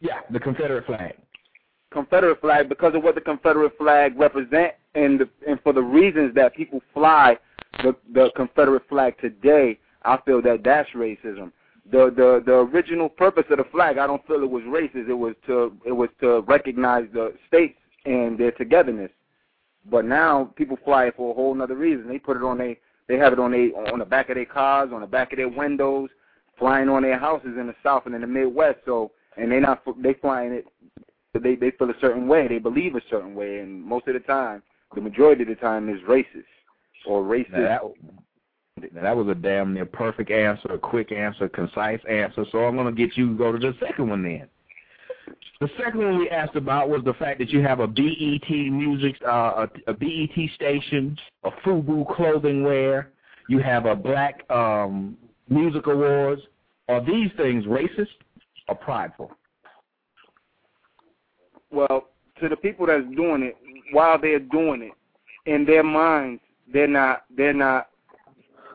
Yeah, the Confederate flag. Confederate flag because of what the Confederate flag represent and the, and for the reasons that people fly the the Confederate flag today, I feel that that's racism. The the the original purpose of the flag, I don't feel it was racist. It was to it was to recognize the states and their togetherness. But now people fly it for a whole other reason. They put it on they they have it on they on the back of their cars, on the back of their windows, flying on their houses in the South and in the Midwest. So and they not they flying it they they feel a certain way, they believe a certain way, and most of the time, the majority of the time is racist or racist. Now that, now that was a damn near perfect answer, a quick answer, concise answer. So I'm to get you to go to the second one then. The second one we asked about was the fact that you have a BET music, uh, a, a BET station, a FUBU clothing wear. You have a Black um, Music Awards. Are these things racist or prideful? Well, to the people that's doing it, while they're doing it, in their minds, they're not they're not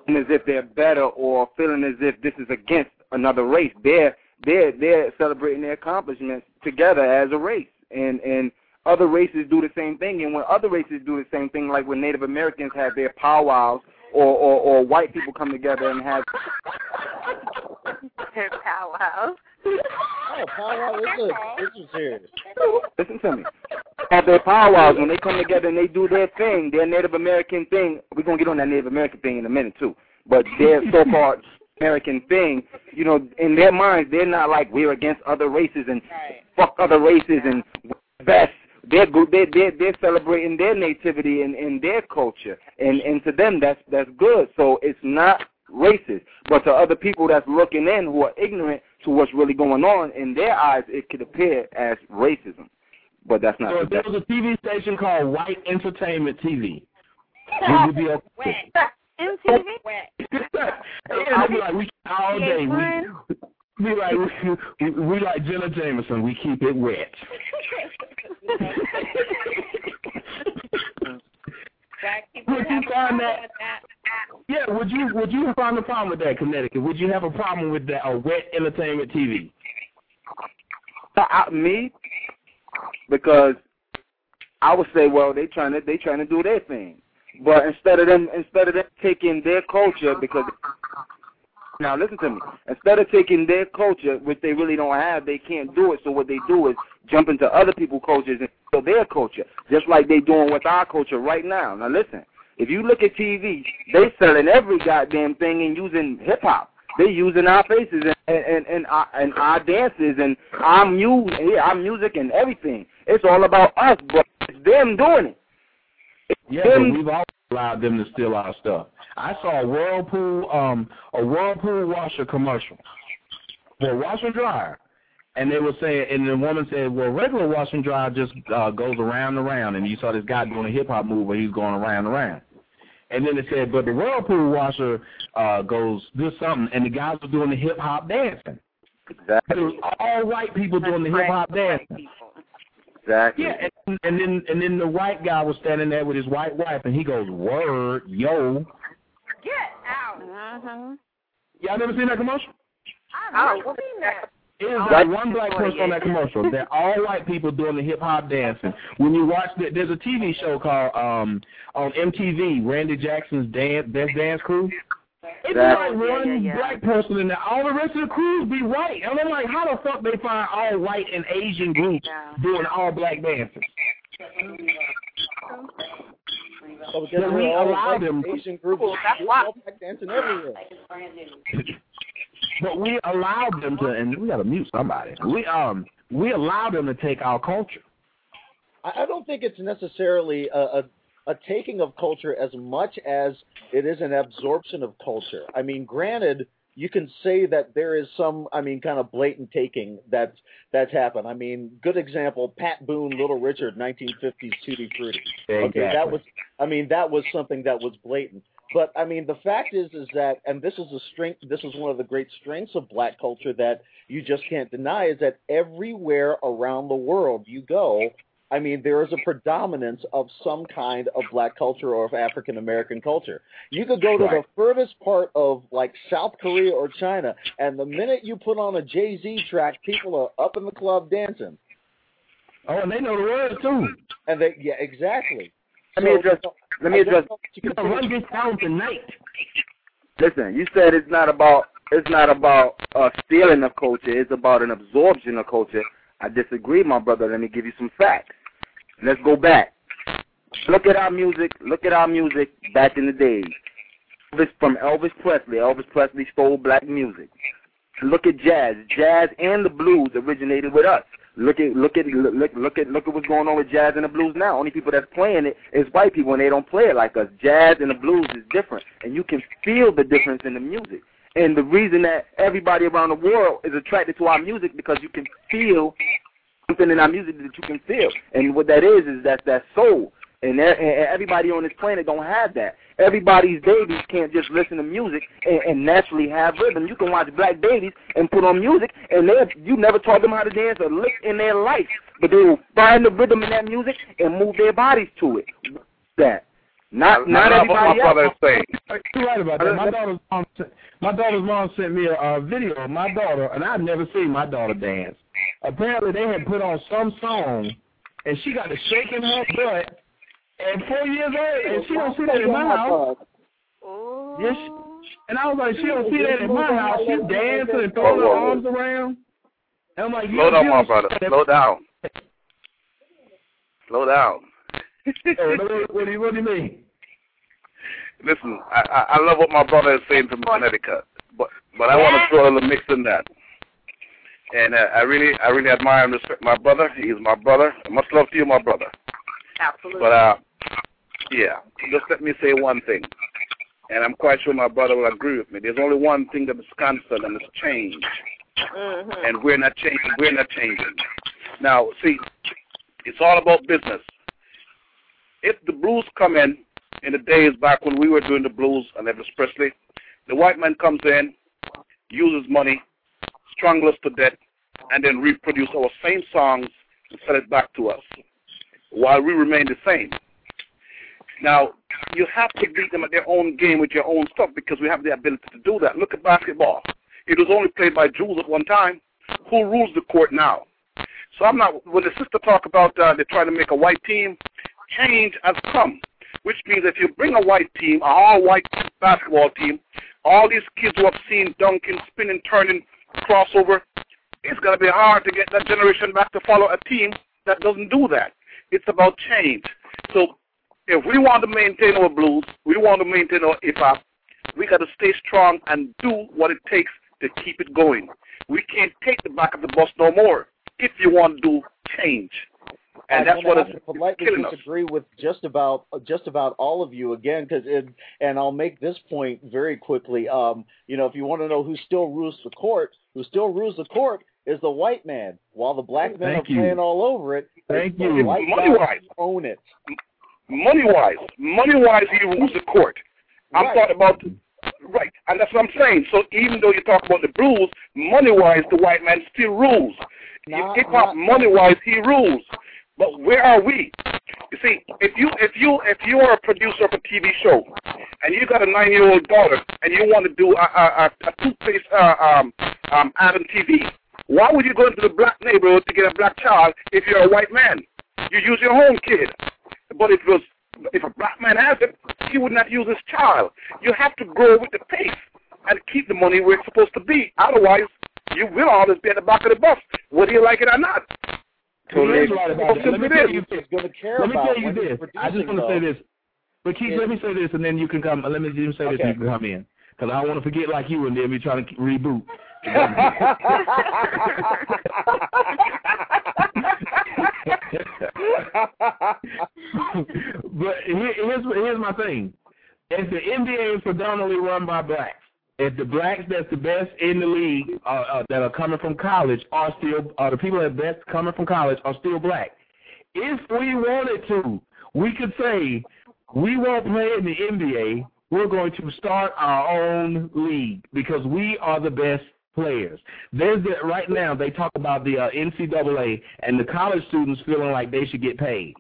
as if they're better or feeling as if this is against another race. They're they're they're celebrating their accomplishments together as a race, and and other races do the same thing. And when other races do the same thing, like when Native Americans have their powwows, or or, or white people come together and have Their powwows. Oh, powwow is a this is serious. listen to me. At their powwows when they come together and they do their thing, their Native American thing. We're gonna get on that Native American thing in a minute too. But their (laughs) so-called American thing, you know, in their minds, they're not like we're against other races and fuck other races and best. They're go- they're they're, they're celebrating their nativity and, and their culture, and and to them that's that's good. So it's not racist, but to other people that's looking in who are ignorant to what's really going on, in their eyes, it could appear as racism. But that's not. So if there was a TV station called White Entertainment TV, would you be okay? MTV? (laughs) yeah, they'd be like, we all day. We, we like we, we like Jenna Jameson. We keep it wet. (laughs) would you find that? Yeah, would you would you find a problem with that, Connecticut? Would you have a problem with that? A wet entertainment TV? Uh, me, because I would say, well, they trying to they trying to do their thing, but instead of them instead of them taking their culture, because now listen to me, instead of taking their culture, which they really don't have, they can't do it. So what they do is jump into other people's cultures and steal their culture, just like they doing with our culture right now. Now listen, if you look at TV, they selling every goddamn thing and using hip hop. They using our faces and and and our, and our dances and our music, yeah, our music and everything. It's all about us, but it's them doing it. It's Yeah, them but we've always allowed them to steal our stuff. I saw a whirlpool, um, a whirlpool washer commercial for a washer dryer, and they were saying, and the woman said, "Well, regular washer and dryer just uh, goes around and around," and you saw this guy doing a hip hop move where he's going around and around. And then it said, but the whirlpool washer uh, goes this something, and the guys were doing the hip hop dancing. Exactly. It was all white people doing the hip hop dancing. Exactly. Yeah, and, and then and then the white guy was standing there with his white wife, and he goes, "Word, yo." Get out. Uh-huh. Y'all never seen that commercial? I've never seen that. It is White like one black person on that commercial. They're all white people doing the hip hop dancing. When you watch the, there's a TV show called um on MTV, Randy Jackson's Dance Best Dance Crew. It's That- like one black person in there. All the rest of the crews be white. And I'm like, how the fuck they find all white and Asian groups doing all black dances? So we allow them- Asian groups, that's why- all black dancing everywhere. (laughs) But we allow them to, and we gotta mute somebody. We um we allow them to take our culture. I, I don't think it's necessarily a, a a taking of culture as much as it is an absorption of culture. I mean, granted, you can say that there is some, I mean, kind of blatant taking that's that's happened. I mean, good example: Pat Boone, Little Richard, 1950s Tutti Frutti. Okay, that was, I mean, that was something that was blatant. But I mean, the fact is, is that, and this is a strength. This is one of the great strengths of black culture that you just can't deny is that everywhere around the world you go, I mean, there is a predominance of some kind of black culture or of African American culture. You could go to the furthest part of like South Korea or China, and the minute you put on a Jay Z track, people are up in the club dancing. Oh, and they know the words too. And they, yeah, exactly. Let me address. Let me address. you can Run gets down tonight. Listen, you said it's not about it's not about uh, stealing of culture. It's about an absorption of culture. I disagree, my brother. Let me give you some facts. Let's go back. Look at our music. Look at our music back in the days. Elvis from Elvis Presley. Elvis Presley stole black music. Look at jazz. Jazz and the blues originated with us. Look at look at look look at look at what's going on with jazz and the blues now. Only people that's playing it is white people, and they don't play it like us. Jazz and the blues is different, and you can feel the difference in the music. And the reason that everybody around the world is attracted to our music because you can feel something in our music that you can feel, and what that is is that that soul. And, and everybody on this planet don't have that. Everybody's babies can't just listen to music and, and naturally have rhythm. You can watch black babies and put on music, and they you never taught them how to dance a lick in their life, but they will find the rhythm in that music and move their bodies to it. That Not not That's what my everybody brother else. You're right about that. My daughter's mom, my daughter's mom sent me a, a video of my daughter, and I've never seen my daughter dance. Apparently, they had put on some song, and she got to shaking her butt. And four years old, and she don't see that in my house. Yes, and I was like, she don't see that in my house. She's dancing and throwing her arms around. And I'm like, Slow down, my brother. Slow down. (laughs) Slow down. What do you what do you mean? Listen, I, I I love what my brother is saying from Connecticut, but but I want to throw a little mix in that. And uh, I really I really admire and respect my brother. He's my brother. Much love to you, my brother. Absolutely. But uh, yeah, just let me say one thing, and I'm quite sure my brother will agree with me. There's only one thing that is constant, and it's change. Mm-hmm. And we're not changing. We're not changing. Now, see, it's all about business. If the blues come in in the days back when we were doing the blues and Elvis Presley, the white man comes in, uses money, strangles us to death, and then reproduce our same songs and sell it back to us, while we remain the same. Now, you have to beat them at their own game with your own stuff because we have the ability to do that. Look at basketball. It was only played by Jews at one time. Who rules the court now? So I'm not, when the sister talk about uh, they're trying to make a white team, change has come, which means if you bring a white team, a all-white basketball team, all these kids who have seen dunking, spinning, turning, crossover, it's going to be hard to get that generation back to follow a team that doesn't do that. It's about change. So if we want to maintain our blues, we want to maintain our hop, we got to stay strong and do what it takes to keep it going. We can't take the back of the bus no more if you want to do change. And I'm that's what is politely killing us. with just about just about all of you again because and I'll make this point very quickly. Um, you know, if you want to know who still rules the court, who still rules the court is the white man, while the black men Thank are you. playing all over it. Thank the you. White Money wise. own it. money wise, money wise, he rules the court. I'm Right. talking about right, and that's what I'm saying. So even though you talk about the blues, money wise, the white man still rules. Nah, Hip hop, money wise, he rules. But where are we? You see, if you if you if you are a producer of a TV show, and you got a nine year old daughter, and you want to do a a, a, a toothpaste uh, um um ad on TV, why would you go into the black neighborhood to get a black child if you're a white man? You use your own kid. But if it was if a black man has it, he would not use his child. You have to grow with the pace and keep the money where it's supposed to be. Otherwise, you will always be at the back of the bus, whether you like it or not. He is right about it. Let me tell you Is going to care Let me tell you this. I just want to say this. But Keith, is- let me say this, and then you can come. Let me just say this, and you can come in, because I don't want to forget like you, and then be trying to reboot. (laughs) but here, here's here's my thing. If the NBA is predominantly run by blacks, if the blacks that's the best in the league uh, uh, that are coming from college are still, are the people that are best coming from college are still black. If we wanted to, we could say we won't play in the NBA. We're going to start our own league because we are the best players. There's the, right now they talk about the uh, NCAA and the college students feeling like they should get paid.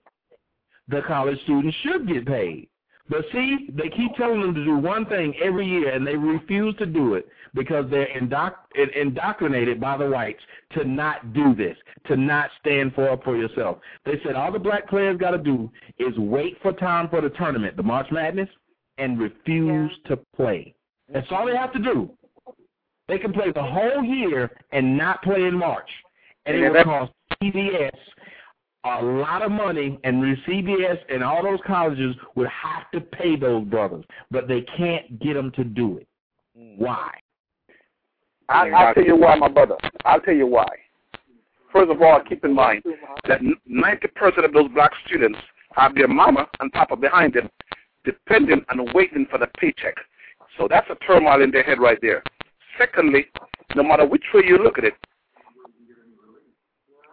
The college students should get paid. But see, they keep telling them to do one thing every year, and they refuse to do it because they're indoc- indoctrinated by the whites to not do this, to not stand for up for yourself. They said all the black players got to do is wait for time for the tournament, the March Madness, and refuse to play. That's all they have to do. They can play the whole year and not play in March, and it Yeah, will cost CBS a lot of money, and the CBS and all those colleges would have to pay those brothers, but they can't get them to do it. Why? I, I'll tell you why, my brother. I'll tell you why. First of all, keep in mind that 90% of those black students have their mama and papa behind them, dependent and waiting for the paycheck. So that's a turmoil in their head right there. Secondly, no matter which way you look at it,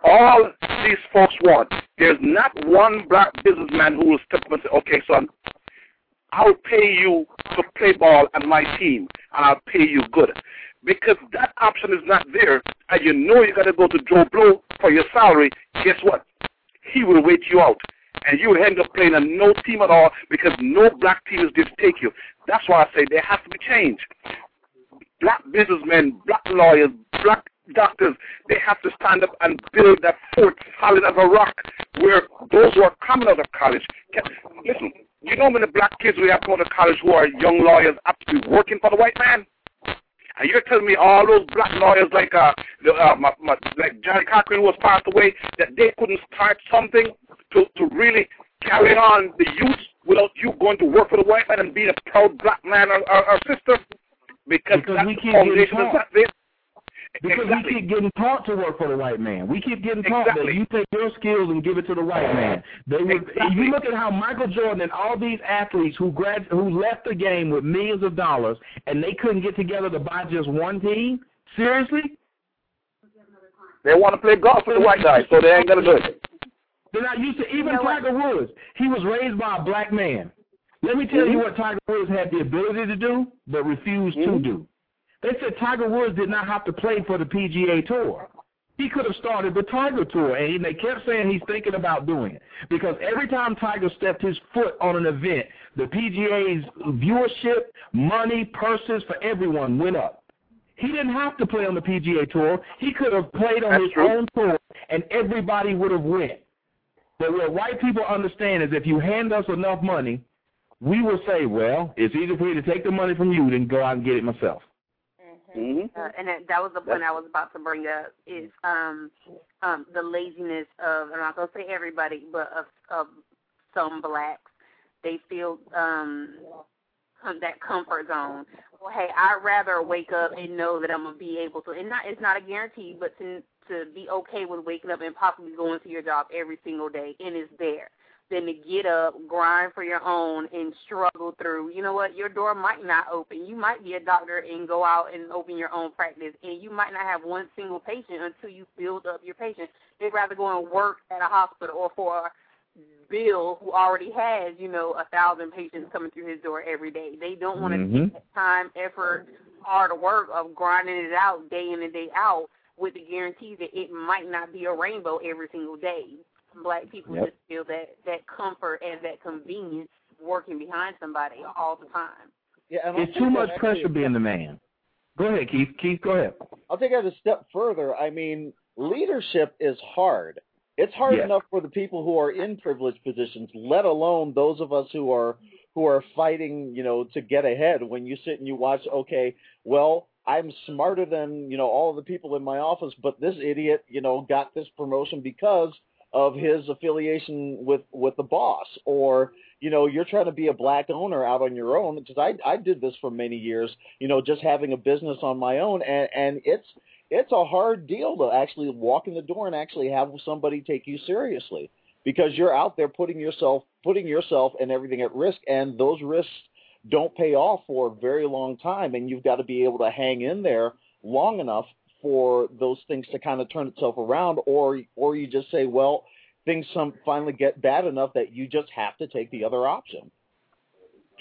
all these folks want, there's not one black businessman who will step up and say, okay, son, I'll pay you to play ball on my team, and I'll pay you good. Because that option is not there, and you know you got to go to Joe Blow for your salary, guess what? He will wait you out. And you end up playing a no team at all because no black team is going to take you. That's why I say there has to be change. Black businessmen, black lawyers, black doctors, they have to stand up and build that fort solid as a rock where those who are coming out of college can, listen, you know how many black kids we have going to college who are young lawyers actually working for the white man? And you're telling me all those black lawyers like uh, uh my, my, like Johnnie Cochran who was passed away that they couldn't start something to to really carry on the youth without you going to work for the white man and being a proud black man or, or, or sister because, Because that's we the foundation is not there. Because Exactly. we keep getting taught to work for the white man. We keep getting taught Exactly. that you take your skills and give it to the white man. They would, If you look at how Michael Jordan and all these athletes who grad who left the game with millions of dollars and they couldn't get together to buy just one team. Seriously? They want to play golf with the white guy, so they ain't gonna do it. They're not used to even Tiger Woods. He was raised by a black man. Let me tell you Mhm. what Tiger Woods had the ability to do, but refused to Mhm. do. They said Tiger Woods did not have to play for the PGA Tour. He could have started the Tiger Tour, and they kept saying he's thinking about doing it because every time Tiger stepped his foot on an event, the PGA's viewership, money, purses for everyone went up. He didn't have to play on the PGA Tour. He could have played on That's his true. own tour, and everybody would have went. But what white people understand is if you hand us enough money, we will say, well, it's easier for me to take the money from you than go out and get it myself. Mm-hmm. Uh, and that, that was the point I was about to bring up is um um the laziness of I'm not gonna say everybody, but of of some blacks. They feel um um, that comfort zone. Well, hey, I'd rather wake up and know that I'm gonna be able to, and not it's not a guarantee, but to to be okay with waking up and possibly going to your job every single day and it's there than to get up, grind for your own, and struggle through. You know what? Your door might not open. You might be a doctor and go out and open your own practice, and you might not have one single patient until you build up your patients. They'd rather go and work at a hospital or for Bill, who already has, you know, a thousand patients coming through his door every day. They don't want to Mhm. take that time, effort, hard work of grinding it out day in and day out with the guarantee that it might not be a rainbow every single day. Black people Yep. just feel that that comfort and that convenience working behind somebody all the time. Yeah, and It's too much pressure a being the man. Go ahead, Keith. Keith, go ahead. I'll take that a step further. I mean, leadership is hard. It's hard Yes. enough for the people who are in privileged positions, let alone those of us who are who are fighting, you know, to get ahead. When you sit and you watch, okay, well, I'm smarter than, you know, all of the people in my office, but this idiot, you know, got this promotion because of his affiliation with with the boss. Or you know you're trying to be a black owner out on your own because I I did this for many years you know just having a business on my own. And and it's it's a hard deal to actually walk in the door and actually have somebody take you seriously because you're out there putting yourself putting yourself and everything at risk and those risks don't pay off for a very long time and you've got to be able to hang in there long enough for those things to kind of turn itself around or or you just say well things some finally get bad enough that you just have to take the other option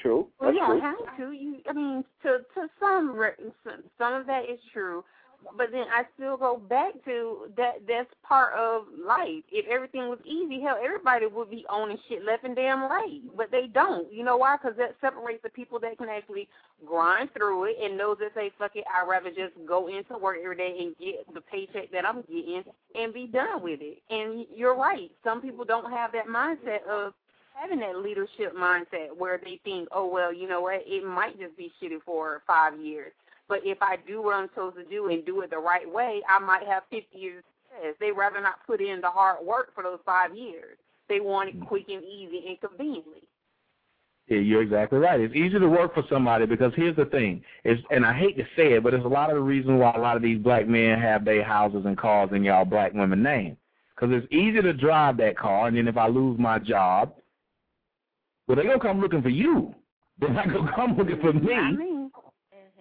True. Well, That's yeah, true. have to. You, I mean, to to some re- some some of that is true, but then I still go back to that. That's part of life. If everything was easy, hell, everybody would be owning shit left and damn right. But they don't. You know why? Because that separates the people that can actually grind through it and knows that say, "Fuck it," I'd rather just go into work every day and get the paycheck that I'm getting and be done with it. And you're right. Some people don't have that mindset of having that leadership mindset where they think, oh well, you know what, it might just be shitty for five years. But if I do what I'm supposed to do and do it the right way, I might have 50 years success. They rather not put in the hard work for those five years. They want it mm-hmm. quick and easy and conveniently. Yeah, you're exactly right. It's easy to work for somebody because here's the thing. It's and I hate to say it, but it's a lot of the reason why a lot of these black men have their houses and cars in y'all black women name. Because it's easy to drive that car, and then if I lose my job, well, they're gonna come looking for you. They're not gonna come looking for me. I mean,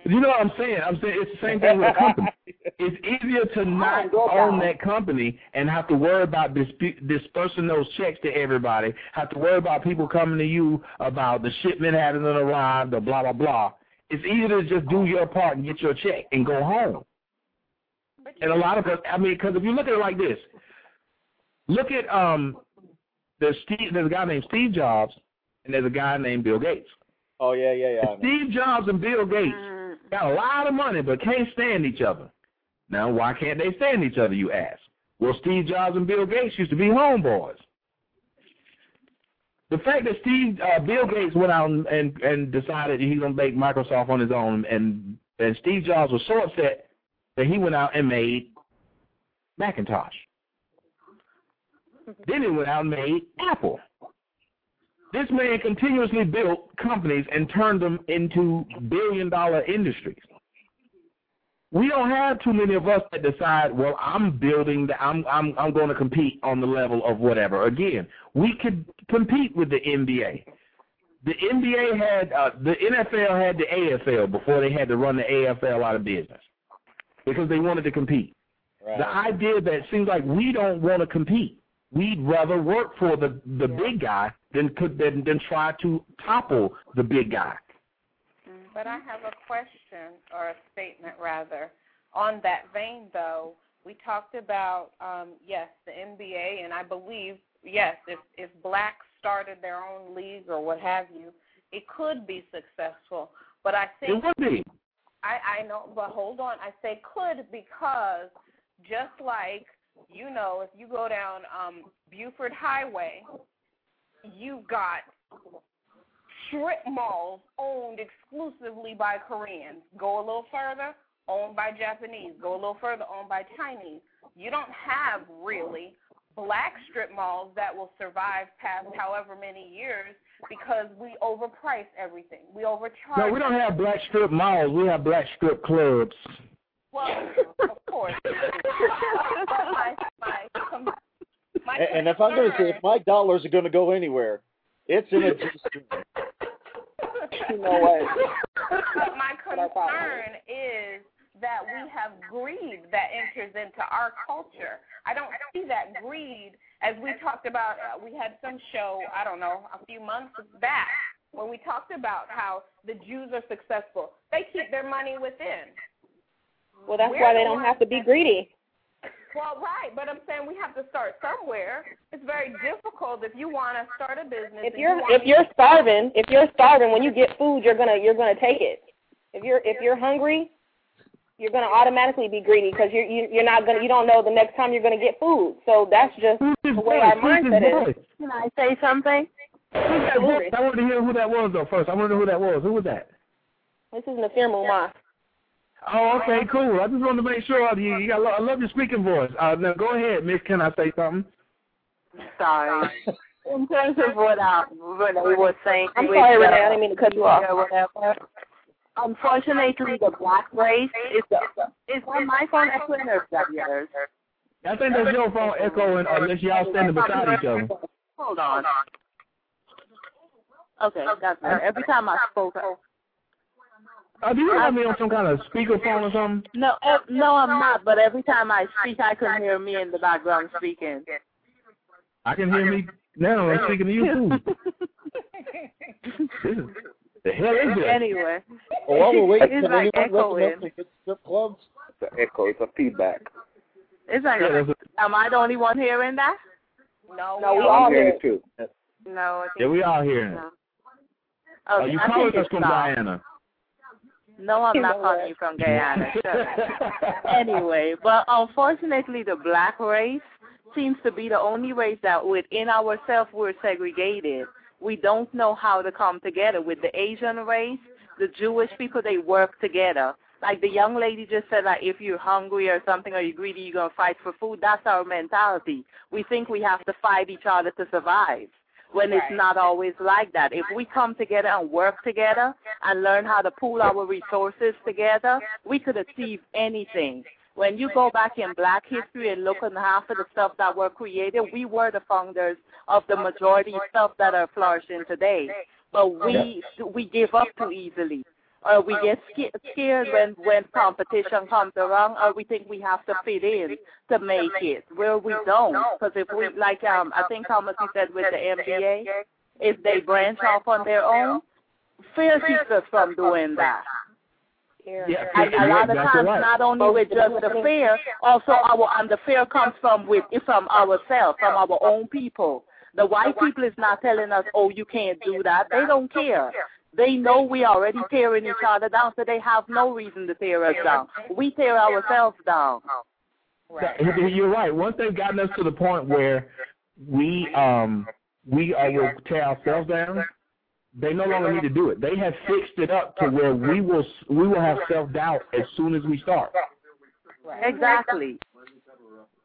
You know what I'm saying? I'm saying it's the same thing with a company. (laughs) It's easier to not own that company and have to worry about dispu- dispersing those checks to everybody, have to worry about people coming to you about the shipment having arrived or blah, blah, blah. It's easier to just do your part and get your check and go home. And a lot of us, I mean, because if you look at it like this, look at um, there's Steve, there's a guy named Steve Jobs, and there's a guy named Bill Gates. Oh yeah, yeah, yeah. Steve Jobs and Bill Gates got a lot of money, but can't stand each other. Now, why can't they stand each other? You ask. Well, Steve Jobs and Bill Gates used to be homeboys. The fact that Steve uh, Bill Gates went out and and, and decided he's gonna make Microsoft on his own, and and Steve Jobs was so upset that he went out and made Macintosh. then he went out and made Apple. This man continuously built companies and turned them into billion dollar industries. We don't have too many of us that decide, well, I'm building the I'm I'm I'm going to compete on the level of whatever. Again, we could compete with the NBA. The NBA had uh, the NFL had the AFL before they had to run the AFL out of business because they wanted to compete. Right. The idea that it seems like we don't want to compete. We'd rather work for the the big guy than could than, than try to topple the big guy. But I have a question or a statement rather. On that vein, though, we talked about um, yes, the NBA, and I believe yes, if if blacks started their own league or what have you, it could be successful. But I think It would be. I I know, but hold on. I say could because just like you know, if you go down um Buford Highway, you've got strip malls owned exclusively by Koreans. Go a little further, owned by Japanese. Go a little further, owned by Chinese. You don't have really black strip malls that will survive past however many years because we overprice everything. We overcharge. No, we don't have black strip malls. We have black strip clubs. Well, of course. (laughs) but my, my, my And, and if I'm going to say, if my dollars are going to go anywhere, it's in a G-string. no way. But my concern is that we have greed that enters into our culture. I don't see that greed as we talked about. Uh, we had some show, I don't know, a few months back when we talked about how the Jews are successful. They keep their money within. Well, that's We're why they the don't have to be greedy. Well, right, but I'm saying we have to start somewhere. It's very difficult if you want to start a business. If you're you if you're starving, if you're starving, when you get food, you're gonna you're gonna take it. If you're if you're hungry, you're gonna automatically be greedy because you're you, you're not gonna you don't know the next time you're gonna get food. So that's just the way our mindset is. Can I say something? Who's? I wanted to hear who that was though first. I want to know who that was. Who was that? This is Nafir Mumah. Oh, okay, cool. I just wanted to make sure you, you got. I love your speaking voice. Uh, now go ahead, Miss. Can I say something? Sorry. (laughs) In terms of what I what I was saying, I'm with, sorry, uh, Renee. I didn't mean to cut you off. yeah, whatever. Unfortunately, the black race is the is on my phone echoing or is that yours? I think that's your phone echoing unless y'all standing beside each other. Hold on. Okay, that's better. Every time I spoke, Uh, do you have me on some kind of speakerphone or something? no, eh, no, I'm not. But every time I speak, I can hear me in the background speaking. I can hear me now. I'm speaking to you too. (laughs) Is, the hell is this? Anyway, Oh, while we're waiting, it's can like echoing. up to hit strip clubs? It's an echo. It's a feedback. It's like, Yeah, that's am I the only one hearing that? No, No, we I'm all hearing hear it too. No. I think Yeah, we all hearing it. no. Are you I calling think us from stop. No, I'm not calling you from Guyana. (laughs) Anyway, but unfortunately, the black race seems to be the only race that within ourselves we're segregated. We don't know how to come together. With the Asian race, the Jewish people, they work together. Like the young lady just said, like if you're hungry or something or you're greedy, you're gonna fight for food. That's our mentality. We think we have to fight each other to survive. When it's not always like that. If we come together and work together and learn how to pool our resources together, we could achieve anything. When you go back in black history and look at half of the stuff that were created, we were the founders of the majority stuff that are flourishing today. But we we give up too easily. Or we get scared when when competition comes around, or we think we have to fit in to make it. Where we don't, because if we like um, I think Thomas he said with the NBA, if they branch off on their own, fear keeps us from doing that. Yeah, And a lot of times, right. not only with just the fear, also our and the fear comes from with from ourselves, from our own people. The white people is not telling us, oh, you can't do that. They don't care. They know we already tearing each other down, so they have no reason to tear us down. We tear ourselves down. You're right. Once they've gotten us to the point where we um we uh, will tear ourselves down, they no longer need to do it. They have fixed it up to where we will we will have self doubt as soon as we start. Exactly.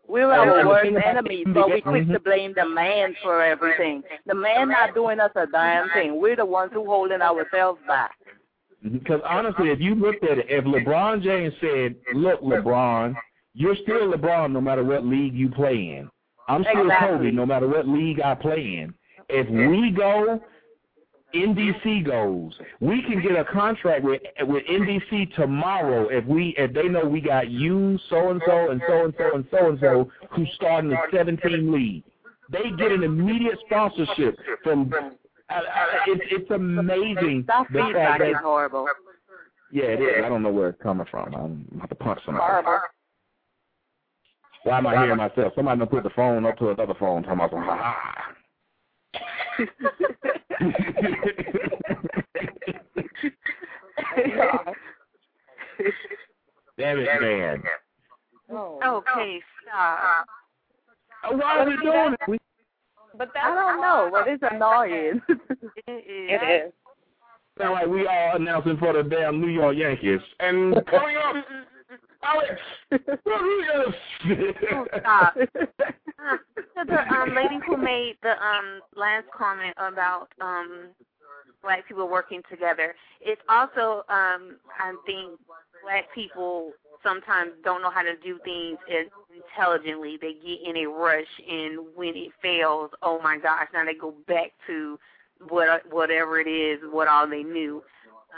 We're our worst enemies, so we quick to blame the man for everything. The man not doing us a damn thing. We're the ones who holding ourselves back. Mhm, because honestly, if you looked at it, if LeBron James said, "Look, LeBron, you're still LeBron no matter what league you play in. I'm still Exactly. Kobe no matter what league I play in. If we go, NBC goes. We can get a contract with with NBC tomorrow if we if they know we got you so and so and so and so and so and so who start in the 17 league. They get an immediate sponsorship from. I, it's it's amazing. That feedback that- is horrible. yeah, it is. I don't know where it's coming from. I'm about to punch somebody. Horrible. Why am I hearing myself? Somebody done put the phone up to another phone talking about some ha ha. Damn it, man. Okay, stop. Oh, why are we doing it? We, But I don't know, but it's annoying. It is. (laughs) sound like we all announcing for the damn New York Yankees. And (laughs) coming up, Alex. Oh, stop. (laughs) Uh, the um, lady who made the um, last comment about um, black people working together, it's also, um, I think, black people sometimes don't know how to do things as intelligently. They get in a rush, and when it fails, oh my gosh, now they go back to what whatever it is, what all they knew.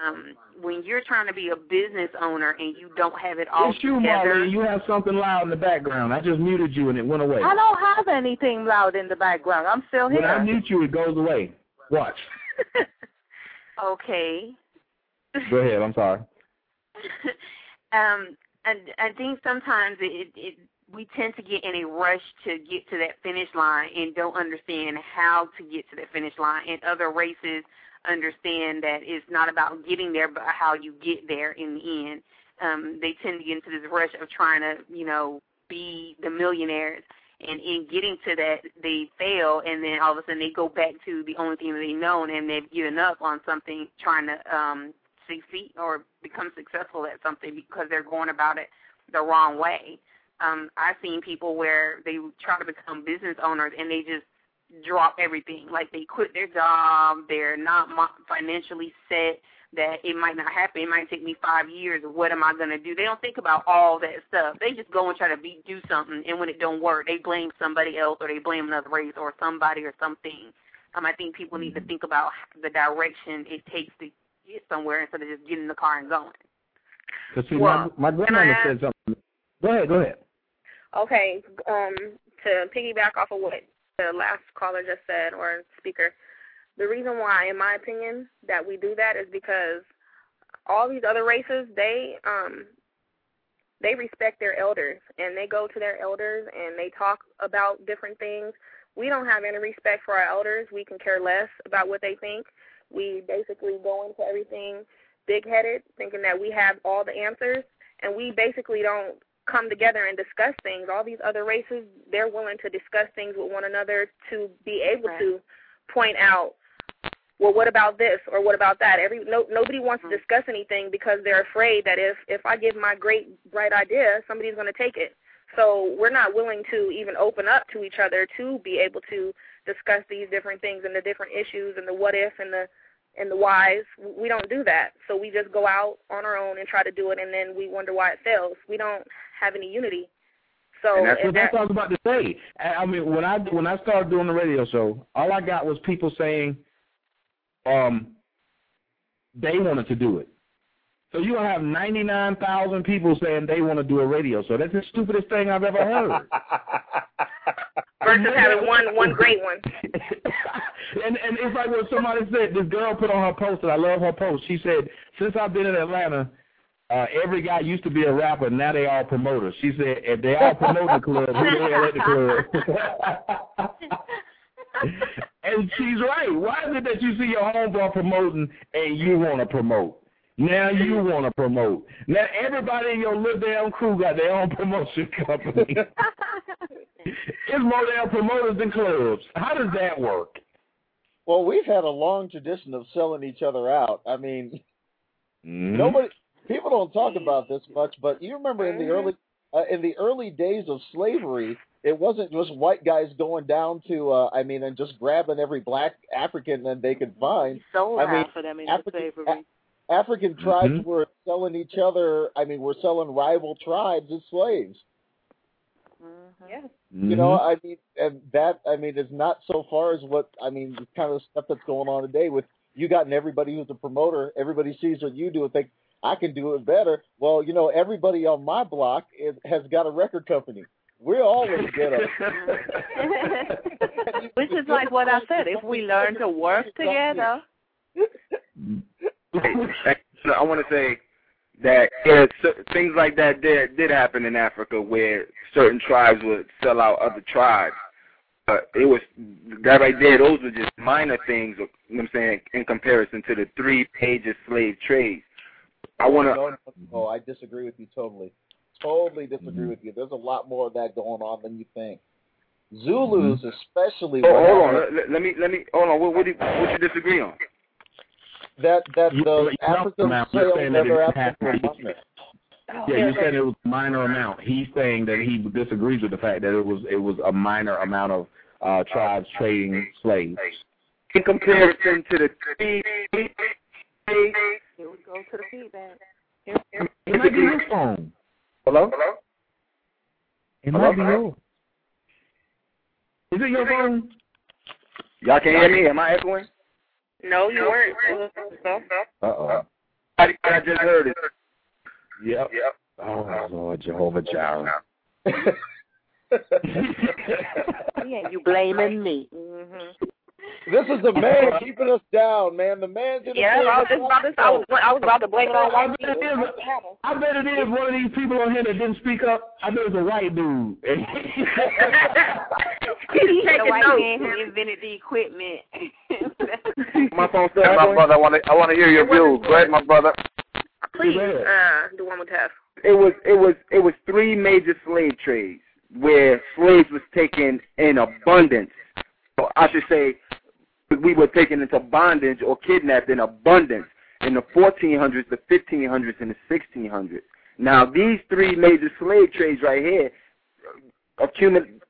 Um, when you're trying to be a business owner and you don't have it all It's you, together, Marley. You have something loud in the background. I just muted you and it went away. I don't have anything loud in the background. I'm still here. When I mute you, it goes away. Watch. (laughs) okay. Go ahead. I'm sorry. (laughs) um, and I think sometimes it, it we tend to get in a rush to get to that finish line and don't understand how to get to that finish line. In other races understand that it's not about getting there, but how you get there in the end. Um, they tend to get into this rush of trying to, you know, be the millionaires. And in getting to that, they fail, and then all of a sudden they go back to the only thing that they know, and they've given up on something, trying to um, succeed or become successful at something because they're going about it the wrong way. Um, I've seen people where they try to become business owners and they just drop everything. Like they quit their job, they're not mo- financially set. That it might not happen. It might take me five years. What am I gonna do? They don't think about all that stuff. They just go and try to be do something, and when it don't work, they blame somebody else or they blame another race or somebody or something. Um, I think people need to think about the direction it takes to get somewhere instead of just getting in the car and going. Cause see, Well, my, my can I grandmother ask- said something. Go ahead. Go ahead. Okay, um, to piggyback off of what the last caller just said or speaker, the reason why, in my opinion, that we do that is because all these other races, they um, they respect their elders and they go to their elders and they talk about different things. We don't have any respect for our elders. We can care less about what they think. We basically go into everything big headed, thinking that we have all the answers, and we basically don't come together and discuss things. All these other races, they're willing to discuss things with one another to be able to point out, well, what about this or what about that? Every no, nobody wants to mm-hmm. discuss anything because they're afraid that if if I give my great bright idea, somebody's going to take it. So we're not willing to even open up to each other to be able to discuss these different things and the different issues and the what if and the and the whys. We don't do that. So we just go out on our own and try to do it, and then we wonder why it fails. We don't have any unity. So and that's what, what I was about to say. I mean, when I when I started doing the radio show, all I got was people saying, um, they wanted to do it. So you have ninety nine thousand people saying they want to do a radio show. That's the stupidest thing I've ever heard. (laughs) versus having one one great one. (laughs) and and it's like what somebody said. This girl put on her post, and I love her post. She said, "Since I've been in Atlanta, uh, every guy used to be a rapper. Now they all promoters." She said, "If they all promote the club, who the hell at the club?" (laughs) and she's right. Why is it that you see your homeboy promoting and you want to promote? Now you want to promote. Now everybody in your little damn crew got their own (laughs) promotion company. (laughs) it's more damn promoters than clubs. How does that work? Well, we've had a long tradition of selling each other out. I mean, mm-hmm. nobody, people don't talk about this much, but you remember in the early, uh, in the early days of slavery, it wasn't just white guys going down to, uh, I mean, and just grabbing every black African that they could find. Sold I half mean, of them into African, slavery. A- African tribes Mhm. were selling each other. I mean, were selling rival tribes as slaves. Yes. You know, I mean, and that I mean is not so far as what I mean, the kind of stuff that's going on today with you gotten everybody who's a promoter. Everybody sees what you do and think I can do it better. Well, you know, everybody on my block is, has got a record company. We're all in ghetto. (laughs) Which is like what I said. If we learn to work together, I want to say that yeah, so, things like that did did happen in Africa where certain tribes would sell out other tribes. But it was that right there. Those were just minor things. You know what I'm saying in comparison to the three major slave trades. I want to. no, no, I disagree with you totally. Totally disagree with you. There's a lot more of that going on than you think. Zulus, especially. Oh, hold on. Let, let me let me hold on. What what, do, what you disagree on? That that the African now, sales never it happened for happened. minor. Yeah, you said it was a minor amount. He's saying that he disagrees with the fact that it was it was a minor amount of uh tribes trading slaves. In comparison to the three here we go to the feedback. Here, here. It might be your phone. Hello? It Hello? might be yours. Is it your phone? Y'all can hear me? Am I echoing? No, you weren't. Uh oh. I, I just heard it. Yep. Yep. Oh Lord Jehovah Jireh. (laughs) Yeah, you blaming me. Mm-hmm. This is the man keeping us down, man. The man did Yeah, I was just about to. I was, I was about to blame it on I white bet, it people. I bet it is one of these people on here that didn't speak up. I bet it's a white dude. He's the white notes. man who invented the equipment. My phone still Hey, my brother, I want to I want to hear your views. Go ahead, my brother. Please, uh, do one more test. it was it was it was three major slave trades where slaves was taken in abundance. So I should say we were taken into bondage or kidnapped in abundance in the 1400s, the 1500s, and the 1600s. Now these three major slave trades right here accumulate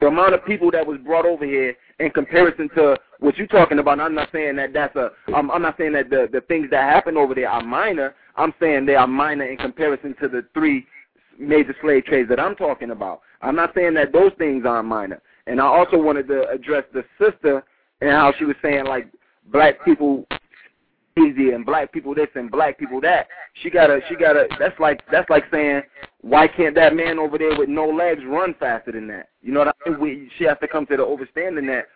the amount of people that was brought over here in comparison to what you're talking about. I'm not saying that that's a. I'm, I'm not saying that the the things that happen over there are minor. I'm saying they are minor in comparison to the three major slave trades that I'm talking about. I'm not saying that those things aren't minor. And I also wanted to address the sister and how she was saying like black people easy and black people this and black people that. She got a she got a that's like that's like saying why can't that man over there with no legs run faster than that? You know what I mean? We, she has to come to the understanding that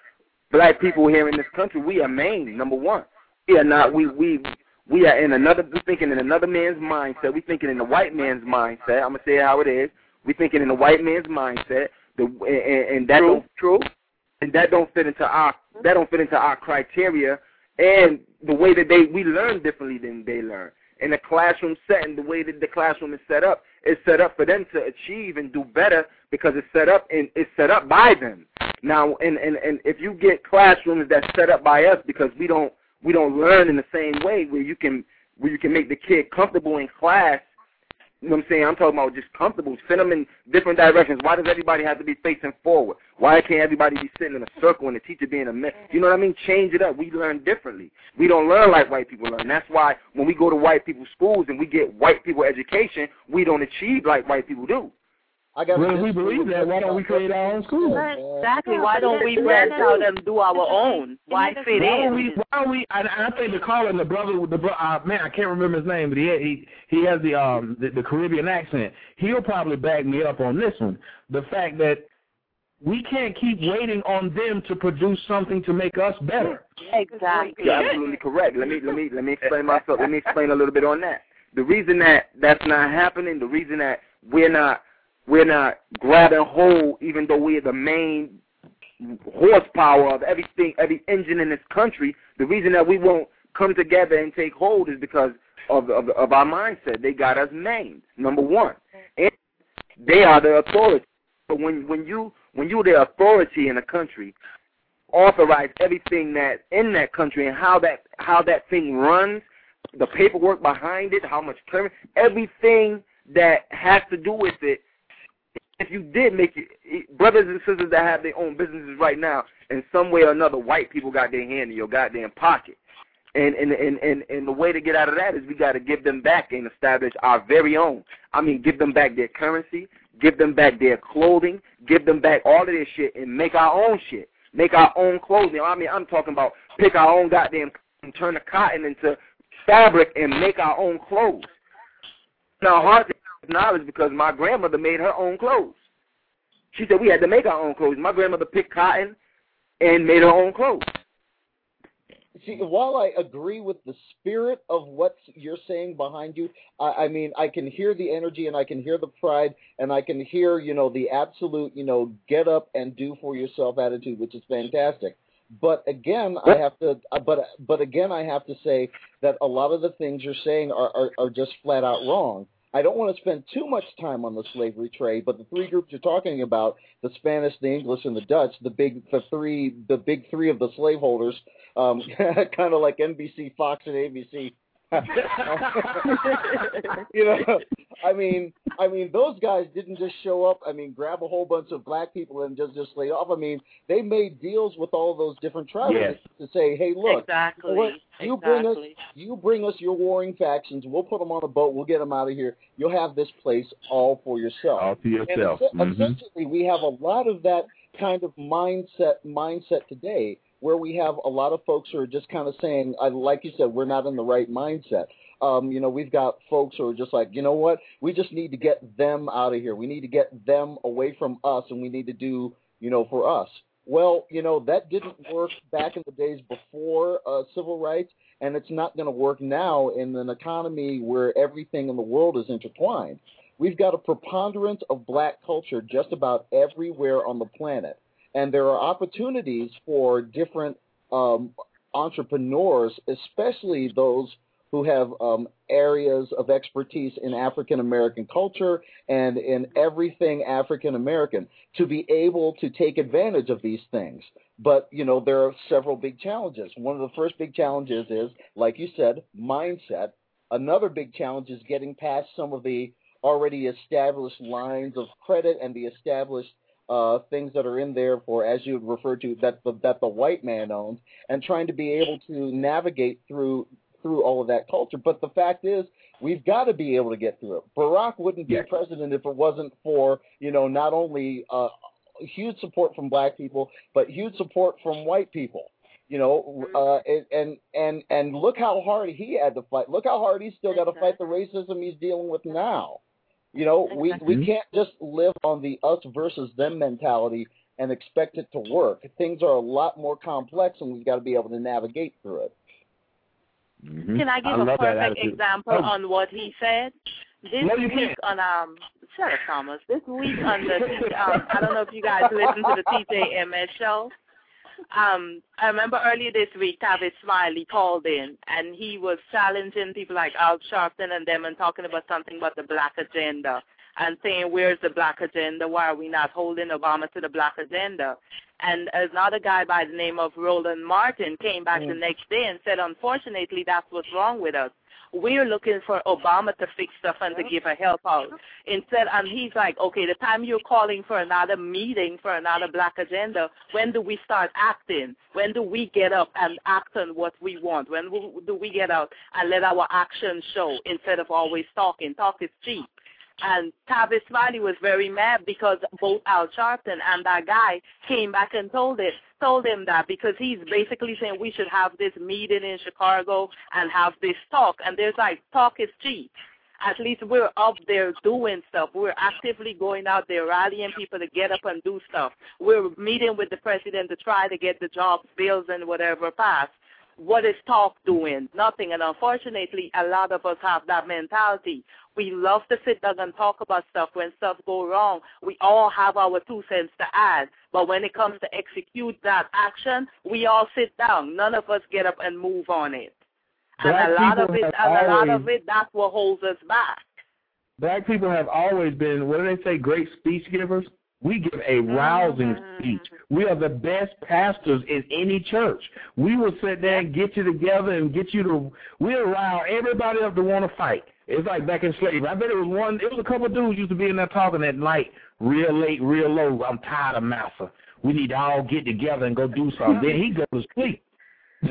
black people here in this country, we are main number one. We are not we we we are in another we thinking in another man's mindset. We thinking in the white man's mindset. I'm gonna say how it is. We thinking in the white man's mindset. The and, and that True, don't true. And that don't fit into our that don't fit into our criteria and the way that they we learn differently than they learn. In the classroom setting, the way that the classroom is set up, is set up for them to achieve and do better because it's set up and it's set up by them. Now, and and and if you get classrooms that's set up by us because we don't we don't learn in the same way where you can where you can make the kid comfortable in class. You know what I'm saying? I'm talking about just comfortable. Send them in different directions. Why does everybody have to be facing forward? Why can't everybody be sitting in a circle and the teacher being a mess? You know what I mean? Change it up. We learn differently. We don't learn like white people learn. That's why when we go to white people's schools and we get white people education, we don't achieve like white people do. I got Well, if we believe that, why don't we create our own school? Exactly. Why don't we branch out and do our own? Why fit Why don't in? we? Why don't we? I, I think the caller, the brother, the bro, uh, man, I can't remember his name, but he he he has the um the, the Caribbean accent. He'll probably back me up on this one. The fact that we can't keep waiting on them to produce something to make us better. Exactly. You're absolutely correct. Let me let me let me explain myself. Let me explain a little bit on that. The reason that that's not happening, the reason that we're not we're not grabbing hold, even though we're the main horsepower of everything, every engine in this country. The reason that we won't come together and take hold is because of of, of our mindset. They got us maimed. Number one, and they are the authority. But when when you when you're the authority in a country, authorize everything that in that country and how that how that thing runs, the paperwork behind it, how much everything that has to do with it. If you did make it, brothers and sisters that have their own businesses right now, in some way or another, white people got their hand in your goddamn pocket. And and and and, and the way to get out of that is we got to give them back and establish our very own. I mean, give them back their currency, give them back their clothing, give them back all of their shit, and make our own shit. Make our own clothing. I mean, I'm talking about pick our own goddamn and turn the cotton into fabric and make our own clothes. Now, hard to acknowledge because my grandmother made her own clothes. She said we had to make our own clothes. My grandmother picked cotton and made her own clothes. See, while I agree with the spirit of what you're saying behind you, I, I mean, I can hear the energy and I can hear the pride and I can hear, you know, the absolute, you know, get up and do for yourself attitude, which is fantastic. But again, I have to, but but again, I have to say that a lot of the things you're saying are are, are just flat out wrong. I don't want to spend too much time on the slavery trade, but the three groups you're talking about, the Spanish, the English, and the Dutch, the big the three the big three of the slaveholders, um, (laughs) kind of like NBC, Fox, and ABC. (laughs) you know, I mean, I mean, those guys didn't just show up. I mean, grab a whole bunch of black people and just just lay off. I mean, they made deals with all those different tribes Yes. to say, hey, look, Exactly. you know what? you bring us, you bring us your warring factions. We'll put them on a boat. We'll get them out of here. You'll have this place all for yourself. All to yourself. And es- Mhm. essentially, we have a lot of that kind of mindset mindset today, where we have a lot of folks who are just kind of saying, I, like you said, we're not in the right mindset. Um, you know, we've got folks who are just like, you know what? We just need to get them out of here. We need to get them away from us, and we need to do, you know, for us. Well, you know, that didn't work back in the days before uh, civil rights, and it's not going to work now in an economy where everything in the world is intertwined. We've got a preponderance of black culture just about everywhere on the planet, and there are opportunities for different um, entrepreneurs, especially those who have um, areas of expertise in African American culture and in everything African American to be able to take advantage of these things. But, you know, there are several big challenges. One of the first big challenges is, like you said, mindset. Another big challenge is getting past some of the already established lines of credit and the established uh, things that are in there for, as you referred to, that the, that the white man owns, and trying to be able to navigate through through all of that culture. But the fact is, we've got to be able to get through it. Barack wouldn't be president if it wasn't for you know not only uh, huge support from black people, but huge support from white people. You know, uh, and- and and and look how hard he had to fight. Look how hard he's still got to fight the racism he's dealing with now. You know, we we can't just live on the us versus them mentality and expect it to work. Things are a lot more complex, and we've got to be able to navigate through it. Mhm. Can I give a perfect example Oh. on what he said? This No, week on um, shut up, Thomas. This week on the um, I don't know if you guys listen to the TJMS show. Um, I remember earlier this week, Tavis Smiley called in, and he was challenging people like Al Sharpton and them, and talking about something about the black agenda, and saying, "Where's the black agenda? Why are we not holding Obama to the black agenda?" And another guy by the name of Roland Martin came back the mm. next day and said, "Unfortunately, that's what's wrong with us. We're looking for Obama to fix stuff and to give a help out. Instead, and he's like, okay, the time you're calling for another meeting for another black agenda, when do we start acting? When do we get up and act on what we want? When do we get out and let our actions show instead of always talking? Talk is cheap. And Tavis Smiley was very mad because both Al Sharpton and that guy came back and told it, told him that because he's basically saying we should have this meeting in Chicago and have this talk. And there's like talk is cheap. At least we're up there doing stuff. We're actively going out there rallying people to get up and do stuff. We're meeting with the president to try to get the jobs, bills, and whatever passed. what is talk doing? Nothing. And unfortunately, a lot of us have that mentality. We love to sit down and talk about stuff when stuff go wrong. We all have our two cents to add. But when it comes to execute that action, we all sit down. None of us get up and move on it. Black and a lot of it, and a lot of it, that's what holds us back. Black people have always been, what do they say, great speech givers? We give a rousing mm-hmm, speech. Mm-hmm. We are the best pastors in any church. We will sit there and get you together and get you to, we'll rile everybody up to want to fight. It's like back in slavery. I bet it was one, it was a couple of dudes used to be in there talking at night, real late, real low. I'm tired of massa. We need to all get together and go do something. then he go to sleep. (laughs) no,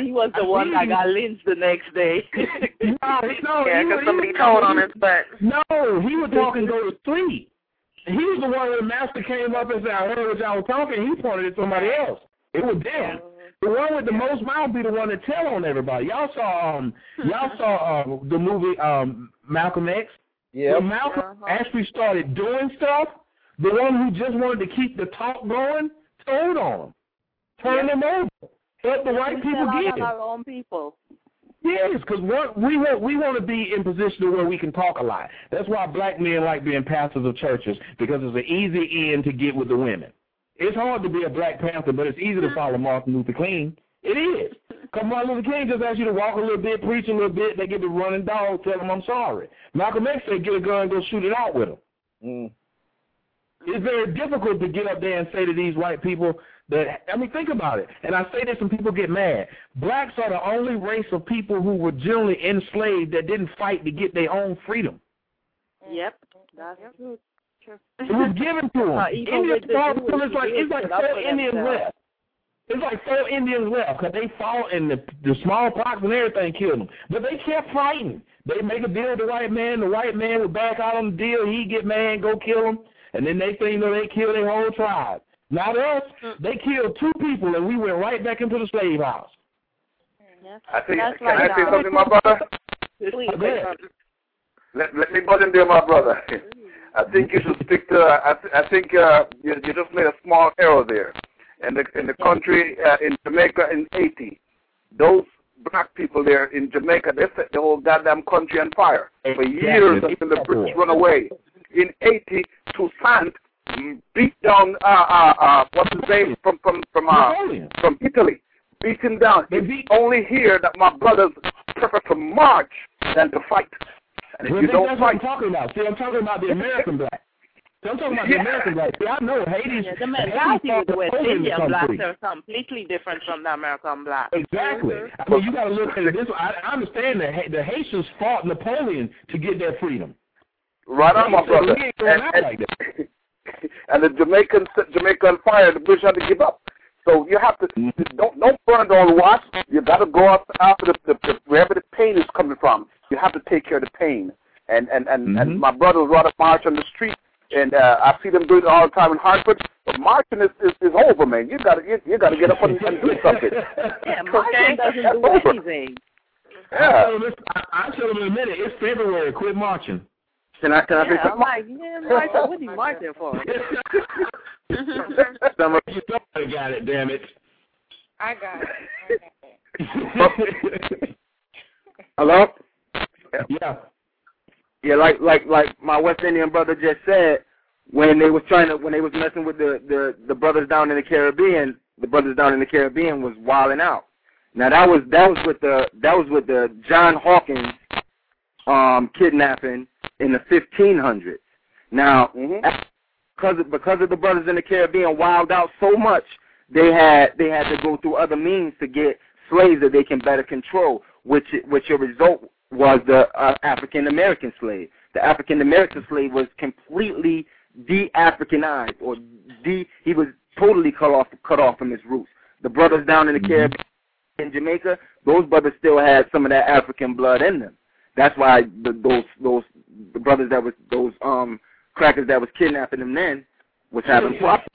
he was the one that got lynched the next day. (laughs) no, no, Yeah, he 'cause was- somebody he was- told on his butt. No, he was talking go to sleep. He was the one when the master came up and said, I heard what y'all was talking. He pointed at somebody else. It was them. The one with the most mouth be the one to tell on everybody. Y'all saw um (laughs) y'all saw uh, the movie um Malcolm X. Yeah. When Malcolm actually started doing stuff, the one who just wanted to keep the talk going told on him. Turned them over. Help the white people sell out get on it. our own people. Yes, because what we want we want to be in position where we can talk a lot. That's why black men like being pastors of churches because it's an easy end to get with the women. It's hard to be a Black Panther, but it's easy to follow Martin Luther King. It is. (laughs) Because Martin Luther King just asks you to walk a little bit, preach a little bit, they get the running dog, tell them I'm sorry. Malcolm X said get a gun and go shoot it out with them. Mm. It's very difficult to get up there and say to these white people that, I mean, think about it. And I say this and people get mad. Blacks are the only race of people who were generally enslaved that didn't fight to get their own freedom. Yep, that's true. True. It was given to them. Uh, even Indians with the fought until it's like it's like Jews four Indians themselves. left. It's like four Indians left because they fought and the the smallpox and everything killed them. But they kept fighting. They make a deal with the white man. The white man would back out on the deal. He get mad, go kill them, and then they think you know they kill their whole tribe. Not us. They killed two people and we went right back into the slave house. I think, That's can I say something, my brother? Please, Let, let me butt in there, my brother. (laughs) I think you should stick to. I, th- I think uh, you, you just made a small error there. In the in the country uh, in Jamaica in Haiti, those black people there in Jamaica they set the whole goddamn country on fire for years until the British run away. In Haiti, Toussaint beat down uh, uh, uh, what's his name from from from uh, from Italy, beat him down. It's only here that my brothers prefer to march than to fight. And if Well, you don't that's what I'm talking about. See, I'm talking about the American black. See, I'm talking about the American black. See, I know Haiti's. Yeah, the Haiti's mentality fought with the West Napoleon to Indian come blacks free. are completely different from the American black. Exactly. I mean, you got to look at this way. I, I understand that the Haitians fought Napoleon to get their freedom. right on, my brother. We ain't going And, out and, like that. (laughs) and the Jamaicans set Jamaica on fire. The British had to give up. So you have to Mm-hmm. don't don't burn it all the watch. You got to go up after the, the, the wherever the pain is coming from. You have to take care of the pain. And and and, Mm-hmm. and my brothers rather march on the street, and uh, I see them doing it all the time in Hartford. But marching is is, is over, man. You got to you, you got to get up and, and do something. (laughs) Yeah, marching doesn't do over. anything. I tell them, it's- I, I tell them in a minute, it's February. Quit marching. Can I can I say Yeah, I'm something? like, yeah, marching, what are you marching for? (laughs) Somebody got it, damn it. I got it. I got it. (laughs) Hello? Yeah. Yeah, like like like my West Indian brother just said, when they was trying to when they was messing with the the the brothers down in the Caribbean, the brothers down in the Caribbean was wilding out. Now that was that was with the that was with the John Hawkins um kidnapping in the 1500s. Now because of, because of the brothers in the Caribbean wild out so much, they had they had to go through other means to get slaves that they can better control, which which a result was the uh, African American slave. The African American slave was completely de-Africanized, or de he was totally cut off cut off from his roots. The brothers down in the Caribbean, in Jamaica, those brothers still had some of that African blood in them. That's why the, those those the brothers that was those um crackers that was kidnapping them then was having (laughs) problems.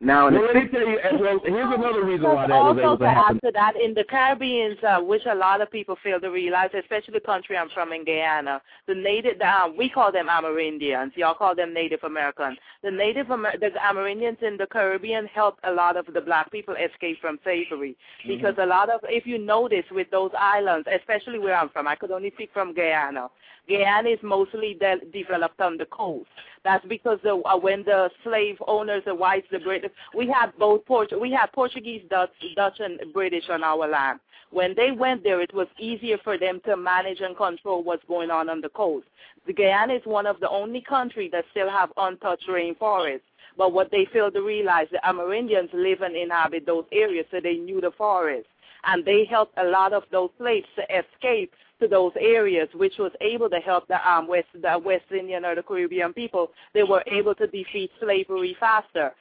Now, in well, the let me tell you. Well, here's another reason why that was also able to to happen. add to that, in the Caribbean, uh, which a lot of people fail to realize, especially the country I'm from in Guyana, the native, uh, we call them Amerindians. Y'all call them Native Americans. The Native Amer- the Amerindians in the Caribbean helped a lot of the black people escape from slavery because a lot of, if you notice with those islands, especially where I'm from, I could only speak from Guyana. Guyana is mostly de- developed on the coast. That's because the, uh, when the slave owners, the whites, the British, we had both Port- we had Portuguese, Dutch, Dutch, and British on our land. When they went there, it was easier for them to manage and control what's going on on the coast. The Guyana is one of the only countries that still have untouched rainforests. But what they fail to realize, the Amerindians live and inhabit those areas, so they knew the forest. And they helped a lot of those slaves to escape to those areas, which was able to help the um, West, the West Indian or the Caribbean people. They were able to defeat slavery faster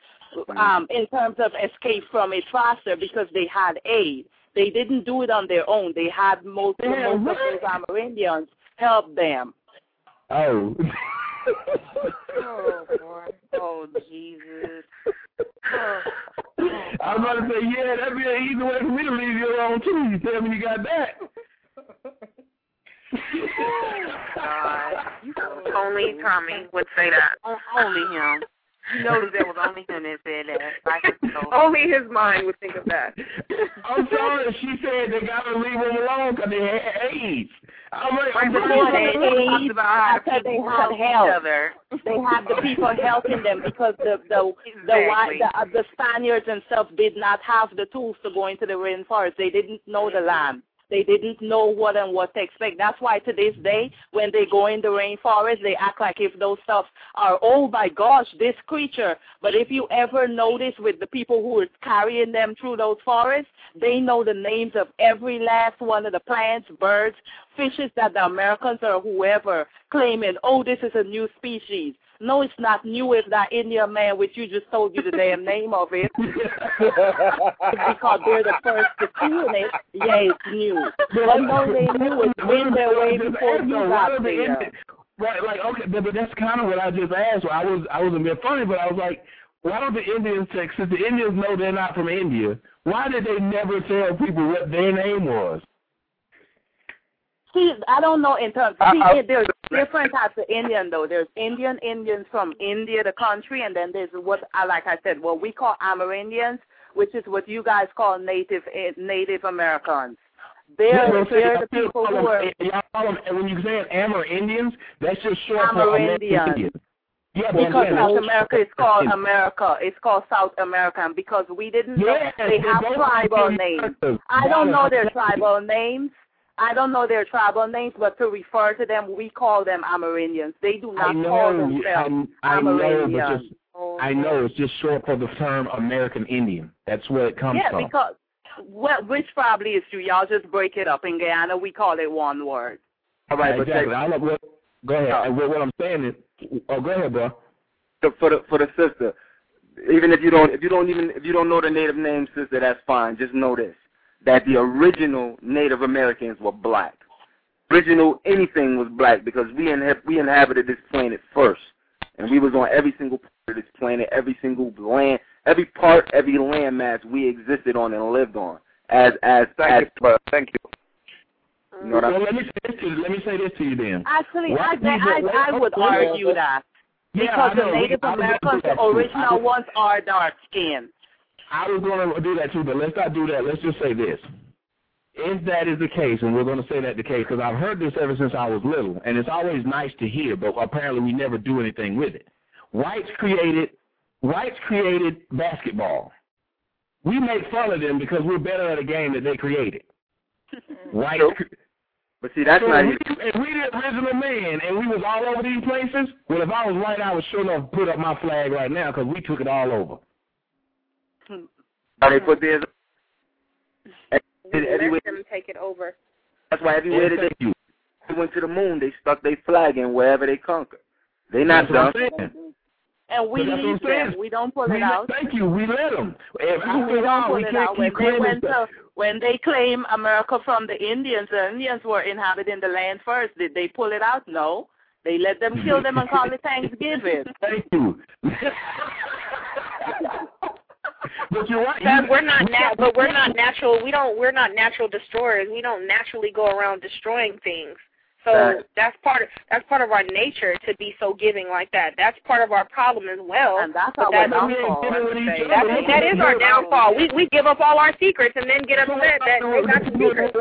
um, in terms of escape from it faster because they had aid. They didn't do it on their own. They had most, Yeah, most of those Amerindians help them. Oh. (laughs) oh, boy. Oh, Jesus. (laughs) I was about to say, yeah, that'd be an easy way for me to leave you alone too. You tell me you got that. God. Only Tommy would say that. Only him. You know that was only him that said that. only his mind would think of that. I'm sorry. She said they gotta leave them alone because they had AIDS. I'm like, I'm Before they pretty- ate, after they had help, they had the people helping them because the the the white the, uh, the Spaniards themselves did not have the tools to go into the rainforest. They didn't know the land. They didn't know what and what to expect. That's why to this day, when they go in the rainforest, they act like if those stuff are, oh my gosh, this creature. But if you ever notice with the people who are carrying them through those forests, they know the names of every last one of the plants, birds, fishes that the Americans or whoever claiming, oh, this is a new species. No, it's not new if that Indian man, which you just told you the damn name of it, (laughs) because they're the first to see it. Yeah, it's new. But no, they knew it been their way before you got there. Right, like okay, but, but that's kind of what I just asked. I was I was a bit funny, but I was like, why don't the Indians take since the Indians know they're not from India? Why did they never tell people what their name was? See, I don't know in terms. See, I- there's different types of Indian though. There's Indian Indians from India, the country, and then there's what I like I said, what we call Amerindians, which is what you guys call Native eh, Native Americans. They're Yeah, they're the people who are them, y'all call them, and when you say Amerindians, Indians, that's just short for Amerindians. Indians. Yeah, because I'm South America is called America. It's called South American because we didn't know Yes, they have tribal names. I don't know their tribal names. I don't know their tribal names, but to refer to them, we call them Amerindians. They do I not call know, themselves I, I know, but Amerindians. just I know it's just short for the term American Indian. That's where it comes from. yeah, because well, which probably is true. Y'all just break it up. In Guyana, we call it one word. All right, but exactly. I know, what, go ahead. And what, what I'm saying is, oh, go ahead, bro. the, for the for the sister, even if you don't if you don't even if you don't know the native name, sister, that's fine. Just know this: that the original Native Americans were black. Original anything was black because we inhab- we inhabited this planet first, and we was on every single part of this planet, every single land, every part, every landmass we existed on and lived on. As as Thank as you, brother. Thank you. Mm-hmm. you know Well, I let me say this to you. Let me say this to you then. Actually, I, White people- I, I would wait, wait, argue that because I the. Native I was gonna do Americans, the original ones, are dark skinned. I was going to do that too, but let's not do that. Let's just say this. If that is the case, and we're going to say that the case, because I've heard this ever since I was little, and it's always nice to hear, but apparently we never do anything with it. Whites created whites created basketball. We make fun of them because we're better at a game that they created. (laughs) Whites. But see, that's so not if we, if we the original man and we was all over these places, well, if I was white, I would sure enough put up my flag right now because we took it all over. How they put theirs. We Everywhere, let them take it over. that's why everywhere that they they went to the moon, they stuck their flag in wherever they conquered. They not That's what done. And we But that's what leave saying. them. We don't pull We it let- out. Thank you. We let them. If we after don't while, pull we it can't out. When keep they went to, when they claim America from the Indians, the Indians were inhabiting the land first. Did they pull it out? No. They let them kill them and call it (laughs) Thanksgiving. Thank you. (laughs) But you're right. Because You- we're not we- nat- but we're not natural. We don't. We're not natural destroyers. We don't naturally go around destroying things. So Right. that's part of that's part of our nature to be so giving like that. That's part of our problem as well. And that's But our that's- downfall. Giving with each other. That's, that is our downfall. We we give up all our secrets and then get upset that they got the secrets.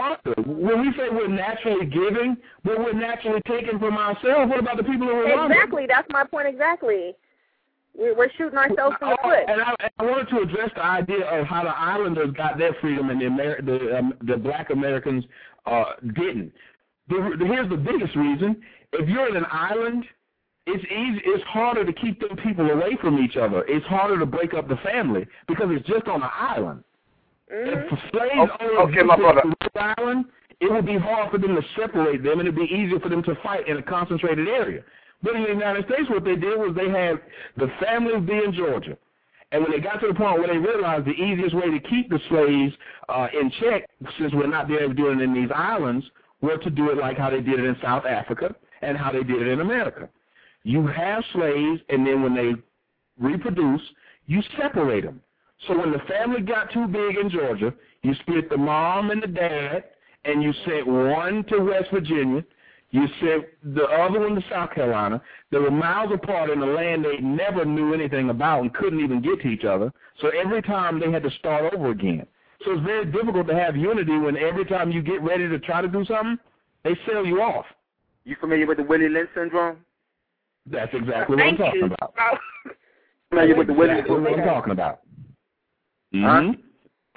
When we say we're naturally giving, but we're naturally taking from ourselves, what about the people who are around us? Exactly. That's my point. Exactly. We're, we're shooting ourselves in the foot. And I, and I wanted to address the idea of how the islanders got their freedom and the Amer- the, um, the black Americans uh, didn't. The, the, here's the biggest reason: if you're in an island, it's easy. It's harder to keep them people away from each other. It's harder to break up the family because it's just on an island. If slaves Okay, only okay, my brother. on Rhode Island, it would be hard for them to separate them, and it'd be easier for them to fight in a concentrated area. But in the United States, what they did was they had the families be in Georgia. And when they got to the point where they realized the easiest way to keep the slaves uh, in check, since we're not there doing it in these islands, were to do it like how they did it in South Africa and how they did it in America. You have slaves, and then when they reproduce, you separate them. So when the family got too big in Georgia, you split the mom and the dad, and you sent one to West Virginia. You sent the other one to South Carolina. They were miles apart in a land they never knew anything about and couldn't even get to each other. So every time they had to start over again. So it's very difficult to have unity when every time you get ready to try to do something, they sell you off. You familiar with the Willie Lynch syndrome? That's exactly what I'm talking you. about. (laughs) Familiar with the Willie Exactly what I'm talking about. Huh? Mm-hmm.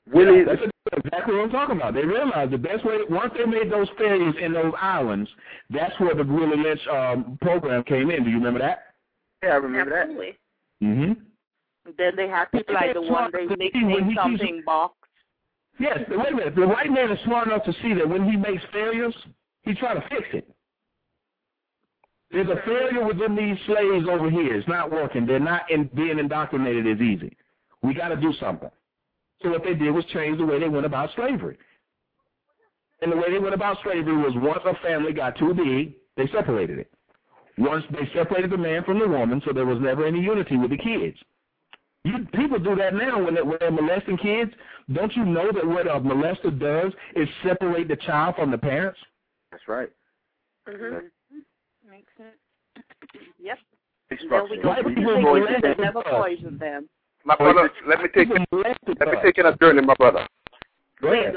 Mhm. Willie That's exactly what I'm talking about. They realized the best way, once they made those failures in those islands, that's where the Willie Lynch um, program came in. Do you remember that? Yeah, I remember that. Absolutely. Mm-hmm. Then they have people like the one they nicknamed something box. Yes, but wait a minute. The white man is smart enough to see that when he makes failures, he's trying to fix it. There's a failure within these slaves over here. It's not working. They're not in, being indoctrinated as easy. We got to do something. So what they did was change the way they went about slavery. And the way they went about slavery was once a family got too big, they separated it. Once they separated the man from the woman, so there was never any unity with the kids. You, people do that now when, they, when they're molesting kids. Don't you know that what a molester does is separate the child from the parents? That's right. Mhm. Makes sense. Yep. Instruction. We go White to people the molest never poison them. My brother, let me take People molested let me take you on a journey, my brother. Go ahead.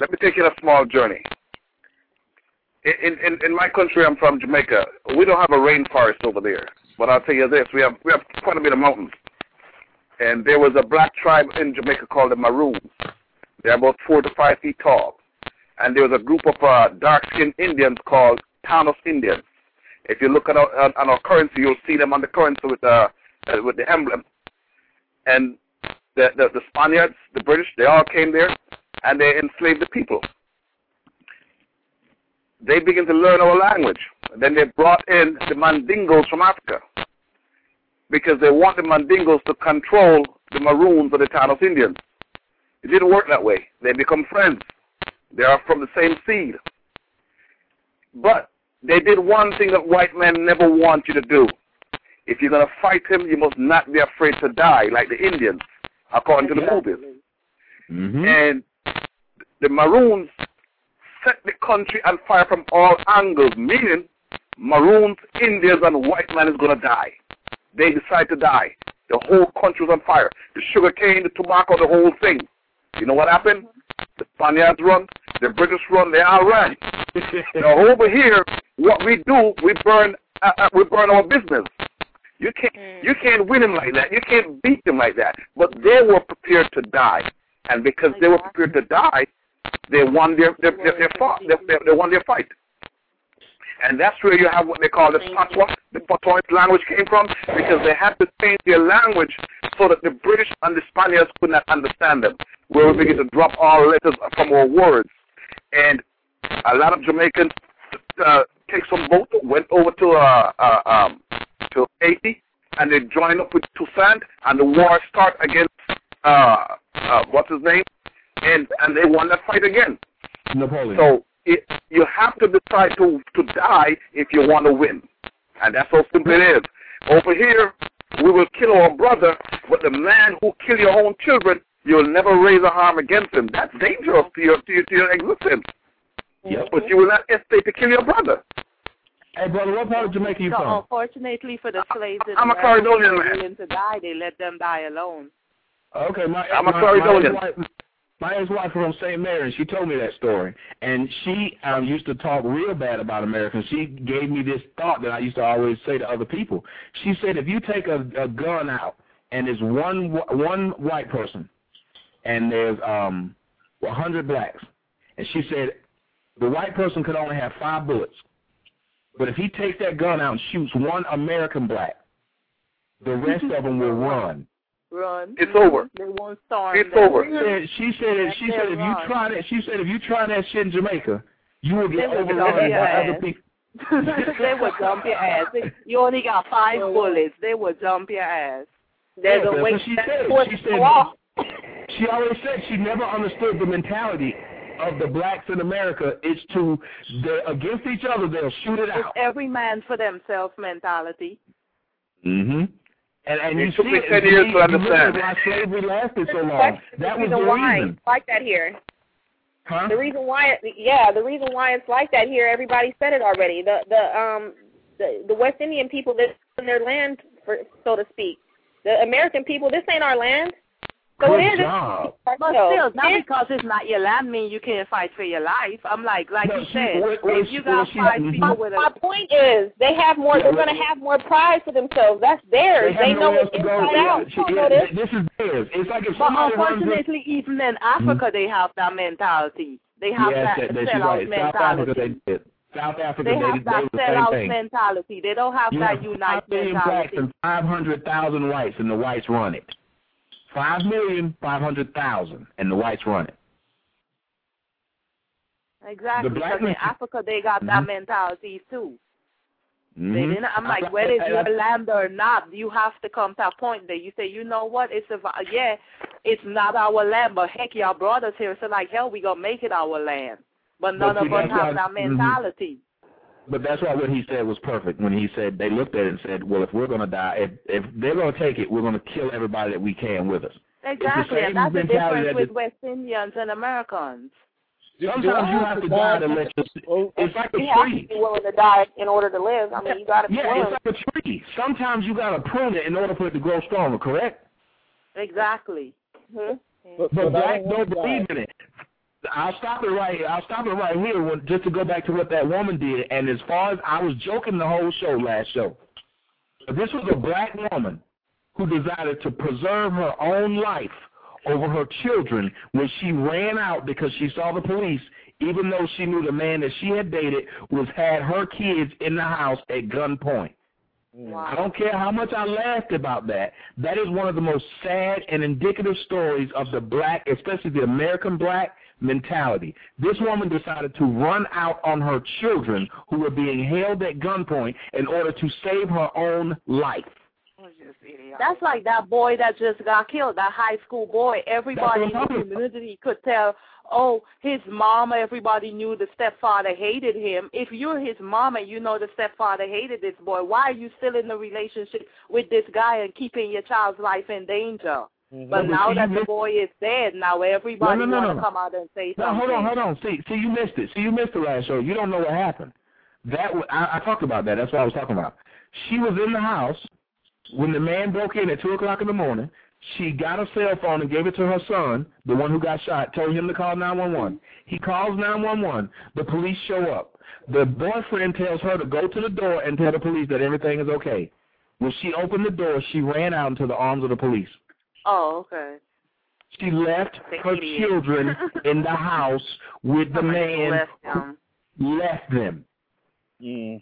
Let me take you on a small journey. In, in in my country, I'm from Jamaica. We don't have a rainforest over there, but I'll tell you this: we have we have quite a bit of mountains. And there was a black tribe in Jamaica called the Maroons. They're about four to five feet tall. And there was a group of uh, dark-skinned Indians called Tainos Indians. If you look at our, on, on our currency, you'll see them on the currency with the uh, with the emblem. And the, the the Spaniards, the British, they all came there, and they enslaved the people. They began to learn our language. And then they brought in the Mandingos from Africa because they want the Mandingos to control the Maroons or the Tainos Indians. It didn't work that way. They become friends. They are from the same seed. But they did one thing that white men never want you to do. If you're going to fight him, you must not be afraid to die, like the Indians, according to the movies. Mm-hmm. And the Maroons set the country on fire from all angles, meaning Maroons, Indians, and white man is going to die. They decide to die. The whole country was on fire. The sugar cane, the tobacco, the whole thing. You know what happened? The Spaniards run, the British run, they all ran. (laughs) now over here, what we do, we burn, uh, uh, we burn our business. You can't, you can't win them like that. You can't beat them like that. But they were prepared to die, and because they were prepared to die, they won their their their, their, fought, their, their they won their fight. And that's where you have what they call the patois. The patois language came from because they had to change their language so that the British and the Spaniards could not understand them. Where we begin to drop all letters from our words. And a lot of Jamaicans uh, take some boat, went over to uh, uh, um, to Haiti, and they join up with Toussaint, and the war start against uh, uh, what's his name, and and they won that fight again. Napoleon. So it, you have to decide to to die if you want to win, and that's how simple it is. Over here, we will kill our brother But the man who kill your own children, you'll never raise a harm against him. That's dangerous to your to your, to your existence. Yep. But you will not hesitate to kill your brother. Hey, brother, what part of Jamaica you So from? unfortunately for the slaves in I'm a America who Caledonian were man. willing to die, they let them die alone. Okay, my I'm a my, Caledonian. my ex-wife, my ex-wife from St. Mary's, she told me that story, and she um, used to talk real bad about Americans. She gave me this thought that I used to always say to other people. She said, if you take a, a gun out and there's one one white person, and there's um a hundred blacks, and she said the white person could only have five bullets, but if he takes that gun out and shoots one American black, the rest of them will run. Run. It's over. They won't storm. It's them. over. She said, she said, if, she said if you run. try that, she said if you try that shit in Jamaica, you will get will overrun dump your by other ass. people. (laughs) they will dump your ass. You only got five bullets. They will dump your ass. There's Yeah, a way what she said. what She said law. she always said she never understood the mentality of the blacks in America. is to they're against each other. They'll shoot it It's out. every man for themselves mentality. Mm-hmm. And and It you took see me 10 you years see- to you look understand. Why slavery lasted so long? That's That the was reason the why reason. it's like that here. Huh? The reason why, it, yeah, the reason why it's like that here. Everybody said it already. The the um the the West Indian people live in their land, for so to speak. The American people, this ain't our land. So Good it is. job. But still, not it- because it's not your land mean you can't fight for your life. I'm like, like No, you she- said, what- what if you what got she- five people with My point is, they have more. Yeah, they're going to have more pride for themselves. That's theirs. have They know nowhere it else inside Yeah, out. she- You yeah, know this. This is theirs. It's like if But somebody runs. unfortunately, even in Africa, hmm? they have that mentality. They have yes, that that, that she's sellout right. South Africa, mentality. they did. South Africa, They they, have that they the same sellout thing. mentality. They don't have You that have unite five million blacks mentality. and 500,000 whites, and the whites run it. Five million, five hundred thousand, and the whites run it. Exactly. The black Because in Africa, they got that Mhm. mentality too. Mhm. didn't. I'm I- like, whether it's your land or not, you have to come to a point that you say, you know what? It's a yeah, it's not our land, but heck, y'all brought us here, so like hell, we gonna make it our land. But none But of us have that mhm. mentality. But that's why what he said was perfect. When he said they looked at it and said, "Well, if we're going to die, if if they're going to take it, we're going to kill everybody that we can with us." Exactly, same and that's the difference that with the- West Indians and Americans. Sometimes you have to die to let your. It's like a You have to tree. be willing to die in order to live. I mean, you got to be Yeah, willing. it's like a tree. Sometimes you got to prune it in order for it to grow stronger. Correct? Exactly. hmm But, blacks don't believe in it. I'll stop it right here. I'll stop it right here when, just to go back to what that woman did. And as far as I was joking the whole show last show, this was a black woman who decided to preserve her own life over her children when she ran out because she saw the police, even though she knew the man that she had dated was had her kids in the house at gunpoint. Wow. I don't care how much I laughed about that. That is one of the most sad and indicative stories of the black, especially the American black mentality. This woman decided to run out on her children who were being held at gunpoint in order to save her own life. That's like that boy that just got killed, that high school boy. Everybody in the I'm community could tell, oh, his mom, everybody knew the stepfather hated him. If you're his mom and you know the stepfather hated this boy, why are you still in the relationship with this guy and keeping your child's life in danger? Mhm. But but now see, that the boy is dead, now everybody No, no, no, want no, to no. come out and say No, something. hold on, hold on. See, see, you missed it. See, you missed the last show. You don't know what happened. That wa- I, I talked about that. That's what I was talking about. She was in the house when the man broke in at two o'clock in the morning. She got a cell phone and gave it to her son, the one who got shot. Told him to call nine one one. He calls nine one one. The police show up. The boyfriend tells her to go to the door and tell the police that everything is okay. When she opened the door, she ran out into the arms of the police. Oh, okay. She left her idiot. children (laughs) in the house with the man left who left them. Mm.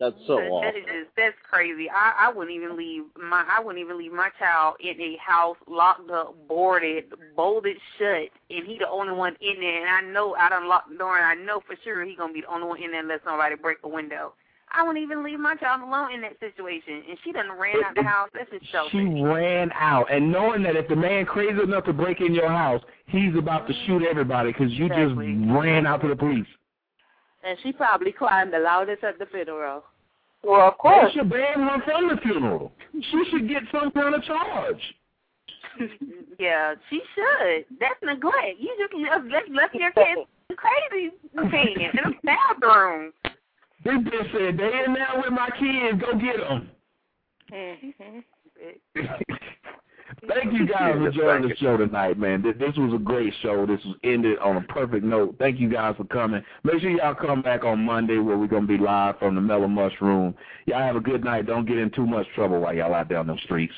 That's so that, awful. that is just that's crazy. I I wouldn't even leave my I wouldn't even leave my child in a house locked up, boarded, bolted shut, and he the only one in there. And I know I done locked the door, and I know for sure he gonna be the only one in there unless somebody break the window. I wouldn't even leave my child alone in that situation. And she done ran out the house. That's just selfish. She ran out, and knowing that if the man crazy enough to break in your house, he's about to shoot everybody because you Exactly. just ran out to the police. And she probably crying the loudest at the funeral. Well, of course. They should ban her from the funeral. She should get some kind of charge. (laughs) yeah, she should. That's neglect. You just left, left, left your kids (laughs) crazy thing in the bathroom. They just said they in there with my kids. Go get them. (laughs) Thank you guys for joining the show tonight, man. This, this was a great show. This was ended on a perfect note. Thank you guys for coming. Make sure y'all come back on Monday where we're gonna be live from the Mellow Mushroom. Y'all have a good night. Don't get in too much trouble while y'all out there on the streets.